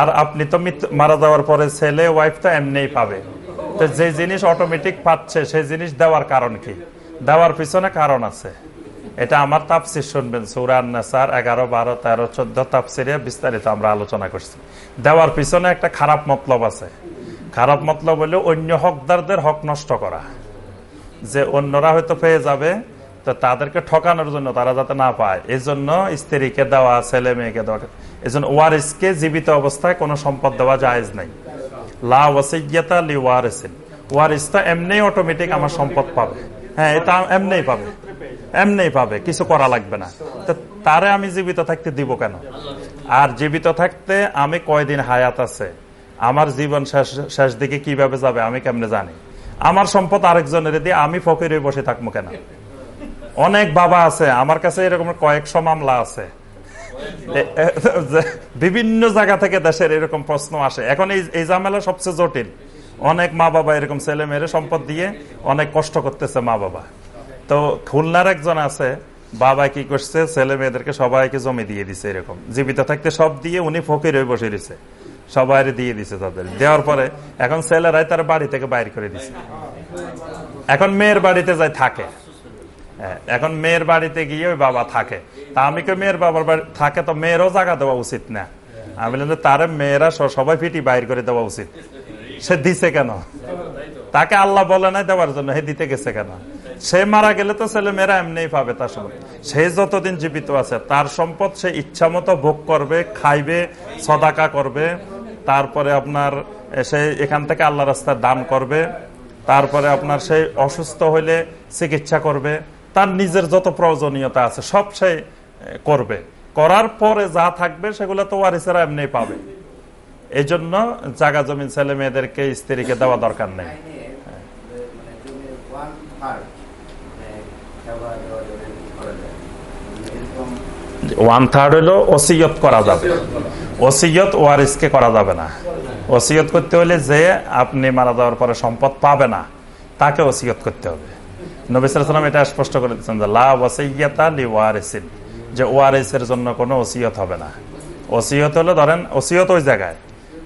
আর আপনি তো মৃত্যু মারা যাওয়ার পরে ছেলে ওয়াইফ তো এমনিই পাবে। তো যে জিনিস অটোমেটিক পাচ্ছে সেই জিনিস দেওয়ার কারণ কি? দেওয়ার পিছনে কারণ আছে। এটা আমার তাপসির শুনবেন সৌরান এগারো, বারো, তেরো, চোদ্দ তাপসিরে বিস্তারিত আমরা আলোচনা করছি। দেওয়ার পিছনে একটা খারাপ মতলব আছে। খারাপ মতলব হলো অন্য হকদারদের হক নষ্ট করা। যে অন্যরা হয়তো পেয়ে যাবে, তো তাদেরকে ঠকানোর জন্য তারা যাতে না পায়। এই জন্য স্ত্রীকে দেওয়া ছেলে মেয়েকে দেওয়া। এই জন্য ওয়ারিসকে জীবিত অবস্থায় কোনো সম্পদ দেওয়া জায়েজ নাই। আমার সম্পদ পাবে। হ্যাঁ এটা এমনিই পাবে। এমনিই পাবে, কিছু করা লাগবে না। তারে আমি জীবিত থাকতে দিব কেন? আর জীবিত থাকতে আমি কয়দিন হায়াত আছে? আমার জীবন শেষ শেষ দিকে কীভাবে যাবে আমি কেমনে জানি? আমার সম্পদ আরেকজনের দিয়ে আমি ফকির বসে থাকব কেন? অনেক বাবা আছে, আমার কাছে এরকম কয়েকশো মামলা আছে। বিভিন্ন জায়গা থেকে দেশের এরকম প্রশ্ন আসে। এখন এই ঝামেলা সবচেয়ে জটিল। অনেক মা বাবা এরকম ছেলে মেয়ের সম্পদ দিয়ে অনেক কষ্ট করতেছে মা বাবা। তো খুলনার একজন আছে, বাবা কি করছে, ছেলে মেয়েদেরকে সবাইকে জমি দিয়ে দিছে এরকম। জীবিত থাকতে সব দিয়ে উনি ফকির হয়ে বসে দিছে সবাই দিয়ে দিছে তাদের। দেওয়ার পরে এখন ছেলেরাই তার বাড়ি থেকে বাইর করে দিছে। এখন মেয়ের বাড়িতে যায় থাকে। এখন মেয়ের বাড়িতে গিয়ে ওই বাবা থাকে। তা আমি কে মেয়ের বাবার বাড়ি থাকে তো মেয়েরও জায়গা দেওয়া উচিত না। আমি বললাম যে তার মেয়েরা সবাই ফিটি বাইর করে দেওয়া উচিত। সে দিছে কেন? তাকে আল্লাহ বলে নাই দেওয়ার জন্য, হে দিতে গেছে কেন? সে মারা গেলে তো ছেলে মেয়েরা এমনিই পাবে তার সম্পদ সে যতদিন জীবিত আছে, তার সম্পদ সে ইচ্ছা মতো ভোগ করবে, খাইবে, সদাকা করবে। তারপরে আপনার সে এখান থেকে আল্লাহ রাস্তায় দান করবে। তারপরে আপনার সেই অসুস্থ হইলে চিকিৎসা করবে। তার নিজের যত প্রয়োজনীয়তা আছে সব সে করবে। করার পরে যা থাকবে সেগুলো তো ওয়ারিসেরা এমনি পাবে। এই জন্য জাগা জমিন ছেলে মেয়েদেরকে স্ত্রীকে দেওয়া দরকার নেই। ওয়ান থার্ড হলো ওসিয়ত করা যাবে। ওসিয়ত ওয়ারিসকে করা যাবে না। ওসিয়ত করতে হলে যে আপনি মারা যাওয়ার পরে সম্পদ পাবে না তাকে ওসিয়ত করতে হবে। নবিসাম এটা স্পষ্ট করে দিচ্ছেন যে, লা ওয়াসিয়াতা লি ওয়ারিসিন যে ওয়ারিসের জন্য কোনো ওসিয়ত হবে না। ওসিয়ত হলো, ধরেন, ওসিয়ত ওই জায়গায়।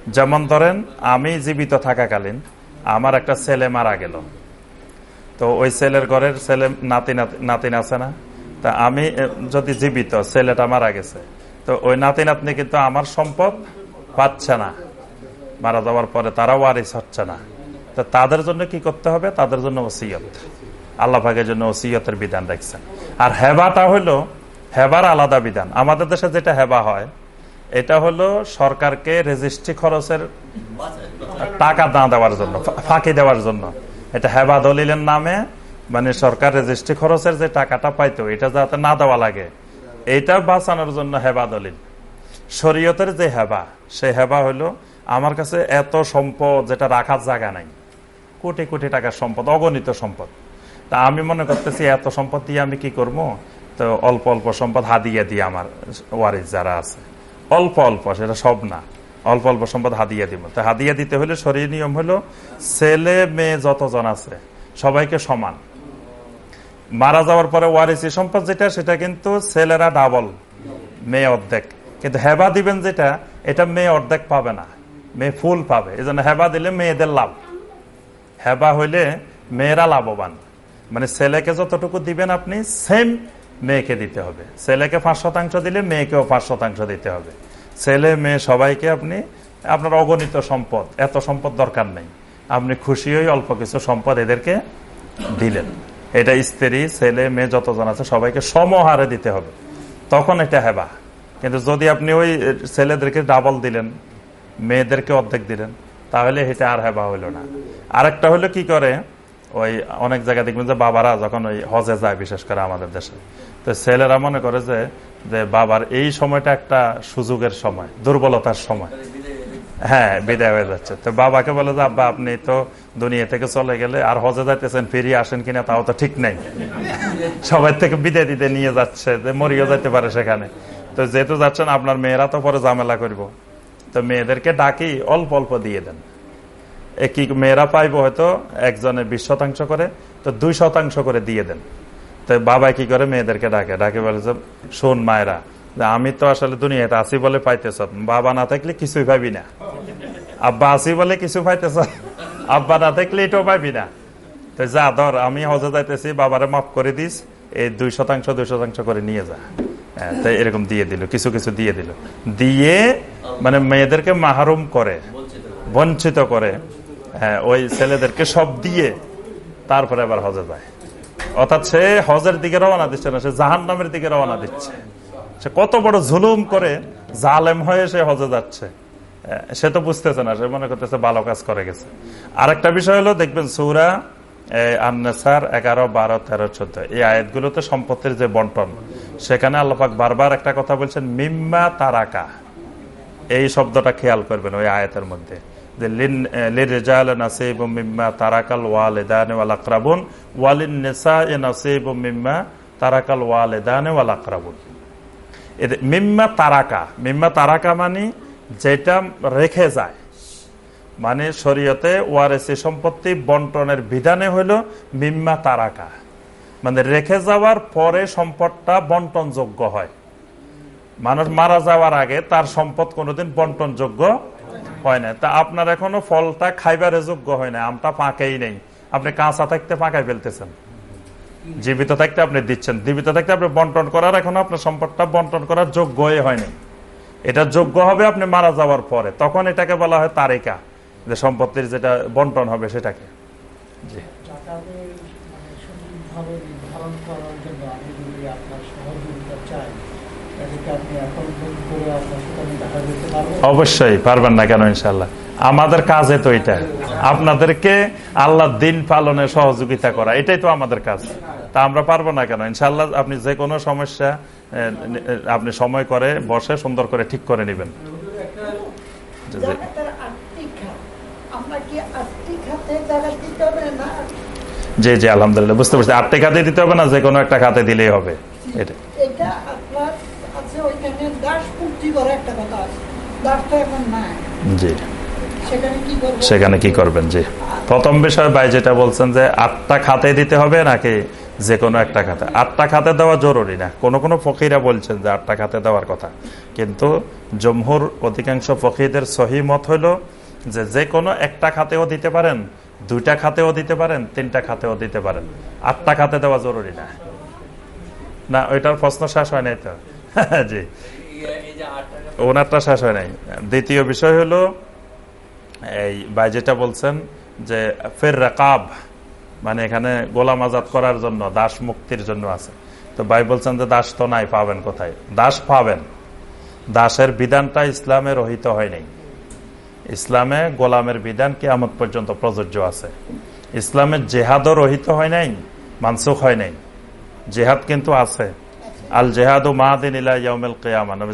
যেমন ধরেন, আমি জীবিত থাকাকালীন আমার একটা ছেলে মারা গেল। তো ওই ছেলের ঘরের ছেলে নাতি নাতি- নাতিন আছে না? তা আমি যদি জীবিত, ছেলেটা মারা গেছে, তো ওই নাতি নাতনি কিন্তু আমার সম্পদ পাচ্ছে না। মারা যাওয়ার পরে তারা ওয়ারিস হচ্ছে না। তো তাদের জন্য কি করতে হবে? তাদের জন্য ওসিয়ত। আল্লাহ ভাগের জন্য ওসিয়তের বিধান রাখছেন। আর হেবাটা হলো, হেবার আলাদা বিধান। আমাদের দেশে যেটা হেবা হয়, এটা হলো সরকারকে রেজিস্ট্রি খরচের টাকা না দেওয়ার জন্য ফাঁকি দেওয়ার জন্য। এটা হেবা দলিলের নামে মানে সরকার রেজিস্ট্রি খরচের যে টাকাটা পাইতো, এটা যাতে না দেওয়া লাগে, এটা বাঁচানোর জন্য হেবা দলিল। শরীয়তের যে হেবা, সে হেবা হলো, আমার কাছে এত সম্পদ যেটা রাখার জায়গা নাই। কোটি কোটি টাকার সম্পদ, অগণিত সম্পদ। তা আমি মনে করতেছি এত সম্পদ দিয়ে আমি কি করব? তো অল্প অল্প সম্পদ হাদিয়া দিয়ে আমার ওয়ারিস যারা আছে। অল্প অল্প, সেটা সব না। অল্প অল্প সম্পদ হাদিয়া দিব। তো হাদিয়া দিতে হলে শরীর নিয়ম হলো ছেলে, মেয়ে যতজন আছে, সবাইকে সমান। মারা যাওয়ার পরে ওয়ারিসি সম্পদ যেটা, সেটা কিন্তু ছেলেরা ডাবল মেয়ে অর্ধেক। কিন্তু হেবা দিবেন যেটা, এটা মেয়ে অর্ধেক পাবে না। মেয়ে ফুল পাবে। এই জন্য হেবা দিলে মেয়েদের লাভ। হেবা হইলে মেয়েরা লাভবান। মানে ছেলেকে যতটুকু দিবেন আপনি সেম মেয়েকে দিতে হবে। ছেলেকে পাঁচ শতাংশ দিলে মেয়েকেও পাঁচ শতাংশ দিতে হবে। ছেলে, মেয়ে সবাইকে আপনি, আপনার অগণিত সম্পদ, এত সম্পদ দরকার নেই। আপনি খুশি হয়ে অল্প কিছু সম্পদ এদেরকে দিলেন। এটা স্ত্রী, ছেলে, মেয়ে যতজন আছে, সবাইকে সমহারে দিতে হবে। তখন এটা হেবা। কিন্তু যদি আপনি ওই ছেলেদেরকে ডাবল দিলেন, মেয়েদেরকে অর্ধেক দিলেন, তাহলে এটা আর হেবা হইল না। আরেকটা হলো কি করে? ওই অনেক জায়গায় দেখবেন যে বাবারা যখন ওই হজে যায়, বিশেষ করে আমাদের দেশে। তো ছেলেরা মনে করে যে যে বাবার এই সময়টা একটা সুযোগের সময়, দুর্বলতার সময়। হ্যাঁ বিদায় হয়ে যাচ্ছে। তো বাবাকে বলে যে, আব্বা, আপনি তো দুনিয়া থেকে চলে গেলে আর হজে যাইতেছেন, ফিরিয়ে আসেন কিনা তাও তো ঠিক নাই। সবাই থেকে বিদায় দিতে নিয়ে যাচ্ছে, যে মরিয়ে যাইতে পারে সেখানে। তো যেহেতু যাচ্ছেন, আপনার মেয়েরা তো পরে ঝামেলা করব। তো মেয়েদেরকে ডাকি, অল্প অল্প দিয়ে দেন। কি মেয়েরা পাইবো হয়তো একজনে বিশ শতাংশ করে তো দুই শতাংশ করে দিয়ে দেন। তো বাবা কি করে মেয়েদেরকে ডাকে? ডাকে বলে যে শোন মায়েরা আমি তো আসলে দুনিয়াতে আসি বলে পাইতেছ। বাবা না থাকলে কিছুই পাবি না। আব্বা আসি বলে কিছু পাইতেছ। আব্বা না থাকলে এটাও পাবি না। তো যা ধর আমি হজে যাইতেছি বাবারে মাফ করে দিস এই দুই শতাংশ দুই শতাংশ করে নিয়ে যা। হ্যাঁ, এরকম দিয়ে দিল কিছু কিছু দিয়ে দিল। দিয়ে মানে মেয়েদেরকে মাহরুম করে বঞ্চিত করে। হ্যাঁ ওই ছেলেদেরকে সব দিয়ে তারপরে আবার হজে যায়। অর্থাৎ সে হজের দিকে রওনা দিচ্ছে না, সে জাহান নামের দিকে রওনা দিচ্ছে। সে কত বড় জুলুম করে জালেম হয়ে সে হজে যাচ্ছে। সে তো বুঝতেছে না, সে মনে করতেছে ভালো কাজ করে গেছে। আরেকটা বিষয় হলো, দেখবেন সৌরা আন্নেসার এগারো, বারো, তেরো, চোদ্দ, এই আয়াতগুলোতে সম্পত্তির যে বন্টন, সেখানে আল্লাপাক বারবার একটা কথা বলছেন, মিম্মা তারাকা। এই শব্দটা খেয়াল করবেন ওই আয়াতের মধ্যে। মিম্মা তারাকাল ওয়ালিন নেসা মিম্মা তারাকাল আকরাবুন। মিম্মা মিম্মা মানে যেটা রেখে যায়। মানে শরীয়তে ওয়ারেসি সম্পত্তি বন্টনের বিধানে হইল মিম্মা তারাকা। মানে রেখে যাওয়ার পরে সম্পদটা বন্টনযোগ্য হয়। মানুষ মারা যাওয়ার আগে তার সম্পদ কোনোদিন বন্টনযোগ্য হয় না। তা আপনার এখনও ফলটা খাইবারে যোগ্য হয় না, আমটা পাকেই নেই। আপনি কাঁচা থাকতে পাকাই ফেলতেছেন। জীবিত থাকতে আপনি দিচ্ছেন। জীবিত থাকতে আপনি বন্টন করার এখন আপনার সম্পদটা বন্টন করার যোগ্যই হয়নি। এটা যোগ্য হবে আপনি মারা যাওয়ার পরে। তখন এটাকে বলা হয় তারিকা। যে সম্পত্তির যেটা বন্টন হবে সেটাকে। জি। অবশ্যই, পারবেন না কেন ইনশাল্লাহ আমাদের কাজে তো এটা। আপনাদেরকে আল্লাহ দিন পালনে সহযোগিতা করা, এটাই তো আমাদের কাজ। তা আমরা পারব না কেন? ইনশাল্লাহ আপনি যে কোনো সমস্যা আপনি সময় করে বসে সুন্দর করে ঠিক করে নেবেন। জি। জি আলহামদুলিল্লাহ, বুঝতে পারছি। আটটি খাতে দিতে হবে না, যে কোনো একটা খাতে দিলেই হবে। এটা। জি। সেখানে কি করবেন? জি। প্রথম বিষয় ভাই যেটা বলছেন যে আটটা খাতে দিতে হবে নাকি যে কোনো একটা খাতে? আটটা খাতে দেওয়া জরুরি না। কোন কোনো ফকিরা বলছেন যে আটটা খাতে দেওয়ার কথা। কিন্তু জমহুর অধিকাংশ ফকিরদের সহি মত হইল যে যে কোনো একটা খাতেও দিতে পারেন দুইটা খাতেও দিতে পারেন তিনটা খাতেও দিতে পারেন। আটটা খাতে দেওয়া জরুরি না। না ওইটার প্রশ্ন শেষ হয় নাই তো। জি। ওনারটা শেষ হয় নাই। দ্বিতীয় বিষয় হলো, এই ভাই যেটা বলছেন যে ফের রাকাব মানে এখানে গোলাম আজাদ করার জন্য, দাস মুক্তির জন্য আছে। তো ভাই বলছেন যে দাস তো নাই, পাবেন কোথায়? দাস পাবেন। দাসের বিধানটা ইসলামে রহিত হয় নাই। ইসলামে গোলামের বিধান কেয়ামত পর্যন্ত প্রযোজ্য আছে। ইসলামের জেহাদও রহিত হয় নাই, মানসুখ হয় নাই। জেহাদ কিন্তু আছে। আল জেহাদ ও মাহাদিন ইলাইয়াউমেল কেয়ামা। নবী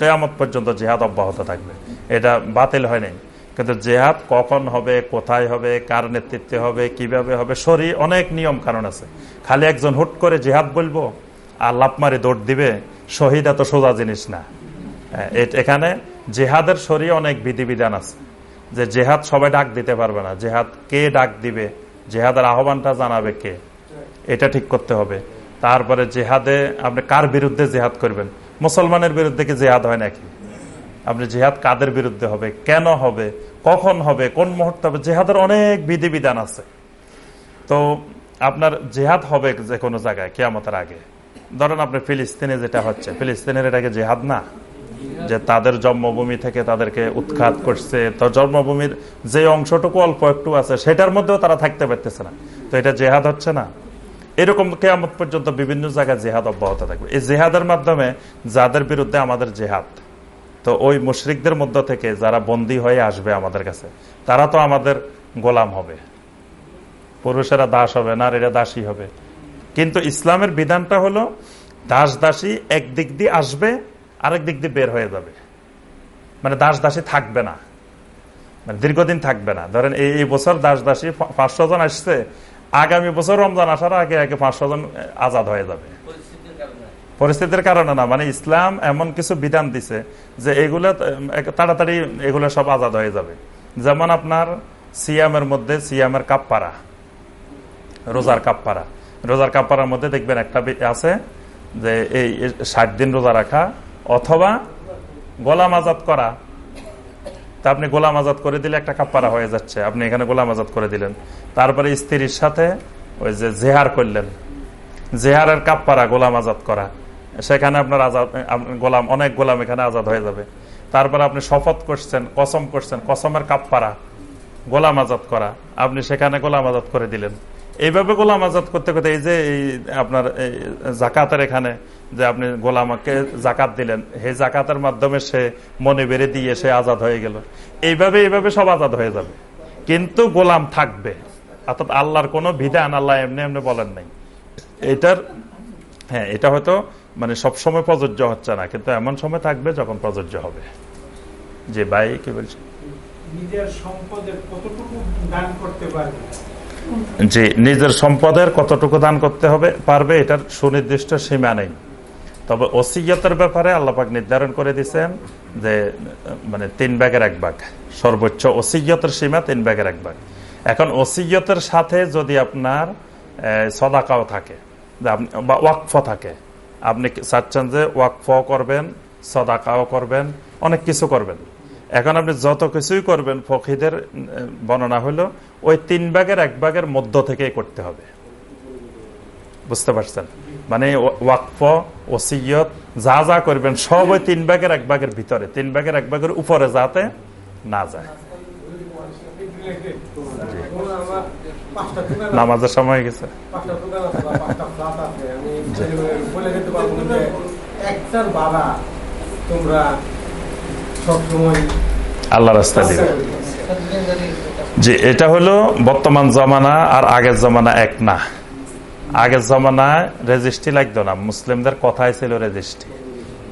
কেয়ামত পর্যন্ত জেহাদ অব্যাহত থাকবে। এটা বাতিল হয় নাই কিন্তু জেহাদ কখন হবে, কোথায় হবে, কার নেতৃত্বে হবে, কীভাবে হবে সরি অনেক নিয়ম কারণ আছে। খালি একজন হুট করে জেহাদ বলব আর লাভ মারি দৌড় দিবে, শহীদ এত সোজা জিনিস না। এখানে জেহাদের সরি অনেক বিধিবিধান আছে। যে জেহাদ সবাই ডাক দিতে পারবে না। জেহাদ কে ডাক দিবে? জেহাদের আহ্বানটা জানাবে কে? এটা ঠিক করতে হবে। তারপরে জেহাদে আপনি কার বিরুদ্ধে জেহাদ করবেন? মুসলমানের বিরুদ্ধে কি জেহাদ হয় নাকি? আপনি জেহাদ কাদের বিরুদ্ধে হবে? কেন হবে? কখন হবে? কোন মুহূর্তে হবে? জেহাদের অনেক বিধিবিধান আছে। তো আপনার জেহাদ হবে যে কোনো জায়গায়, কেয়ামতের আগে। ধরেন আপনি ফিলিস্তিনে যেটা হচ্ছে, ফিলিস্তিনের এটাকে জেহাদ না? যে তাদের জন্মভূমি থেকে তাদেরকে উৎখাত করছে, তো জন্মভূমির যে অংশটুকু অল্প একটু আছে, সেটার মধ্যেও তারা থাকতে পারতেছে না। তো এটা জেহাদ হচ্ছে না? এরকম কেয়ামত পর্যন্ত বিভিন্ন জায়গায় জেহাদ অব্যাহত থাকবে। এই জেহাদের মাধ্যমে যাদের বিরুদ্ধে আমাদের জেহাদ, তো ওই মুশরিকদের মধ্য থেকে যারা বন্দী হয়ে আসবে আমাদের কাছে, তারা তো আমাদের গোলাম হবে। পুরুষেরা দাস হবে, নারীরা দাসী হবে। কিন্তু ইসলামের বিধানটা হলো, দাস দাসী একদিক দিয়ে আসবে, আরেক দিক দিয়ে বের হয়ে যাবে। মানে দাস দাসী থাকবে না। মানে দীর্ঘদিন থাকবে না। ধরেন এই বছর দাস দাসী পাঁচশো জন আসছে আগামী বছর রমজান আসার আগে আগে পাঁচশো জন আজাদ হয়ে যাবে। পরিস্থিতির কারণে। না মানে ইসলাম এমন কিছু বিধান দিছে যে এগুলো তাড়াতাড়ি এগুলো সব আজাদ হয়ে যাবে। যেমন আপনার সিয়ামের মধ্যে সিয়ামের কাপ্পারা রোজার কাপ্পারা। রোজার কাপ্পারার মধ্যে দেখবেন একটা আছে যে এই ষাট দিন রোজা রাখা অথবা গোলাম আজাদ করা। তা আপনি গোলাম আজাদ করে দিলে একটা কাপ্পারা হয়ে যাচ্ছে। আপনি এখানে গোলাম আজাদ করে দিলেন। তারপরে স্ত্রীর সাথে ওই যে জেহার করলেন। জেহারের কাপ্পারা গোলাম আজাদ করা। সেখানে আপনার আজাদ গোলাম, অনেক গোলাম এখানে আজাদ হয়ে যাবে। তারপরে আপনি শপথ করছেন, কসম করছেন, কসমের কাপ্পারা গোলাম আজাদ করা। আপনি সেখানে গোলাম আজাদ করে দিলেন। এইভাবে গোলাম আজাদ করতে করতে এই যে এই আপনার জাকাতের এখানে যে আপনি গোলামাকে জাকাত দিলেন সেই জাকাতের মাধ্যমে সে মনে বেড়ে দিয়ে সে আজাদ হয়ে গেল। এইভাবে এইভাবে সব আজাদ হয়ে যাবে। কিন্তু গোলাম থাকবে। অর্থাৎ আল্লাহর কোনো বিধান আল্লাহ এমনি এমনি বলেন নাই। এটার হ্যাঁ এটা হয়তো মানে সব সময় প্রযোজ্য হচ্ছে না কিন্তু এমন সময় থাকবে যখন প্রযোজ্য হবে। যে ভাই কি বলছে? নিজের সম্পদের কতটুকু দান করতে পারবে? জি নিজের সম্পদের কতটুকু দান করতে হবে পারবে এটার সুনির্দিষ্ট সীমা নেই। তবে ওসিয়তের ব্যাপারে আল্লাপাক নির্ধারণ করে দিচ্ছেন যে মানে তিন ব্যাগের এক ভাগ। সর্বোচ্চ ওসিয়তের সীমা তিন ব্যাগের এক ভাগ। এখন ওসিয়তের সাথে যদি আপনার সদাকাও থাকে, বা ওয়াকফ থাকে, আপনি চাচ্ছেন যে ওয়াকফ করবেন, সদাকাও করবেন, অনেক কিছু করবেন। এখন আপনি যত কিছুই করবেন, ফকিদের বর্ণনা হলো, ওই তিন ভাগের এক ভাগের মধ্য থেকেই করতে হবে। বুঝতে পারছেন? মানে ওয়াকফ, ওসিয়ত, যা যা করবেন, সব ওই তিন ভাগের এক ভাগের ভিতরে। তিন ভাগের এক ভাগের উপরে যাতে না যায়। নামাজের সময় গেছে। আল্লাহ রাস্তা দিবে এটা হলো বর্তমান জমানা আর আগের জমানা এক না। আগের জমানায় রেজিস্ট্রি লাগতো না, মুসলিমদের কথাই ছিল রেজিস্ট্রি।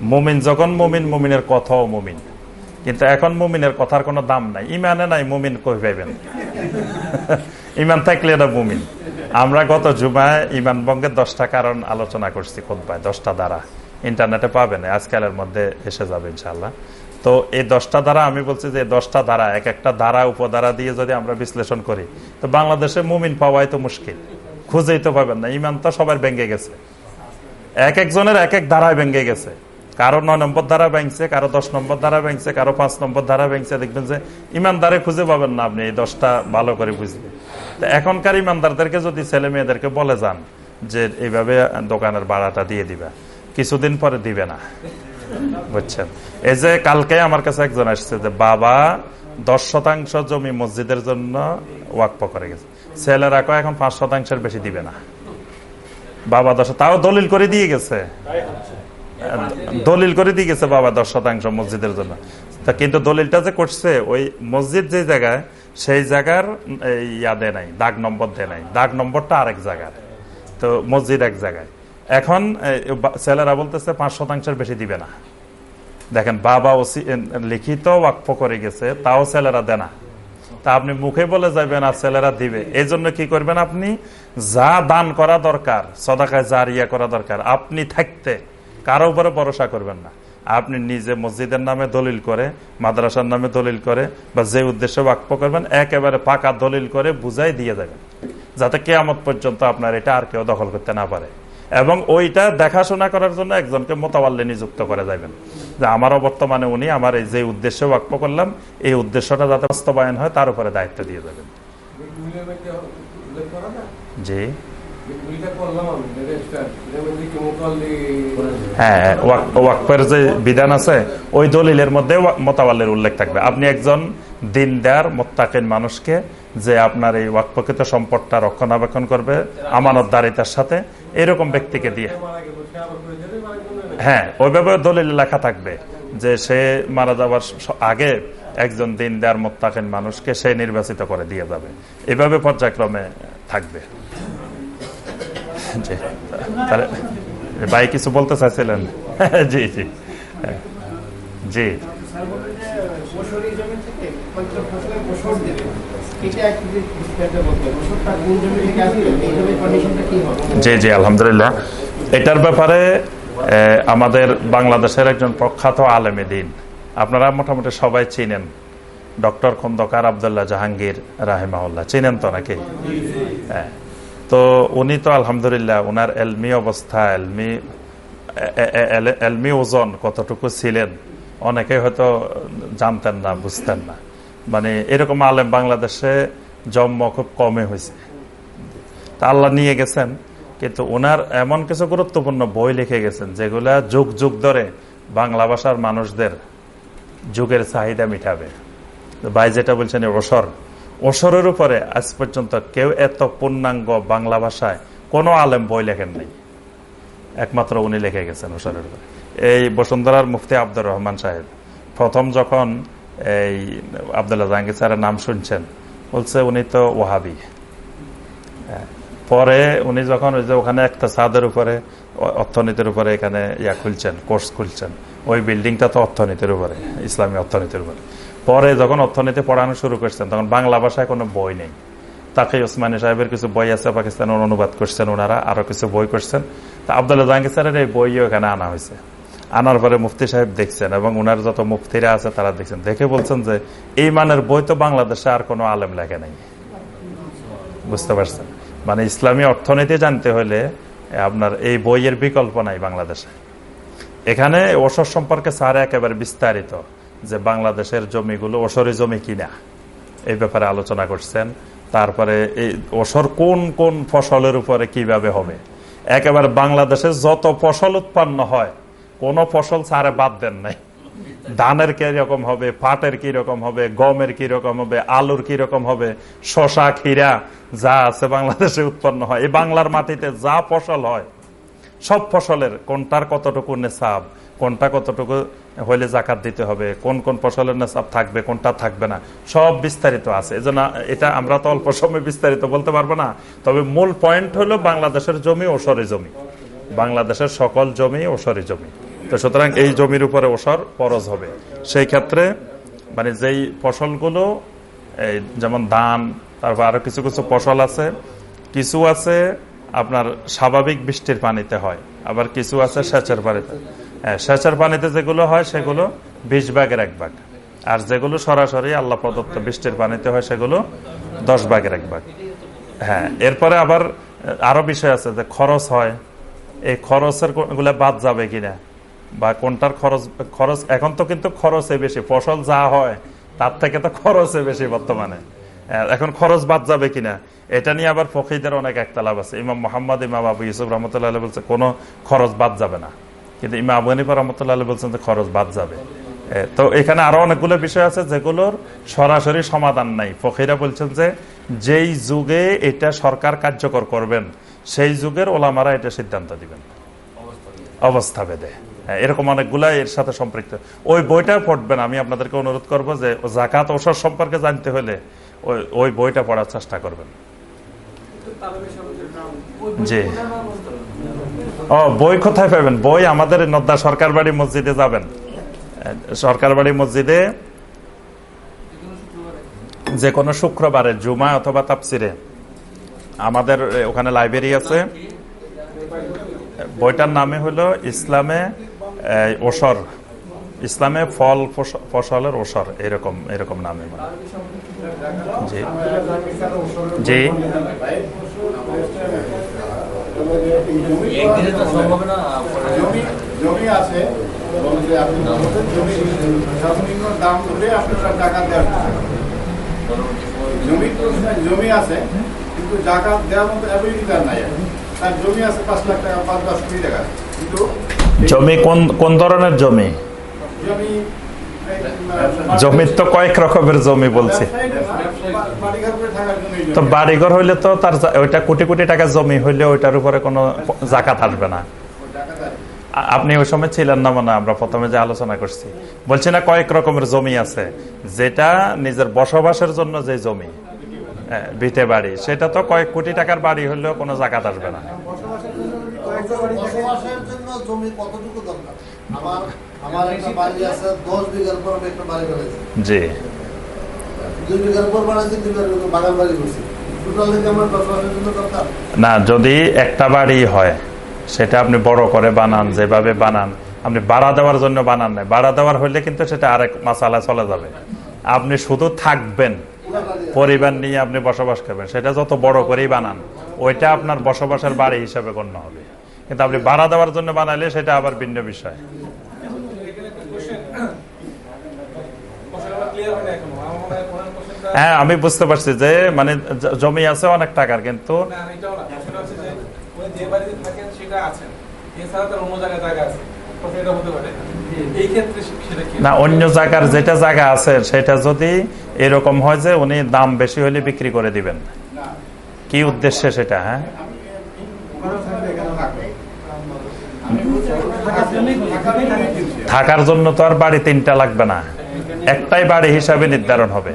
মুমিন যখন মুমিন, মুমিনের কথাও মুমিন। কিন্তু এখন মুমিনের কথার কোনো দাম নাই। ইমানে নাই, মুমিন কই পাইবেন? ইমান থাকলে এটা মুমিন। আমরা গত জুমায় ইমান বঙ্গের দশটা কারণ আলোচনা করছি খোদ্ায় দশটা দ্বারা। ইন্টারনেটে পাবেন, আজকালের মধ্যে এসে যাবে ইনশাল্লাহ তো এই দশটা ধারা আমি বলছি যে দশটা ধারা এক একটা ধারা উপধারা দিয়ে যদি আমরা বিশ্লেষণ করি, তো বাংলাদেশে মুমিন পাওয়াই তো মুশকিল। খুঁজেই তো পাবেন না। ইমান তো সবার ভেঙে গেছে। এক একজনের এক এক ধারায় ভেঙে গেছে। কারও নয় নম্বর ধারা ভেঙছে, কারও দশ নম্বর ধারা ভেঙছে, কারও পাঁচ নম্বর ধারা ভেঙছে। দেখবেন যে ইমানদারে খুঁজে পাবেন না আপনি, এই দশটা ভালো করে বুঝবেন এখনকার ইমানদারদেরকে যদি ছেলে মেয়েদেরকে বলে যান যে এইভাবে দোকানের ভাড়াটা দিয়ে দিবে, কিছুদিন পরে দিবে না। বুঝছেন? এই যে কালকে আমার কাছে একজন আসছে যে, বাবা, দশ শতাংশ জমি মসজিদের জন্য ওয়াকপ করে গেছে। ছেলেরা কয় এখন পাঁচ শতাংশের বেশি দিবে না। বাবা দশ তাও দলিল করে দিয়ে গেছে। দলিল করে দিয়ে গেছে বাবা দশ শতাংশ মসজিদের জন্য। কিন্তু দলিলটা যে করছে, ওই মসজিদ যে জায়গায়, সেই জায়গার ইয়া দেয় নাই, দাগ নম্বর দেয় নাই। দাগ নম্বরটা আরেক জায়গার। তো মসজিদ এক জায়গায়। এখন ছেলেরা বলতেছে পাঁচ শতাংশের বেশি দিবে না। দেখেন বাবা লিখিত ওয়াকফ করে গেছে, তাও ছেলেরা দেয় না। তা আপনি মুখে বলে যাবেন আর ছেলেরা দিবে। এই জন্য কি করবেন আপনি? যা দান করা দরকার, সদাকায় যা ইয়া করা দরকার, আপনি থাকতে, কারও উপরে ভরসা করবেন না। আপনি নিজে মসজিদের নামে দলিল করে, মাদ্রাসার নামে দলিল করে, বা যে উদ্দেশ্যে বাক্য করবেন, একেবারে পাকা দলিল করে বুঝাই দিয়ে যাবেন। যাতে কেয়ামত পর্যন্ত আপনার এটা আর কেউ দখল করতে না পারে। এবং ওইটা দেখাশোনা করার জন্য একজনকে মোতাবাল্লে নিযুক্ত করে যাবেন যে আমারও বর্তমানে উনি আমার এই যে উদ্দেশ্যে বাক্য করলাম, এই উদ্দেশ্যটা যাতে বাস্তবায়ন হয়, তার উপরে দায়িত্ব দিয়ে যাবেন জি। হ্যাঁ ওয়াকফের যে বিধান আছে, ওই দলিলের মধ্যে মোতাবাল্লের উল্লেখ থাকবে। আপনি একজন মানুষকে যে আপনার এই সম্পদটা রক্ষণাবেক্ষণ করবে, আমানতদারিতার সাথে, এরকম ব্যক্তিকে দিয়ে। হ্যাঁ ওইভাবে দলিল লেখা থাকবে যে সে মারা যাওয়ার আগে একজন দিন দিনদার মোত্তাকিন মানুষকে সে নির্বাচিত করে দিয়ে যাবে। এভাবে পর্যায়ক্রমে থাকবে। জি, তাহলে ভাই কিছু বলতে চাইছিলেন? জি জি জি। কি হবে জি জি, আলহামদুলিল্লাহ। এটার ব্যাপারে আমাদের বাংলাদেশের একজন প্রখ্যাত আলেমে দিন। আপনারা মোটামুটি সবাই চিনেন ডক্টর খন্দকার আবদুল্লাহ জাহাঙ্গীর রাহেমাউল্লাহ চিনেন তো নাকি? হ্যাঁ। তো উনি তো আলহামদুলিল্লাহ ওনার এলমি অবস্থা, এলমি এলমি ওজন কতটুকু ছিলেন, অনেকে হয়তো জানতেন না, বুঝতেন না। মানে এরকম আলেম বাংলাদেশে জন্ম খুব কমে হয়েছে। তা আল্লাহ নিয়ে গেছেন। কিন্তু ওনার এমন কিছু গুরুত্বপূর্ণ বই লিখে গেছেন, যেগুলা যুগ যুগ ধরে বাংলা ভাষার মানুষদের যুগের চাহিদা মিটাবে। ভাই যেটা বলছেন ওসর, ওসরের উপরে আজ পর্যন্ত কেউ এত পূর্ণাঙ্গ বাংলা ভাষায় কোনো আলেম বই লেখেন নাই। একমাত্র উনি লিখে গেছেন ওসরের উপরে। এই বসুন্ধরার মুফতি আব্দুর রহমান সাহেব প্রথম যখন এই আবদুল্লাহ জাহাঙ্গীর স্যারের নাম শুনছেন, বলছে উনি তো ওহাবি। পরে উনি যখন ওই যে ওখানে একটা ছাদের উপরে অর্থনীতির উপরে এখানে ইয়া খুলছেন, কোর্স খুলছেন, ওই বিল্ডিংটা তো অর্থনীতির উপরে, ইসলামী অর্থনীতির উপরে। পরে যখন অর্থনীতি পড়ানো শুরু করছেন, তখন বাংলা ভাষায় কোনো বই নেই। তাকে ওসমানী সাহেবের কিছু বই আছে, পাকিস্তানের অনুবাদ করছেন ওনারা আরও কিছু বই করছেন। তা আবদুল্লাহ জাহাঙ্গীর স্যারের এই বইও এখানে আনা হয়েছে। আনার পরে মুফতি সাহেব দেখছেন এবং ওনার যত মুফতিরা আছে তারা দেখছেন। দেখে বলছেন যে, এই মানের বই তো বাংলাদেশে আর কোনো আলেম লেখে নাই। বুঝতে পারছেন? মানে ইসলামী অর্থনীতি জানতে হলে আপনার এই বইয়ের বিকল্প নাই বাংলাদেশে। এখানে ওসর সম্পর্কে স্যার একেবারে বিস্তারিত, যে বাংলাদেশের জমিগুলো ওসরি জমি কিনা, এই ব্যাপারে আলোচনা করছেন। তারপরে এই ওসর কোন কোন ফসলের উপরে কীভাবে হবে। একেবারে বাংলাদেশে যত ফসল উৎপন্ন হয়, কোন ফসল সারে বাদ দেন নাই। ধানের কি রকম হবে, পাটের কি রকম হবে, গমের কি রকম হবে, আলুর কি রকম হবে শশা ক্ষীরা, যা আছে বাংলাদেশে উৎপন্ন হয়। এই বাংলার মাটিতে যা ফসল হয়, সব ফসলের কোনটার কতটুকু নেশাব, কোনটা কতটুকু হইলে জাকাত দিতে হবে, কোন কোন ফসলের নেশাব থাকবে, কোনটা থাকবে না, সব বিস্তারিত আছে। এজন্য এটা আমরা তো অল্প সময় বিস্তারিত বলতে পারব না, তবে মূল পয়েন্ট হলো বাংলাদেশের জমি ওসরে জমি বাংলাদেশের সকল জমি ওসরে জমি তো সুতরাং এই জমির উপরে ওসর পরজ হবে। সেই ক্ষেত্রে মানে যেই ফসলগুলো এই যেমন ধান তারপর আরও কিছু কিছু ফসল আছে কিছু আছে আপনার স্বাভাবিক বৃষ্টির পানিতে হয় আবার কিছু আছে সেচের পানিতে। হ্যাঁ, সেচের পানিতে যেগুলো হয় সেগুলো বিশ ভাগের এক ভাগ। আর যেগুলো সরাসরি আল্লাহ প্রদত্ত বৃষ্টির পানিতে হয় সেগুলো দশ ভাগের এক ভাগ। হ্যাঁ এরপরে আবার আহ, আরও বিষয় আছে যে খরচ হয়। এই খরচেরগুলা বাদ যাবে কিনা? বা কোনটার খরচ খরচ, এখন তো কিন্তু খরচে বেশি, ফসল যা হয়, তার থেকে তো খরচে বেশি বর্তমানে। এখন খরচ বাদ যাবে কিনা, এটা নিয়ে আবার ফকিদের অনেক একতলাভ আছে। ইমাম মোহাম্মদ, ইমাম আবু ইউসুফ রহমতুল্লাহ বলছে, কোনো খরচ বাদ যাবে না। কিন্তু ইমাম আবু হানিফা রহমতুল্লাহ বলছেন যে খরচ বাদ যাবে। তো এখানে আরও অনেকগুলো বিষয় আছে যেগুলোর সরাসরি সমাধান নাই। ফকিরা বলছেন যে, যেই যুগে এটা সরকার কার্যকর করবেন, সেই যুগের ওলামারা এটা সিদ্ধান্ত দিবেন। অবস্থা ভেদে। এরকম অনেকগুলা এর সাথে সম্পৃক্ত। ওই বইটা পড়বেন, আমি আপনাদেরকে অনুরোধ করব যে জাকাত ওসর সম্পর্কে জানতে হলে ওই ওই বইটা পড়ার চেষ্টা করবেন। জি। ও, বই কোথায় পাবেন? বই আমাদের নদ্দা সরকার বাড়ি মসজিদে যাবেন। সরকার বাড়ি মসজিদে যে কোনো শুক্রবারে, জুমা অথবা তাপসিরে আমাদের ওখানে লাইব্রেরি আছে। বইটার নামে হলো ইসলামে ওসর ইসলামে ফল ফস- ফসলের ওসর এরকম এরকম নামে মানে। জি। জি। জমি জমি আছে বলতে আপনি জমি সর্বনিম্ন দাম ধরে আপনারা টাকা দেওয়ার জমি জমি আছে কিন্তু জাকাত দেওয়ার মতো অ্যাবিলিটি তার নাই। তার জমি আছে পাঁচ লাখ টাকা পাঁচ দশ কোটি টাকা। কিন্তু জমি কোন কোন ধরনের জমি? জমি জমির তো কয়েক রকমের জমি বলছি। তো বাড়িঘর হইলে তো তার ওইটা কোটি কোটি টাকা জমি হইলে ওইটার উপরে কোনো জাকাত আসবে না। আপনি ওই সময় ছিলেন না মানে আমরা প্রথমে যে আলোচনা করছি। বলছি না কয়েক রকমের জমি আছে, যেটা নিজের বসবাসের জন্য যে জমি ভিটে বাড়ি, সেটা তো কয়েক কোটি টাকার বাড়ি হলেও কোনো জাকাত আসবে না। জমি কতটুকু দরকার? আমার আমার একটা বাড়ি আছে দশ বিঘার পর আমি একটা বাড়ি করেছি জি। দুই বিঘার দুই বিঘার বাগান বাড়ি করছি। না যদি একটা বাড়ি হয় সেটা আপনি বড় করে বানান যেভাবে বানান আপনি বাড়া দেওয়ার জন্য বানান নাই। বাড়া দেওয়ার হইলে কিন্তু সেটা আরেক মাসালা চলে যাবে। আপনি শুধু থাকবেন পরিবার নিয়ে আপনি বসবাস করবেন সেটা যত বড় করেই বানান ওইটা আপনার বসবাসের বাড়ি হিসাবে গণ্য হবে। কিন্তু আপনি বাড়া দেওয়ার জন্য বানাইলে সেটা আবার ভিন্ন বিষয় হ্যাঁ আমি বুঝতে পারছি যে মানে জমি আছে অনেক টাকার কিন্তু না অন্য জায়গার যেটা জায়গা আছে সেটা যদি এরকম হয় যে উনি দাম বেশি হলে বিক্রি করে দিবেন কি উদ্দেশ্যে সেটা হ্যাঁ থাকার জন্য তো আর বাড়ি তিনটা লাগবে না। একটাই বাড়ি হিসাবে নির্ধারণ হবে।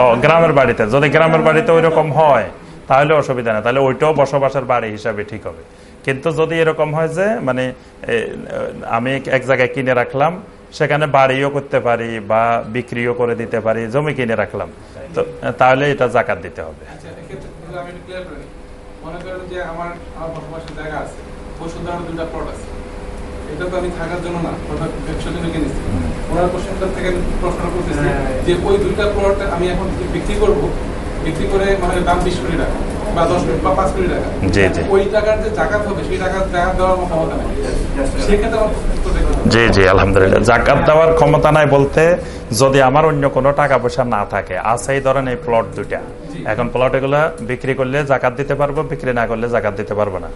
ও, গ্রামের বাড়িতে। যদি গ্রামের বাড়িতে ওই রকম হয়, তাহলে অসুবিধা নেই। তাহলে ওইটাও বসবাসের বাড়ি হিসাবে ঠিক হবে। কিন্তু যদি এরকম হয় যে মানে আমি এক জায়গায় কিনে রাখলাম, সেখানে বাড়িও করতে পারি বা বিক্রিও করে দিতে পারি, জমি কিনে রাখলাম, তো তাহলে এটা জাকাত দিতে হবে। মনে করেন যে আমার আমার বসবাসের জায়গা আছে। বসুন্ধরা দুটা প্লট আছে। এটা তো আমি থাকার জন্য না অর্থাৎ ব্যবসার জন্য কিনেছি। ওনার কোশ্চেনটা থেকে আমি প্রশ্ন করতেছি যে ওই দুইটা প্লট আমি এখন বিক্রি করব বিক্রি করে মানে দাম বিশ কোটি টাকা বা দশ কোটি বা পাঁচ কোটি টাকা। জি, জি। ওই টাকার যে জাকাত হবে সেই টাকার জাকাত দেওয়ার ক্ষমতা নেই। সেক্ষেত্রে আমার উত্তর দেখতে হবে। জি জি আলহামদুলিল্লাহ। জাকাত দেওয়ার ক্ষমতা নাই বলতে যদি আমার অন্য কোনো টাকা পয়সা না থাকে আছে এই ধরেন এই প্লট দুইটা। এখন প্লট এগুলা বিক্রি করলে জাকাত দিতে পারব বিক্রি না করলে জাকাত দিতে পারব না।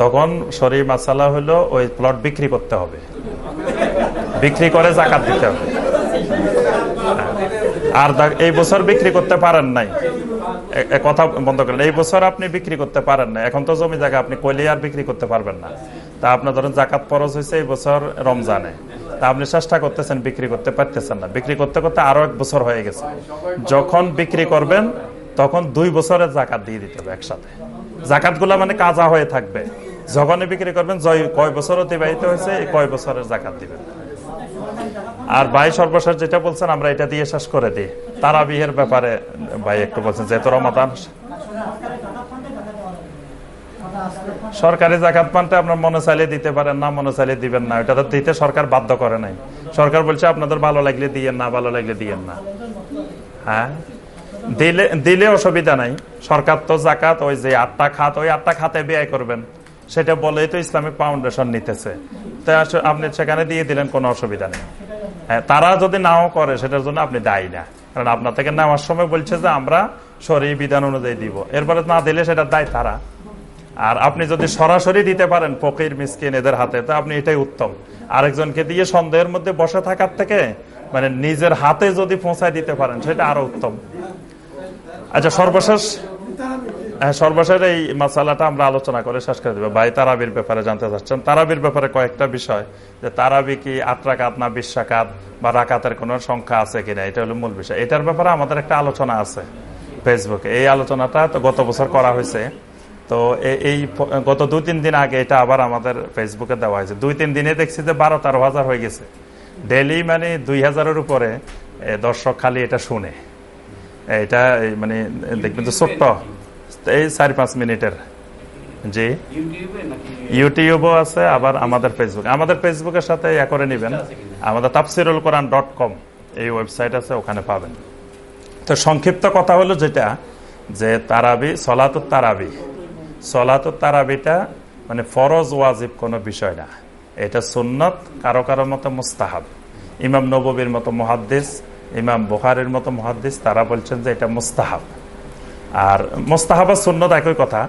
তখন শরীর মাসালা হলো ওই প্লট বিক্রি করতে হবে। বিক্রি করে জাকাত দিতে হবে। আর এই বছর বিক্রি করতে পারেন নাই। কথা বন্ধ করেন। এই বছর আপনি বিক্রি করতে পারেন না। এখন তো জমি জায়গা আপনি কইলে আর বিক্রি করতে পারবেন না। তা আপনার ধরেন জাকাত ফরজ হয়েছে এই বছর রমজানে। তা আপনি চেষ্টা করতেছেন বিক্রি করতে, পারতেছেন না। বিক্রি করতে করতে আরও এক বছর হয়ে গেছে। যখন বিক্রি করবেন, তখন দুই বছরের জাকাত দিয়ে দিতে হবে একসাথে। জাকাত মানে কাজা হয়ে থাকবে। যখনই বিক্রি করবেন, জয় কয় বছর অতিবাহিত হয়েছে, কয় বছরের জাকাত দিবেন। আর ভাই সর্বশেষ যেটা বলছেন, আমরা এটা দিয়ে শেষ করে দিই। তারাবিহের ব্যাপারে ভাই একটু বলছেন, যেহেতু রমাদান। সরকারি জাকাত পানতে আপনার মনে চাইলে দিতে পারেন, না মনে চাইলে দিবেন না। এটা তো দিতে সরকার বাধ্য করে নাই। সরকার বলছে, আপনাদের ভালো লাগলে দিয়েন, না ভালো লাগলে দিয়েন না। হ্যাঁ? দিলে দিলে অসুবিধা নাই। সরকার তো জাকাত, ওই যে আটটা খাত, ওই আটটা খাতে ব্যয় করবেন। সেটা বলেই তো ইসলামিক ফাউন্ডেশন নিতেছে। তো আপনি সেখানে দিয়ে দিলেন, কোনো অসুবিধা নেই। তারা যদি নাও করে, সেটার জন্য আপনি দায়ী না। কারণ আপনার থেকে নেওয়ার সময় বলছে যে আমরা সরি বিধান অনুযায়ী দিব। এরপরে না দিলে সেটার দায় তারা। আর আপনি যদি সরাসরি দিতে পারেন ফকির, মিসকিন এদের হাতে, তো আপনি এটাই উত্তম। আরেকজনকে দিয়ে সন্দেহের মধ্যে বসে থাকার থেকে মানে নিজের হাতে যদি পৌঁছায় দিতে পারেন, সেটা আরও উত্তম। আচ্ছা সর্বশেষ। হ্যাঁ সর্বশেষ এই মাসালাটা আমরা আলোচনা করে শেষ করে দেবো। ভাই তারাবির ব্যাপারে জানতে চাচ্ছেন। তারাবির ব্যাপারে কয়েকটা বিষয়, যে তারাবি কি আট রাকাত না বিশ রাকাত বা রাকাতের কোন সংখ্যা আছে কিনা? এটা হলো মূল বিষয়। এটার ব্যাপারে আমাদের একটা আলোচনা আছে ফেসবুকে এই আলোচনাটা তো গত বছর করা হয়েছে। তো এই গত দু তিন দিন আগে এটা আবার আমাদের ফেসবুকে দেওয়া হয়েছে। দুই তিন দিনে দেখছি যে বারো তেরো হাজার হয়ে গেছে। ডেলি মানে দুই হাজারের উপরে দর্শক খালি এটা শুনে। এটা মানে দেখবেন তো ছোট্ট এই চার পাঁচ মিনিটের জি। ইউটিউবও আছে, আবার আমাদের ফেসবুক আমাদের ফেসবুকের সাথে ইয়া করে নিবেন। আমাদের তাফসিরুল কোরআন ডট কম, এই ওয়েবসাইট আছে, ওখানে পাবেন। তো সংক্ষিপ্ত কথা হলো যেটা, যে তারাবি সলাত তারাবি। সলাত তারাবিটা মানে ফরজ ওয়াজিব কোনো বিষয় না। এটা সুন্নত, কারও কারও মতো মুস্তাহাব। ইমাম নববীর মতো মহাদ্দিস, ইমাম বুখারের মতো মহাদ্দিস, তারা বলছেন যে এটা মুস্তাহাব। আর মোস্তাহাবা সুন্নত একই কথা।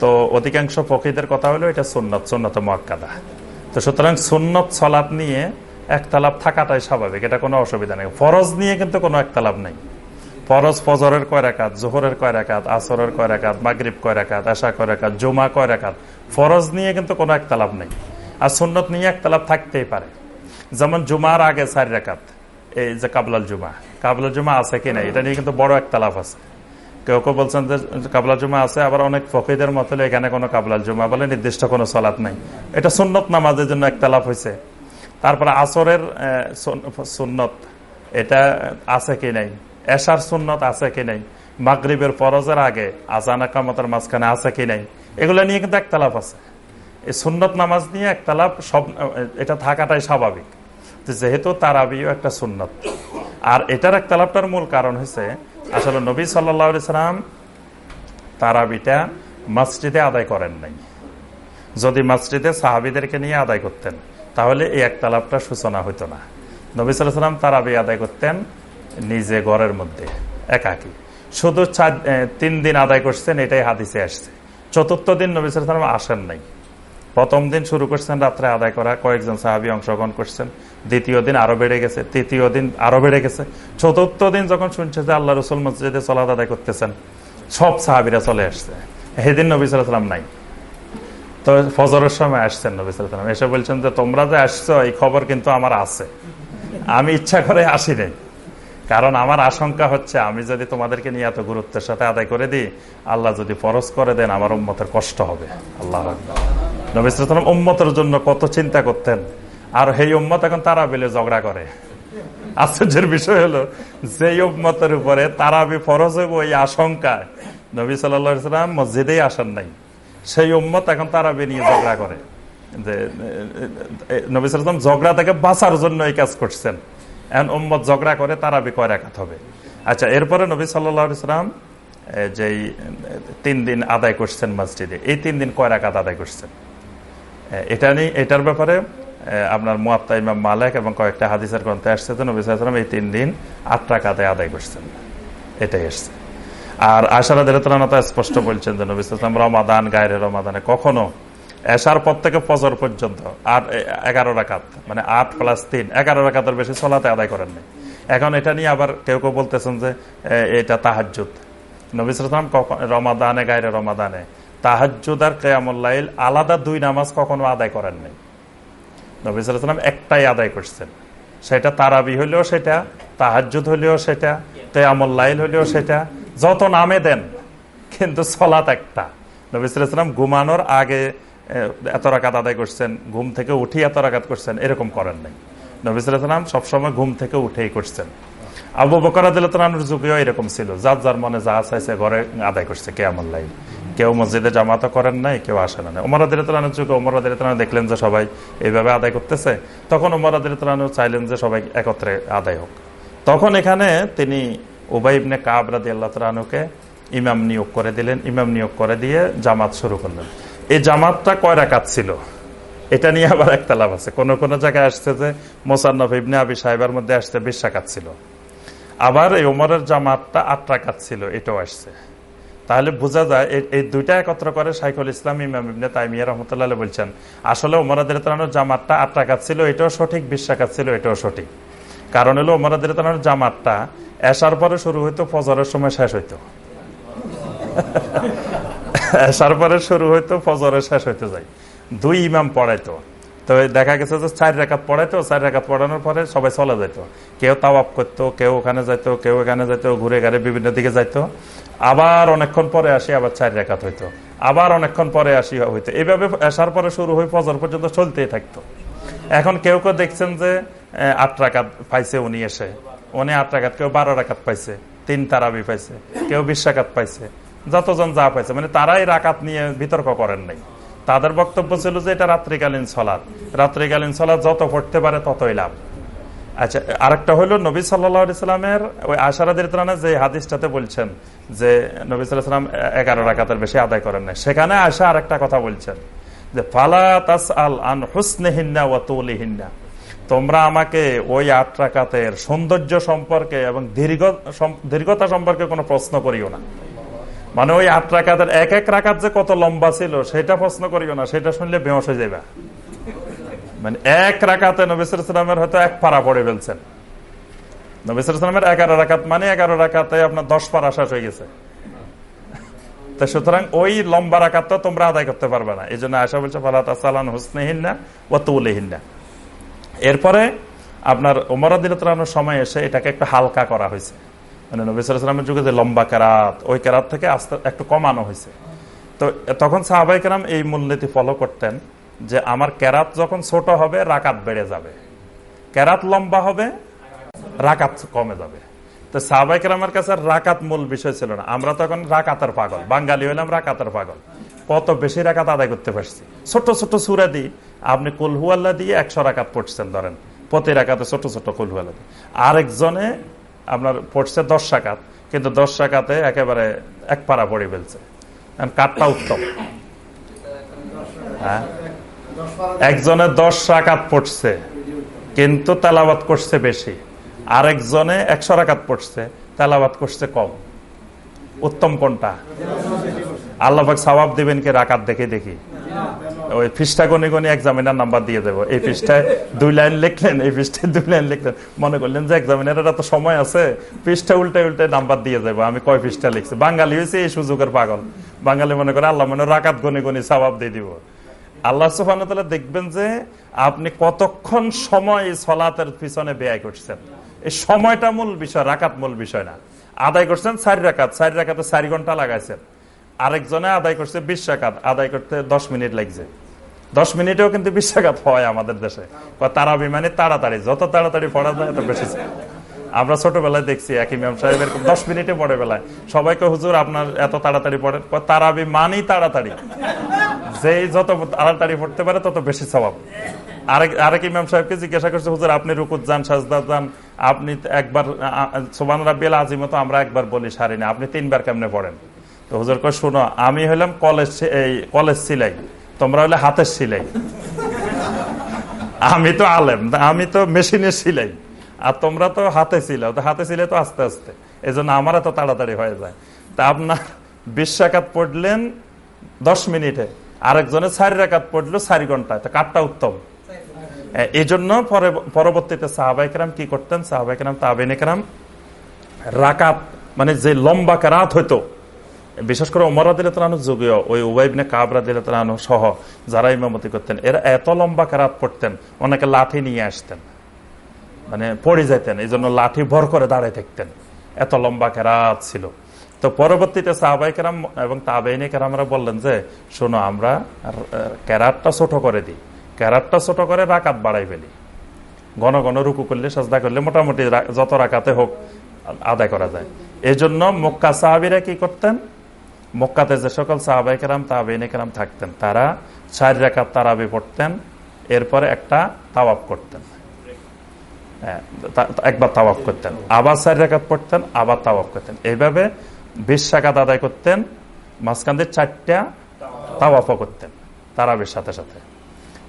তো অধিকাংশ ফকিদের কথা হলো এটা সুন্নত সুন্নত মোয়াক্কাদা। তো সুতরাং সুন্নত সলাপ নিয়ে একতালাপ থাকাটাই স্বাভাবিক, এটা কোনো অসুবিধা নেই। ফরজ নিয়ে কিন্তু কোনো একতালাপ নেই। ফরজ ফজরের কয় রাকাত, জোহরের কয় রাকাত, আসরের কয় মাগরিব কয় রাকাত, আশা কয় রাকাত, জুমা কয় রাকাত, ফরজ নিয়ে কিন্তু কোনো একতালাপ নেই। আর সুন্নত নিয়ে একতালাপ থাকতেই পারে। যেমন জুমার আগে চার রাকাত, এই যে কাবলাল জুমা। কাবলাল জুমা আছে কিনা এটা নিয়ে কিন্তু বড় একতালাপ আছে। কেউ কেউ বলছেন যে কাবলা জুমা আছে, আবার অনেক ফকিদের মত হলে এখানে কোনো কাবলাল জুমা বলে নির্দিষ্ট কোনো সলাৎ নাই। এটা সুন্নত নামাজের জন্য একটা লাভ হয়েছে। তারপরে আসরের সুন্নত, এটা আছে কি নাই? এশার সুন্নত আছে কি নাই? মাগরিবের ফরজের আগে আজান কামতের মাঝখানে আছে কি নাই? এগুলো নিয়ে কিন্তু একতলাপ আছে। এই সুন্নত নামাজ নিয়ে একতলাপ সব এটা থাকাটাই স্বাভাবিক। যেহেতু তারাবিও একটা সুন্নত। আর এটার একতলাপটার মূল কারণ হচ্ছে আসলে নবী সাল্লাহ সাল্লাম তারাবিটা মসজিদে আদায় করেন নাই। যদি মসজিদে সাহাবিদেরকে নিয়ে আদায় করতেন, তাহলে এই একতালাপটা সূচনা হইতো না। নবী সাল্লাম তারাবি আদায় করতেন নিজে ঘরের মধ্যে, একাকি। শুধু চার তিন দিন আদায় করছেন, এটাই হাদিসে আসছে। চতুর্থ দিন নবী সাল্লাম আসেন নাই। প্রথম দিন শুরু করছেন, রাত্রে আদায় করা কয়েকজন সাহাবি অংশগ্রহণ করছেন। দ্বিতীয় দিন আরও বেড়ে গেছে, তৃতীয় দিন আরও বেড়ে গেছে। চতুর্থ দিন যখন শুনছে যে আল্লাহ রসুল মসজিদে চলাদ আদায় করতেছেন, সব সাহাবিরা চলে আসছে। সেদিন নবী সাল্লাম নাই। তো ফজরের সময় আসছেন নবী সাল্লাম এসে বলছেন যে, তোমরা যে আসছো, এই খবর কিন্তু আমার আছে। আমি ইচ্ছা করে আসি নাই কারণ আমার আশঙ্কা হচ্ছে, আমি যদি তোমাদেরকে নিয়ে এত গুরুত্বের সাথে আদায় করে দিই, আল্লাহ যদি ফরজ করে দেন, আমার উম্মতের কষ্ট হবে। আল্লাহ নবী সাল্লাম উম্মতের জন্য কত চিন্তা করতেন। আর সেই উম্মত এখন তারা বেলে ঝগড়া করে। আশ্চর্যের বিষয় হলো যে উম্মতের উপরে তারাবি ফরজ হইব এই আশঙ্কায় নবী সাল্লাম মসজিদেই আসেন নাই। সেই উম্মত এখন তারাবি নিয়ে ঝগড়া করে। যে নবী সাল্লাম ঝগড়া থেকে বাঁচার জন্য এই কাজ করছেন। এখন উম্মত ঝগড়া করে তারাবি কয় রাখাত হবে। আচ্ছা এরপরে নবী সাল্লাম যেই তিন দিন আদায় করছেন মসজিদে, এই তিন দিন কয় রাকাত আদায় করছেন? এটা নিয়ে এটার ব্যাপারে আপনার মুয়াত্তা ইমাম মালিক এবং কয়েকটা হাদিসের গ্রন্থে আসছে যে নবী সাল্লাম এই তিন দিন আট টাকাতে আদায় করছেন। এটাই এসছে আর আশারা দেরতরানতা স্পষ্ট বলছেন যে নবী সাল্লাম রমাদান, গায়ের রমাদানে কখনো এসার পর থেকে ফজর পর্যন্ত আট এগারো রাকাত মানে আট প্লাস তিন, এগারো রাকাতের বেশি চলাতে আদায় করেন নাই। এখন এটা নিয়ে আবার কেউ কেউ বলতেছেন যে এটা তাহাজুদ নবী কখন রমাদানে, গায়ের রমাদানে তাহাজুদ আর কেয়ামুল্লাইল আলাদা দুই নামাজ কখনো আদায় করেন নাই। নবী সাল্লাম একটাই আদায় করছেন। সেটা তারাবি হলেও সেটা তাহাজুদ হলেও সেটা কেয়ামুল্লাইল হলেও সেটা, যত নামে দেন, কিন্তু সলাত একটা। নবী সাল্লাম ঘুমানোর আগে এত রাকাত আদায় করছেন, ঘুম থেকে উঠি এত রাকাত করছেন, এরকম করেন নাই। নবী সাল্লাম সবসময় ঘুম থেকে উঠেই করছেন। আবু বকরাদুর যুগেও এরকম ছিল, যার যার মনে যা চাইছে ঘরে আদায় করছে কেয়ামুল্লাইল কেউ মসজিদে জামাত করেন নাই, কেউ আসে না। ওমর আদিরতলানের যুগে ওমর আদিরতলান দেখলেন যে সবাই এইভাবে আদায় করতেছে, তখন ওমর আদিরতলান চাইলেন যে সবাই একত্রে আদায় হোক। তখন এখানে তিনি উবাইবনে কাবরাদি আল্লাহ তালুকে ইমাম নিয়োগ করে দিলেন, ইমাম নিয়োগ করে দিয়ে জামাত শুরু করলেন। এই জামাতটা কয় রাকাত ছিল? এটা নিয়ে আবার একটা লাভ আছে। কোনো কোনো জায়গায় আসছে যে মোসান্নফ ইবনে আবি সাহেবের মধ্যে আসতে বিশ রাকাত ছিল। আবার এই ওমরের জামাতটা আট রাকাত ছিল, এটাও আসছে। তাহলে বোঝা যায় এই- দুইটা একত্র করে সাইকুল ইসলাম ইমাম ইবনে তাইমিয়া রহমতুল্লাহ বলছেন, আসলে ওমরাদের তালানোর জামাতটা আট রাকাত ছিল, এটাও সঠিক, বিশ রাকাত ছিল, এটাও সঠিক। কারণ হলো ওমরাদের তালানোর জামাতটা এসার পরে শুরু হইতো, ফজরের সময় শেষ হইতো। এসার পরে শুরু হইতো, ফজরের শেষ হইতে যায়। দুই ইমাম পড়াইতো। তো দেখা গেছে যে চার রেখাত পড়াইতো, চার রেখাত পড়ানোর পরে সবাই চলে যেত কেউ তাওয়াপ করতো, কেউ ওখানে যাইতো, কেউ এখানে যাইতো, ঘুরে ঘাড়ে বিভিন্ন দিকে যাইতো। আবার অনেকক্ষণ পরে আসি আবার চার রেখাত হইতো। আবার অনেকক্ষণ পরে আসি হইতো। এইভাবে আসার পরে শুরু হয়ে ফজর পর্যন্ত চলতেই থাকতো। এখন কেউ কেউ দেখছেন যে আট রাকাত পাইছে উনি এসে। উনি আট রাকাত কেউ বারো রাকাত পাইছে, তিন তারাবি পাইছে, কেউ বিশ রাকাত পাইছে, যতজন যা পাইছে মানে তারাই রাকাত নিয়ে বিতর্ক করেন নাই। তাদের বক্তব্য ছিল যে এটা রাত্রিকালীন সলাদ রাত্রিকালীন সলাদ যত পড়তে পারে ততই লাভ। আচ্ছা আরেকটা হলো নবী সাল্লামের ওই আশারাদের যে হাদিসটাতে বলছেন যে নবী সাল্লাম এগারো রাকাতের বেশি আদায় করেন না সেখানে আশা আরেকটা কথা বলছেন যে, ফালা তাস আল আন হুসনেহিন্না ও তৌলিহিন্না। তোমরা আমাকে ওই আট রাকাতের সৌন্দর্য সম্পর্কে এবং দীর্ঘ দীর্ঘতা সম্পর্কে কোনো প্রশ্ন করিও না। মানে ওই আট রাকাতের এক এক রাকাত যে কত লম্বা ছিল, সেটা প্রশ্ন করিও না, সেটা শুনলে বেহস হয়ে যাবে মানে এক রাকাতে নবিসামের হয়তো এক পারা পড়ে ফেলছেন। নবিসামের এগারো রাকাত মানে এগারো রাকাতে আপনার দশ পারা শেষ হয়ে গেছে। সুতরাং ওই লম্বা রাকাতটা তোমরা আদায় করতে পারবে না। এই জন্য আশা বলছে ফালাত সালান হুসনেহিনা ও তুলেহিনা এরপরে আপনার ওমরাদিরানোর সময় এসে এটাকে একটু হালকা করা হয়েছে। মানে নবিসামের যুগে যে লম্বা কেরাত, ওই কেরাত থেকে আস্তে একটু কমানো হয়েছে। তো তখন সাহাবাই কেরাম এই মূলনীতি ফলো করতেন যে আমার কেরাত যখন ছোট হবে, রাকাত বেড়ে যাবে। কেরাত লম্বা হবে, রাকাত কমে যাবে। তো সাহবাইকেরামের কাছে আর রাকাত মূল বিষয় ছিল না। আমরা তখন রাকাতের পাগল, বাঙালি হইলাম রাকাতের পাগল। কত বেশি রাকাত আদায় করতে পারছি। ছোট ছোট সুরা দিয়ে আপনি কুলহুয়াল্লা দিয়ে একশো রাকাত পড়ছেন ধরেন। প্রতি রাকাতে ছোট ছোট কুলহুয়াল্লা দিয়ে আরেকজনে আপনার পড়ছে দশ রাকাত, কিন্তু দশ রাকাতে একেবারে এক পাড়া পড়ে ফেলছে। কাঠটা উত্তম। হ্যাঁ? একজনে দশ রাকাত পড়ছে, কিন্তু তেলাবাত করছে বেশি। আরেকজনে একশো রাকাত পড়ছে তেলাবাত করছে কম। উত্তম কোনটা? আল্লাহাক সবাব দিবেন কি রাকাত দেখে দেখি? ওই পৃষ্ঠা গনি গনি এক্সামিনার নাম্বার দিয়ে দেবো। এই পৃষ্ঠায় দুই লাইন লিখলেন, এই পৃষ্ঠায় দুই লাইন লিখলেন। মনে করলেন যে এক্সামিনারের তো সময় আছে, পৃষ্ঠা উল্টে উল্টে নাম্বার দিয়ে যাব আমি কয় পৃষ্ঠা লিখছি? বাঙালি হয়েছে এই সুযোগের পাগল। বাঙালি মনে করে আল্লাহ মনে রাকাত গনি গনি সবাব দিয়ে দিব। আল্লাহ সুফান দেখবেন যে আপনি কতক্ষণ সময় সলাতের পিছনে ব্যয় করছেন। এই সময়টা মূল বিষয়, রাকাত মূল বিষয় না। আদায় করছেন চারি রাকাত, চারি রাকাতে চারি ঘণ্টা লাগাইছেন। আরেকজনে আদায় করছে বিশ রাকাত আদায় করতে দশ মিনিট লাগছে। দশ মিনিটেও কিন্তু বিশ রাকাত হয় আমাদের দেশে। তারা বিমানে তাড়াতাড়ি, যত তাড়াতাড়ি পড়া যায় এত বেশি। আমরা ছোটবেলায় দেখছি এক ইমাম সাহেব এরকম দশ মিনিটে পড়ে বেলায়। সবাইকে, হুজুর, আপনার এত তাড়াতাড়ি পড়েন? তারাবি মানেই তাড়াতাড়ি। যে যত তাড়াতাড়ি পড়তে পারে তত বেশি স্বভাব। আরেক আরেক ইমাম সাহেবকে জিজ্ঞাসা করছে, হুজুর, আপনি রুকুত যান, সাজদা যান, আপনি একবার সোমান রাবিয়াল আজিমতো আমরা একবার বলি সারিনি আপনি তিনবার কেমনে পড়েন? তো হুজুর কয়, শোনো, আমি হইলাম কলেজ এই কলেজ সিলাই, তোমরা হলে হাতের সিলাই। আমি তো আলেম আমি তো মেশিনের সিলাই, আর তোমরা তো হাতে ছিলাও তো হাতে ছিলে তো আস্তে আস্তে এই জন্য আমার এত তাড়াতাড়ি হয়ে যায়। তা আপনার বিশ রাকাত পড়লেন দশ মিনিটে আরেকজনে চারি রাকাত পড়ল চারি ঘন্টায়, তো কাঠটা উত্তম। এই জন্য পরবর্তীতে সাহাবাইকেরাম কি করতেন? সাহাবাইকেরাম তাবেনিকেরাম রাকাত মানে যে লম্বা রাত হইতো বিশেষ করে ওমরা দিলে তালানো যুগীয় ওই উবাইবনে কাবরা দিলে তালানো সহ যারা ইমামতি করতেন, এরা এত লম্বা কারাত পড়তেন, অনেকে লাঠি নিয়ে আসতেন মানে পড়ে যেতেন এই জন্য লাঠি ভর করে দাঁড়ায় থাকতেন। এত লম্বা কেরাত ছিল। তো পরবর্তীতে সাহাবাই কেরাম এবং তাবেইনি কেরামরা বললেন যে, শোনো, আমরা ক্যারাটটা ছোট করে দিই। ক্যারাটটা ছোট করে রাকাত বাড়াই ফেলি। ঘন ঘন রুকু করলে, সাজদা করলে মোটামুটি যত রাকাতে হোক আদায় করা যায়। এই জন্য মক্কা সাহাবিরা কি করতেন? মক্কাতে যে সকল সাহাবাই কেরাম কেরাম থাকতেন, তারা চার রাকাত তারাবি পড়তেন, এরপরে একটা তাওয়াব করতেন। একবার তাওয়াফ করতেন। আবার চার রেখাত পড়তেন, আবার তাওয়াফ করতেন। এইভাবে বিশ শাখাত আদায় করতেন, মাঝখান দিয়ে চারটা তাওয়াফও করতেন, তারাবির সাথে সাথে।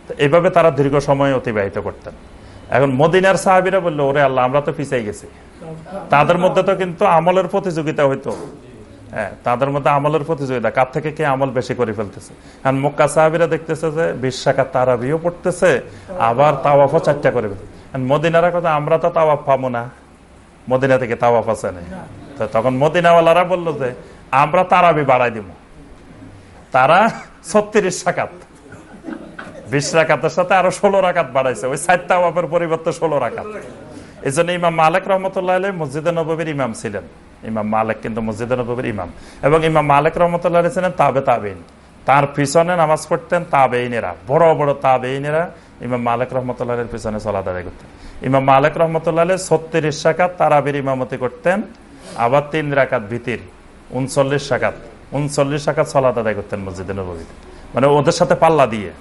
তো এইভাবে তারা দীর্ঘ সময় অতিবাহিত করতেন। এখন মদিনার সাহাবিরা বলল, ওরে আল্লাহ, আমরা তো পিছিয়ে গেছি। তাদের মধ্যে তো কিন্তু আমলের প্রতিযোগিতা হইতো। হ্যাঁ তাদের মধ্যে আমলের প্রতিযোগিতা, কার থেকে কে আমল বেশি করে ফেলতেছে? এখন মক্কা সাহাবিরা দেখতেছে যে বিশ শাখাত তারাবিও পড়তেছে, আবার তাওয়াফও চারটা করে ফেলতেছে। মদিনারা কথা আমরা তো তাওয়াফ পাবো না। মদিনা থেকে তাওয়াফ আছে না তখন মদিনাওয়ালারা বলল যে, আমরা তারাবি বাড়াই দিব। তারা ছত্রিশ সাকাত বিশ রাকাতের সাথে আরও ষোলো রাকাত বাড়াইছে। ওই সাত তাওয়াফের পরিবর্তে ষোলো রাকাত। এই জন্য ইমাম মালিক রহমতুল্লাহ মসজিদে নবীর ইমাম ছিলেন। ইমাম মালিক কিন্তু মসজিদে নবীর ইমাম। এবং ইমাম মালিক রহমতুল্লাহ ছিলেন তাবে তাবেইন। তার পিছনে নামাজ পড়তেন তাবেইনেরা, বড় বড় তাবেইনেরা ইমাম মালিক রহমতুল্লাহের পিছনে চলা দাঁড়ায় করতেন। ইমাম মালিক রহমতুল্লাহ ছত্রিশ শাকাত তারাবির ইমামতি করতেন, আবার তিন রাকাত ভিতির, উনচল্লিশ শাকাত উনচল্লিশ শাকাত চলা আদায় করতেন মসজিদে নবীতে। মানে ওদের সাথে পাল্লা দিয়ে।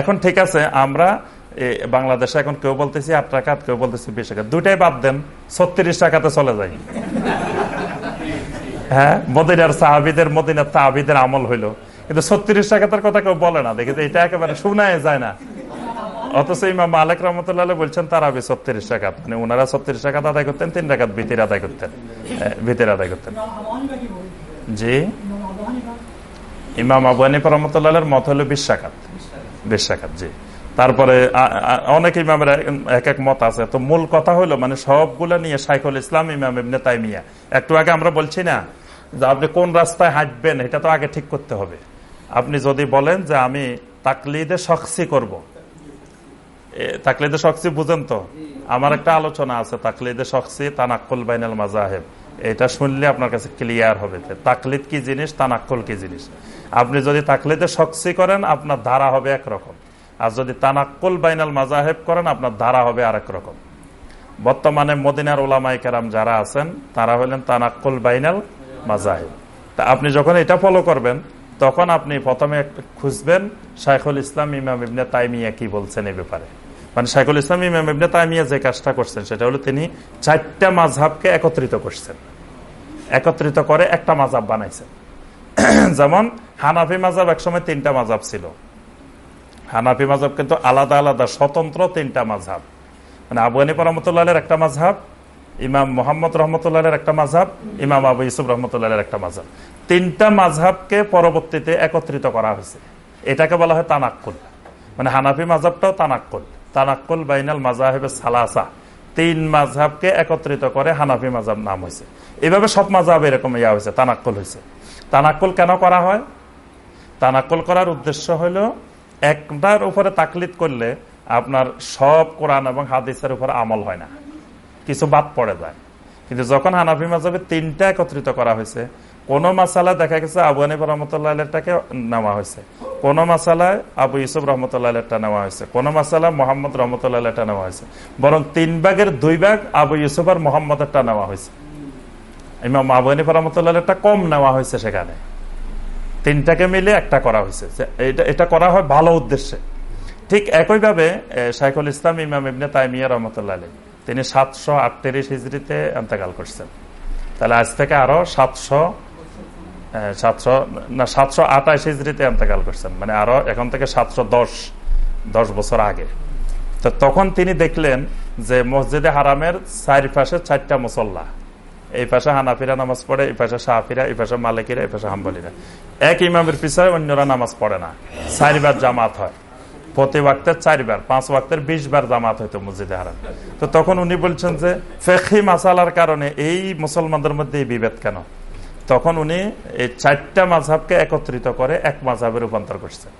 এখন ঠিক আছে, আমরা বাংলাদেশে এখন কেউ বলতেছি আট টাকাত কেউ বলতেছি বিশ টাকা দুটাই বাদ দেন, ছত্রিশ টাকাতে চলে যাই হ্যাঁ মদিনার সাহাবিদের, মদিনার তাহাবিদের আমল হইল। কিন্তু ছত্রিশ টাকাতার কথা কেউ বলে না। দেখি এটা একেবারে শোনায় যায় না। অথচ ইমাম মালিক রহমতুল্লাহ বলছেন, তারা আবি ছত্রিশ টাকাত মানে ওনারা ছত্রিশ টাকাত আদায় করতেন, তিন টাকাত ভিতির আদায় করতেন ভিতির আদায় করতেন। জি? ইমাম আবু রহমতুল্লাহ মত হলো বিশ টাকাত বিশ জি। তারপরে অনেক ইমামের এক এক মত আছে। তো মূল কথা হলো মানে সবগুলো নিয়ে সাইকুল ইসলাম, ইমাম ইবনে তাইমিয়া। একটু আগে আমরা বলছি না যে আপনি কোন রাস্তায় হাঁটবেন, এটা তো আগে ঠিক করতে হবে। আপনি যদি বলেন যে আমি তাকলিদে শখসি করব। তাকলিদে শখসি বুঝেন তো? আমার একটা আলোচনা আছে, তাকলিদে শখসি তানাক্কুল বাইনাল মাজাহেব এটা শুনলে আপনার কাছে ক্লিয়ার হবে তাকলিদ কি জিনিস, তানাক্কুল কি জিনিস। আপনি যদি তাকলিদে শখসি করেন, আপনার ধারা হবে একরকম। আর যদি তানাক্কুল বাইনাল মাজাহেব করেন, আপনার ধারা হবে আরেক রকম। বর্তমানে মদিনার ওলামাই কেরাম যারা আছেন, তারা হলেন তানাক্কুল বাইনাল মাজাহেব তা আপনি যখন এটা ফলো করবেন, তখন আপনি প্রথমে খুঁজবেন শাইখুল ইসলাম ইমাম ইবনে তাইমিয়া কি বলছেন এই ব্যাপারে। মানে শাইখুল ইসলাম ইমাম ইবনে তাইমিয়া যে কাজটা করছেন, সেটা হলো তিনি চারটা মাঝহাবকে একত্রিত করছেন। একত্রিত করে একটা মাজাব বানাইছেন। যেমন হানাফি মাজাব একসময় তিনটা মাজাব ছিল। হানাফি মাজাব কিন্তু আলাদা আলাদা, স্বতন্ত্র তিনটা মাঝহাব মানে আবু হানিফা রহমতুল্লাহের একটা মাঝহাব ইমাম মোহাম্মদ রহমতুল্লাহের একটা মাঝহাব ইমাম আবু ইউসুফ রহমতুল্লাহের একটা মাঝহাব তিনটা মাঝহাবকে পরবর্তীতে একত্রিত করা হয়েছে। এটাকে বলা হয় তানাক্কুল। মানে হানাফি মাঝহাবটাও তানাক্কুল। তানাক্কুল বাইনাল মাজাহেব সালাসা। তিন মাঝহাবকে একত্রিত করে হানাফি মাঝহাব নাম হয়েছে। এইভাবে সব মাঝহাব এরকম ইয়া হয়েছে, তানাক্কুল হয়েছে। তানাক্কুল কেন করা হয়? তানাক্কুল করার উদ্দেশ্য হলো একটার উপরে তাকলিদ করলে আপনার সব কোরআন এবং হাদিসের উপর আমল হয় না। কিছু বাদ পড়ে যায়। কিন্তু যখন হানাফি মাজাবে তিনটা একত্রিত করা হয়েছে, কোন মাসালা দেখা গেছে আবু হানিফ রহমতুল্লাহটাকে নেওয়া হয়েছে। কোন মাসালায় আবু ইউসুফ রহমতুল্লাহটা নেওয়া হয়েছে। কোন মাসালা মোহাম্মদ রহমতুল্লাহটা নেওয়া হয়েছে। বরং তিন ভাগের দুই ভাগ আবু ইউসুফ আর মোহাম্মদেরটা নেওয়া হয়েছে। ইমাম আবু হানিফ রহমতুল্লাহটা কম নেওয়া হয়েছে সেখানে। তিনটাকে মিলে একটা করা হয়েছে। এটা এটা করা হয় ভালো উদ্দেশ্যে। ঠিক একইভাবে শাইখুল ইসলাম ইমাম ইবনে তাইমিয়া রহমতুল্লাহ আলী তিনি সাতশো আটত্রিশ হিজড়িতে এন্তেকাল করছেন। তাহলে আজ থেকে আরও সাতশো সাতশো, না, সাতশো আঠাশ হিজড়িতে এন্তেকাল করছেন। মানে আরও এখন থেকে সাতশো দশ দশ বছর আগে। তো তখন তিনি দেখলেন যে মসজিদে হারামের চারিপাশে চারটা মুসল্লা। এই পাশে হানাফিরা নামাজ পড়ে, এই পাশে সাহাফিরা এই পাশে মালিকিরা, এই পাশে হাম্বলিরা। এক ইমামের পিছনে অন্যরা নামাজ পড়ে না। চারিবার জামাত হয়। প্রতি ওয়াক্তের পাঁচ ওয়াক্তের বিশ বার জামাত মসজিদে তো তখন উনি বলছেন যে ফেখি মাসালার কারণে এই মুসলমানদের মধ্যে এই বিভেদ কেন? তখন উনি এই চারটা মাঝহাবকে একত্রিত করে এক মাঝহাবে রূপান্তর করছেন।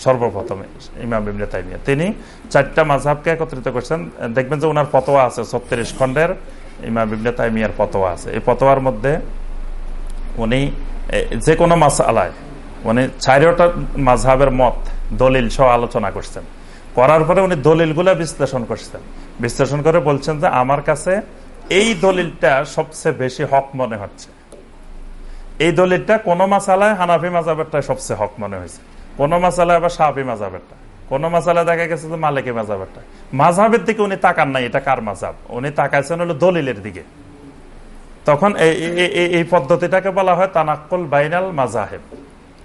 সর্বপ্রথমে ইমাম ইমনে তিনি চারটা মাঝহাবকে একত্রিত করছেন। দেখবেন যে ওনার ফতোয়া আছে ছত্রিশ খণ্ডের। ইমাম ইবনে তাইমিয়ার ফতোয়া আছে। এই ফতোয়ার মধ্যে উনি যে কোনো মাসালায় উনি চারোটা মাঝহাবের মত, দলিল সহ আলোচনা করছেন। করার পরে উনি দলিলগুলা বিশ্লেষণ করছেন। বিশ্লেষণ করে বলছেন যে আমার কাছে এই দলিলটা সবচেয়ে বেশি হক মনে হচ্ছে। এই দলিলটা কোন মাসালায় হানাফি মাজাবেরটা সবচেয়ে হক মনে হয়েছে। কোন মাসালায় আবার সাহাফি মাজাবেরটা কোন মাসালায় দেখা গেছে যে মালিকি মাজাবেরটা মাঝাবের দিকে উনি তাকান নাই, এটা কার মাজাব? উনি তাকাইছেন হলো দলিলের দিকে। তখন এই পদ্ধতিটাকে বলা হয় তানাক্কুল বাইনাল মাজাহেব।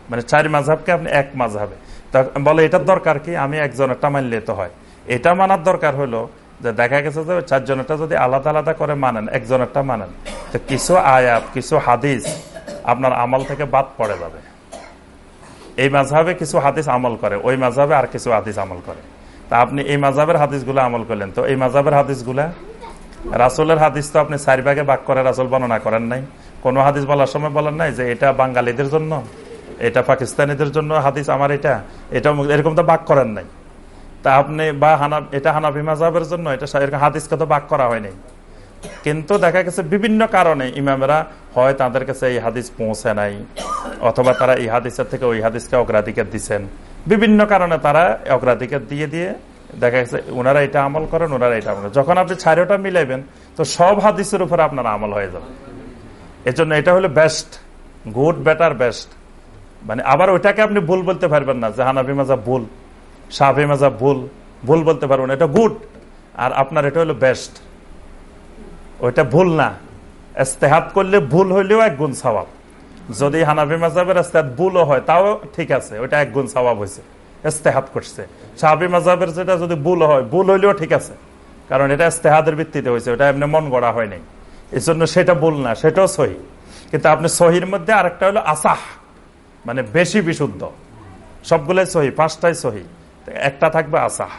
মানে চার মাঝাবকে আপনি এক মাঝাবে বলে, এটার দরকার কি? আমি একজনেরটা মানলে তো হয়। এটা মানার দরকার হলো যে দেখা গেছে যে চারজনেরটা যদি আলাদা আলাদা করে মানেন, একজনেরটা মানেন। তো কিছু আয়াত, কিছু হাদিস আপনার আমল থেকে বাদ পড়ে যাবে। এই মাঝাবে কিছু হাদিস আমল করে, ওই মাঝাবে আর কিছু হাদিস আমল করে। তা আপনি এই মাঝাবের হাদিসগুলো আমল করলেন, তো এই মাঝাবের হাদিসগুলা, রাসুলের হাদিস তো আপনি চার ভাগে বাক করে রাসুল বর্ণনা করেন নাই। কোনো হাদিস বলার সময় বলেন নাই যে এটা বাঙালিদের জন্য, এটা পাকিস্তানিদের জন্য হাদিস আমার এটা এটা এরকম তো বাক করেন নাই। তা আপনি বা হানা, এটা হানাফি মাজাবের জন্য, এটা এরকম হাদিসকে তো বাক করা হয়নি। কিন্তু দেখা গেছে বিভিন্ন কারণে ইমামেরা হয় তাদের কাছে এই হাদিস পৌঁছে নাই, অথবা তারা এই হাদিসের থেকে ওই হাদিসকে অগ্রাধিকার দিচ্ছেন বিভিন্ন কারণে তারা অগ্রাধিকার দিয়ে দিয়ে দেখা গেছে ওনারা এটা আমল করেন ওনারা এটা আমল যখন আপনি ছাড়োটা মিলাইবেন, তো সব হাদিসের উপরে আপনার আমল হয়ে যাবে। এজন্য এটা হলো বেস্ট গুড বেটার বেস্ট মানে আবার ওইটাকে আপনি ভুল বলতে পারবেন না, যে হানাফি মাজা ভুল সাহাফি মাজা ভুল ভুল বলতে পারবেন এটা গুড আর আপনার এটা হলো বেস্ট ওইটা ভুল না। এস্তেহাত করলে ভুল হইলেও এক গুণ স্বভাব যদি হানাফি মাজাবের এস্তেহাত ভুলও হয়, তাও ঠিক আছে, ওইটা এক গুণ স্বভাব হয়েছে এস্তেহাত করছে। সাহাবি মাজাবের যেটা যদি ভুল হয়, ভুল হইলেও ঠিক আছে। কারণ এটা এস্তেহাদের ভিত্তিতে হয়েছে ওটা এমনি মন গড়া হয় নাই। এই জন্য সেটা ভুল না, সেটাও সহি। কিন্তু আপনি সহির মধ্যে আরেকটা হলো আসাহ মানে বেশি বিশুদ্ধ। সবগুলোই সহি, পাঁচটাই সহি। একটা থাকবে আসাহ।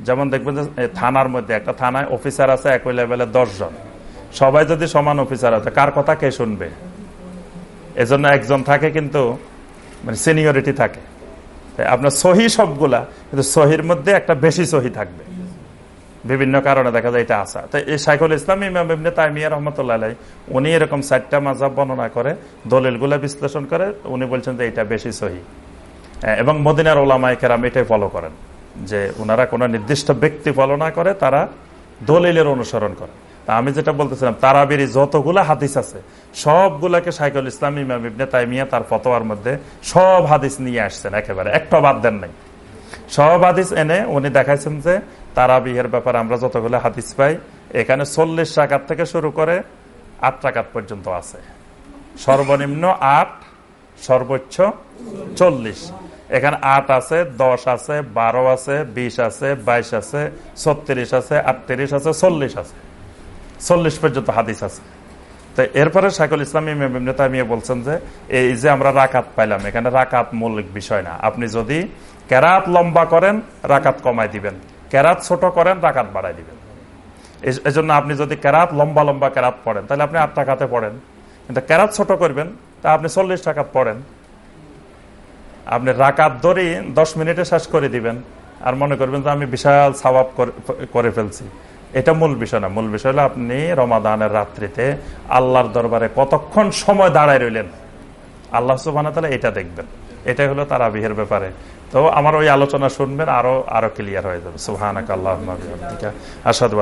যেমন দেখবেন যে থানার মধ্যে একটা থানায় অফিসার আছে, একই লেভেলে জন সবাই যদি সমান অফিসার আছে, কার কথা কে শুনবে? এজন্য একজন থাকে কিন্তু মানে সিনিয়রিটি থাকে। আপনার সহি সবগুলা, কিন্তু সহির মধ্যে একটা বেশি সহি থাকবে। বিভিন্ন কারণে দেখা যায় এটা আসা তো এই সাইকুল ইসলাম, ইমাম ইবনে তাইমিয়া রহমতুল্লাহ উনি এরকম চারটা মাজাব বর্ণনা করে, দলিলগুলা বিশ্লেষণ করে, উনি বলছেন যে এটা বেশি সহি। এবং মদিনার ওলামাই কেরাম এটাই ফলো করেন, যে ওনারা কোনো নির্দিষ্ট ব্যক্তি ফলো না করে, তারা দলিলের অনুসরণ করে। তা আমি যেটা বলতেছিলাম, তারাবির যতগুলা হাদিস আছে, সবগুলাকে সাইকুল ইসলাম, ইমাম ইবনে তাইমিয়া তার ফতোয়ার মধ্যে সব হাদিস নিয়ে আসছেন একেবারে, একটা বাদ দেন নাই। সব হাদিস এনে উনি দেখাইছেন যে তারাবিহের ব্যাপারে আমরা যতগুলো হাদিস পাই, এখানে চল্লিশ টাকার থেকে শুরু করে আট টাকার পর্যন্ত আছে। সর্বনিম্ন আট, সর্বোচ্চ চল্লিশ। এখানে আট আছে, দশ আছে, বারো আছে, বিশ আছে, বাইশ আছে, ছত্রিশ আছে, আটত্রিশ আছে, চল্লিশ আছে। চল্লিশ পর্যন্ত হাদিস আছে। তো এরপরে শাইকুল ইসলাম বলছেন যে, এই যে আমরা রাকাত পাইলাম, এখানে রাকাত মৌলিক বিষয় না। আপনি যদি কেরাত লম্বা করেন, রাকাত কমাই দিবেন। কেরাত ছোট করেন, রাকাত বাড়াই দিবেন। এই- এজন্য আপনি যদি কেরাত লম্বা লম্বা কেরাত পড়েন, তাহলে আপনি আট টাকাতে পড়েন। কিন্তু কেরাত ছোট করবেন, তা আপনি চল্লিশ টাকা পড়েন। আপনি রাকাত ধরি দশ মিনিটে শেষ করে দিবেন। আর মনে করবেন যে আমি বিশাল করে- করে ফেলছি। এটা মূল বিষয় না। মূল বিষয় হলো আপনি রমাদানের রাত্রিতে আল্লাহর দরবারে কতক্ষণ সময় দাঁড়ায় রইলেন? আল্লাহ সুবাহ এটা দেখবেন। এটাই হলো তার আবিহের ব্যাপারে। তো আমার ওই আলোচনা শুনবেন, আরও আরও ক্লিয়ার হয়ে যাবে। সুহানাক আল্লাহ আসাদ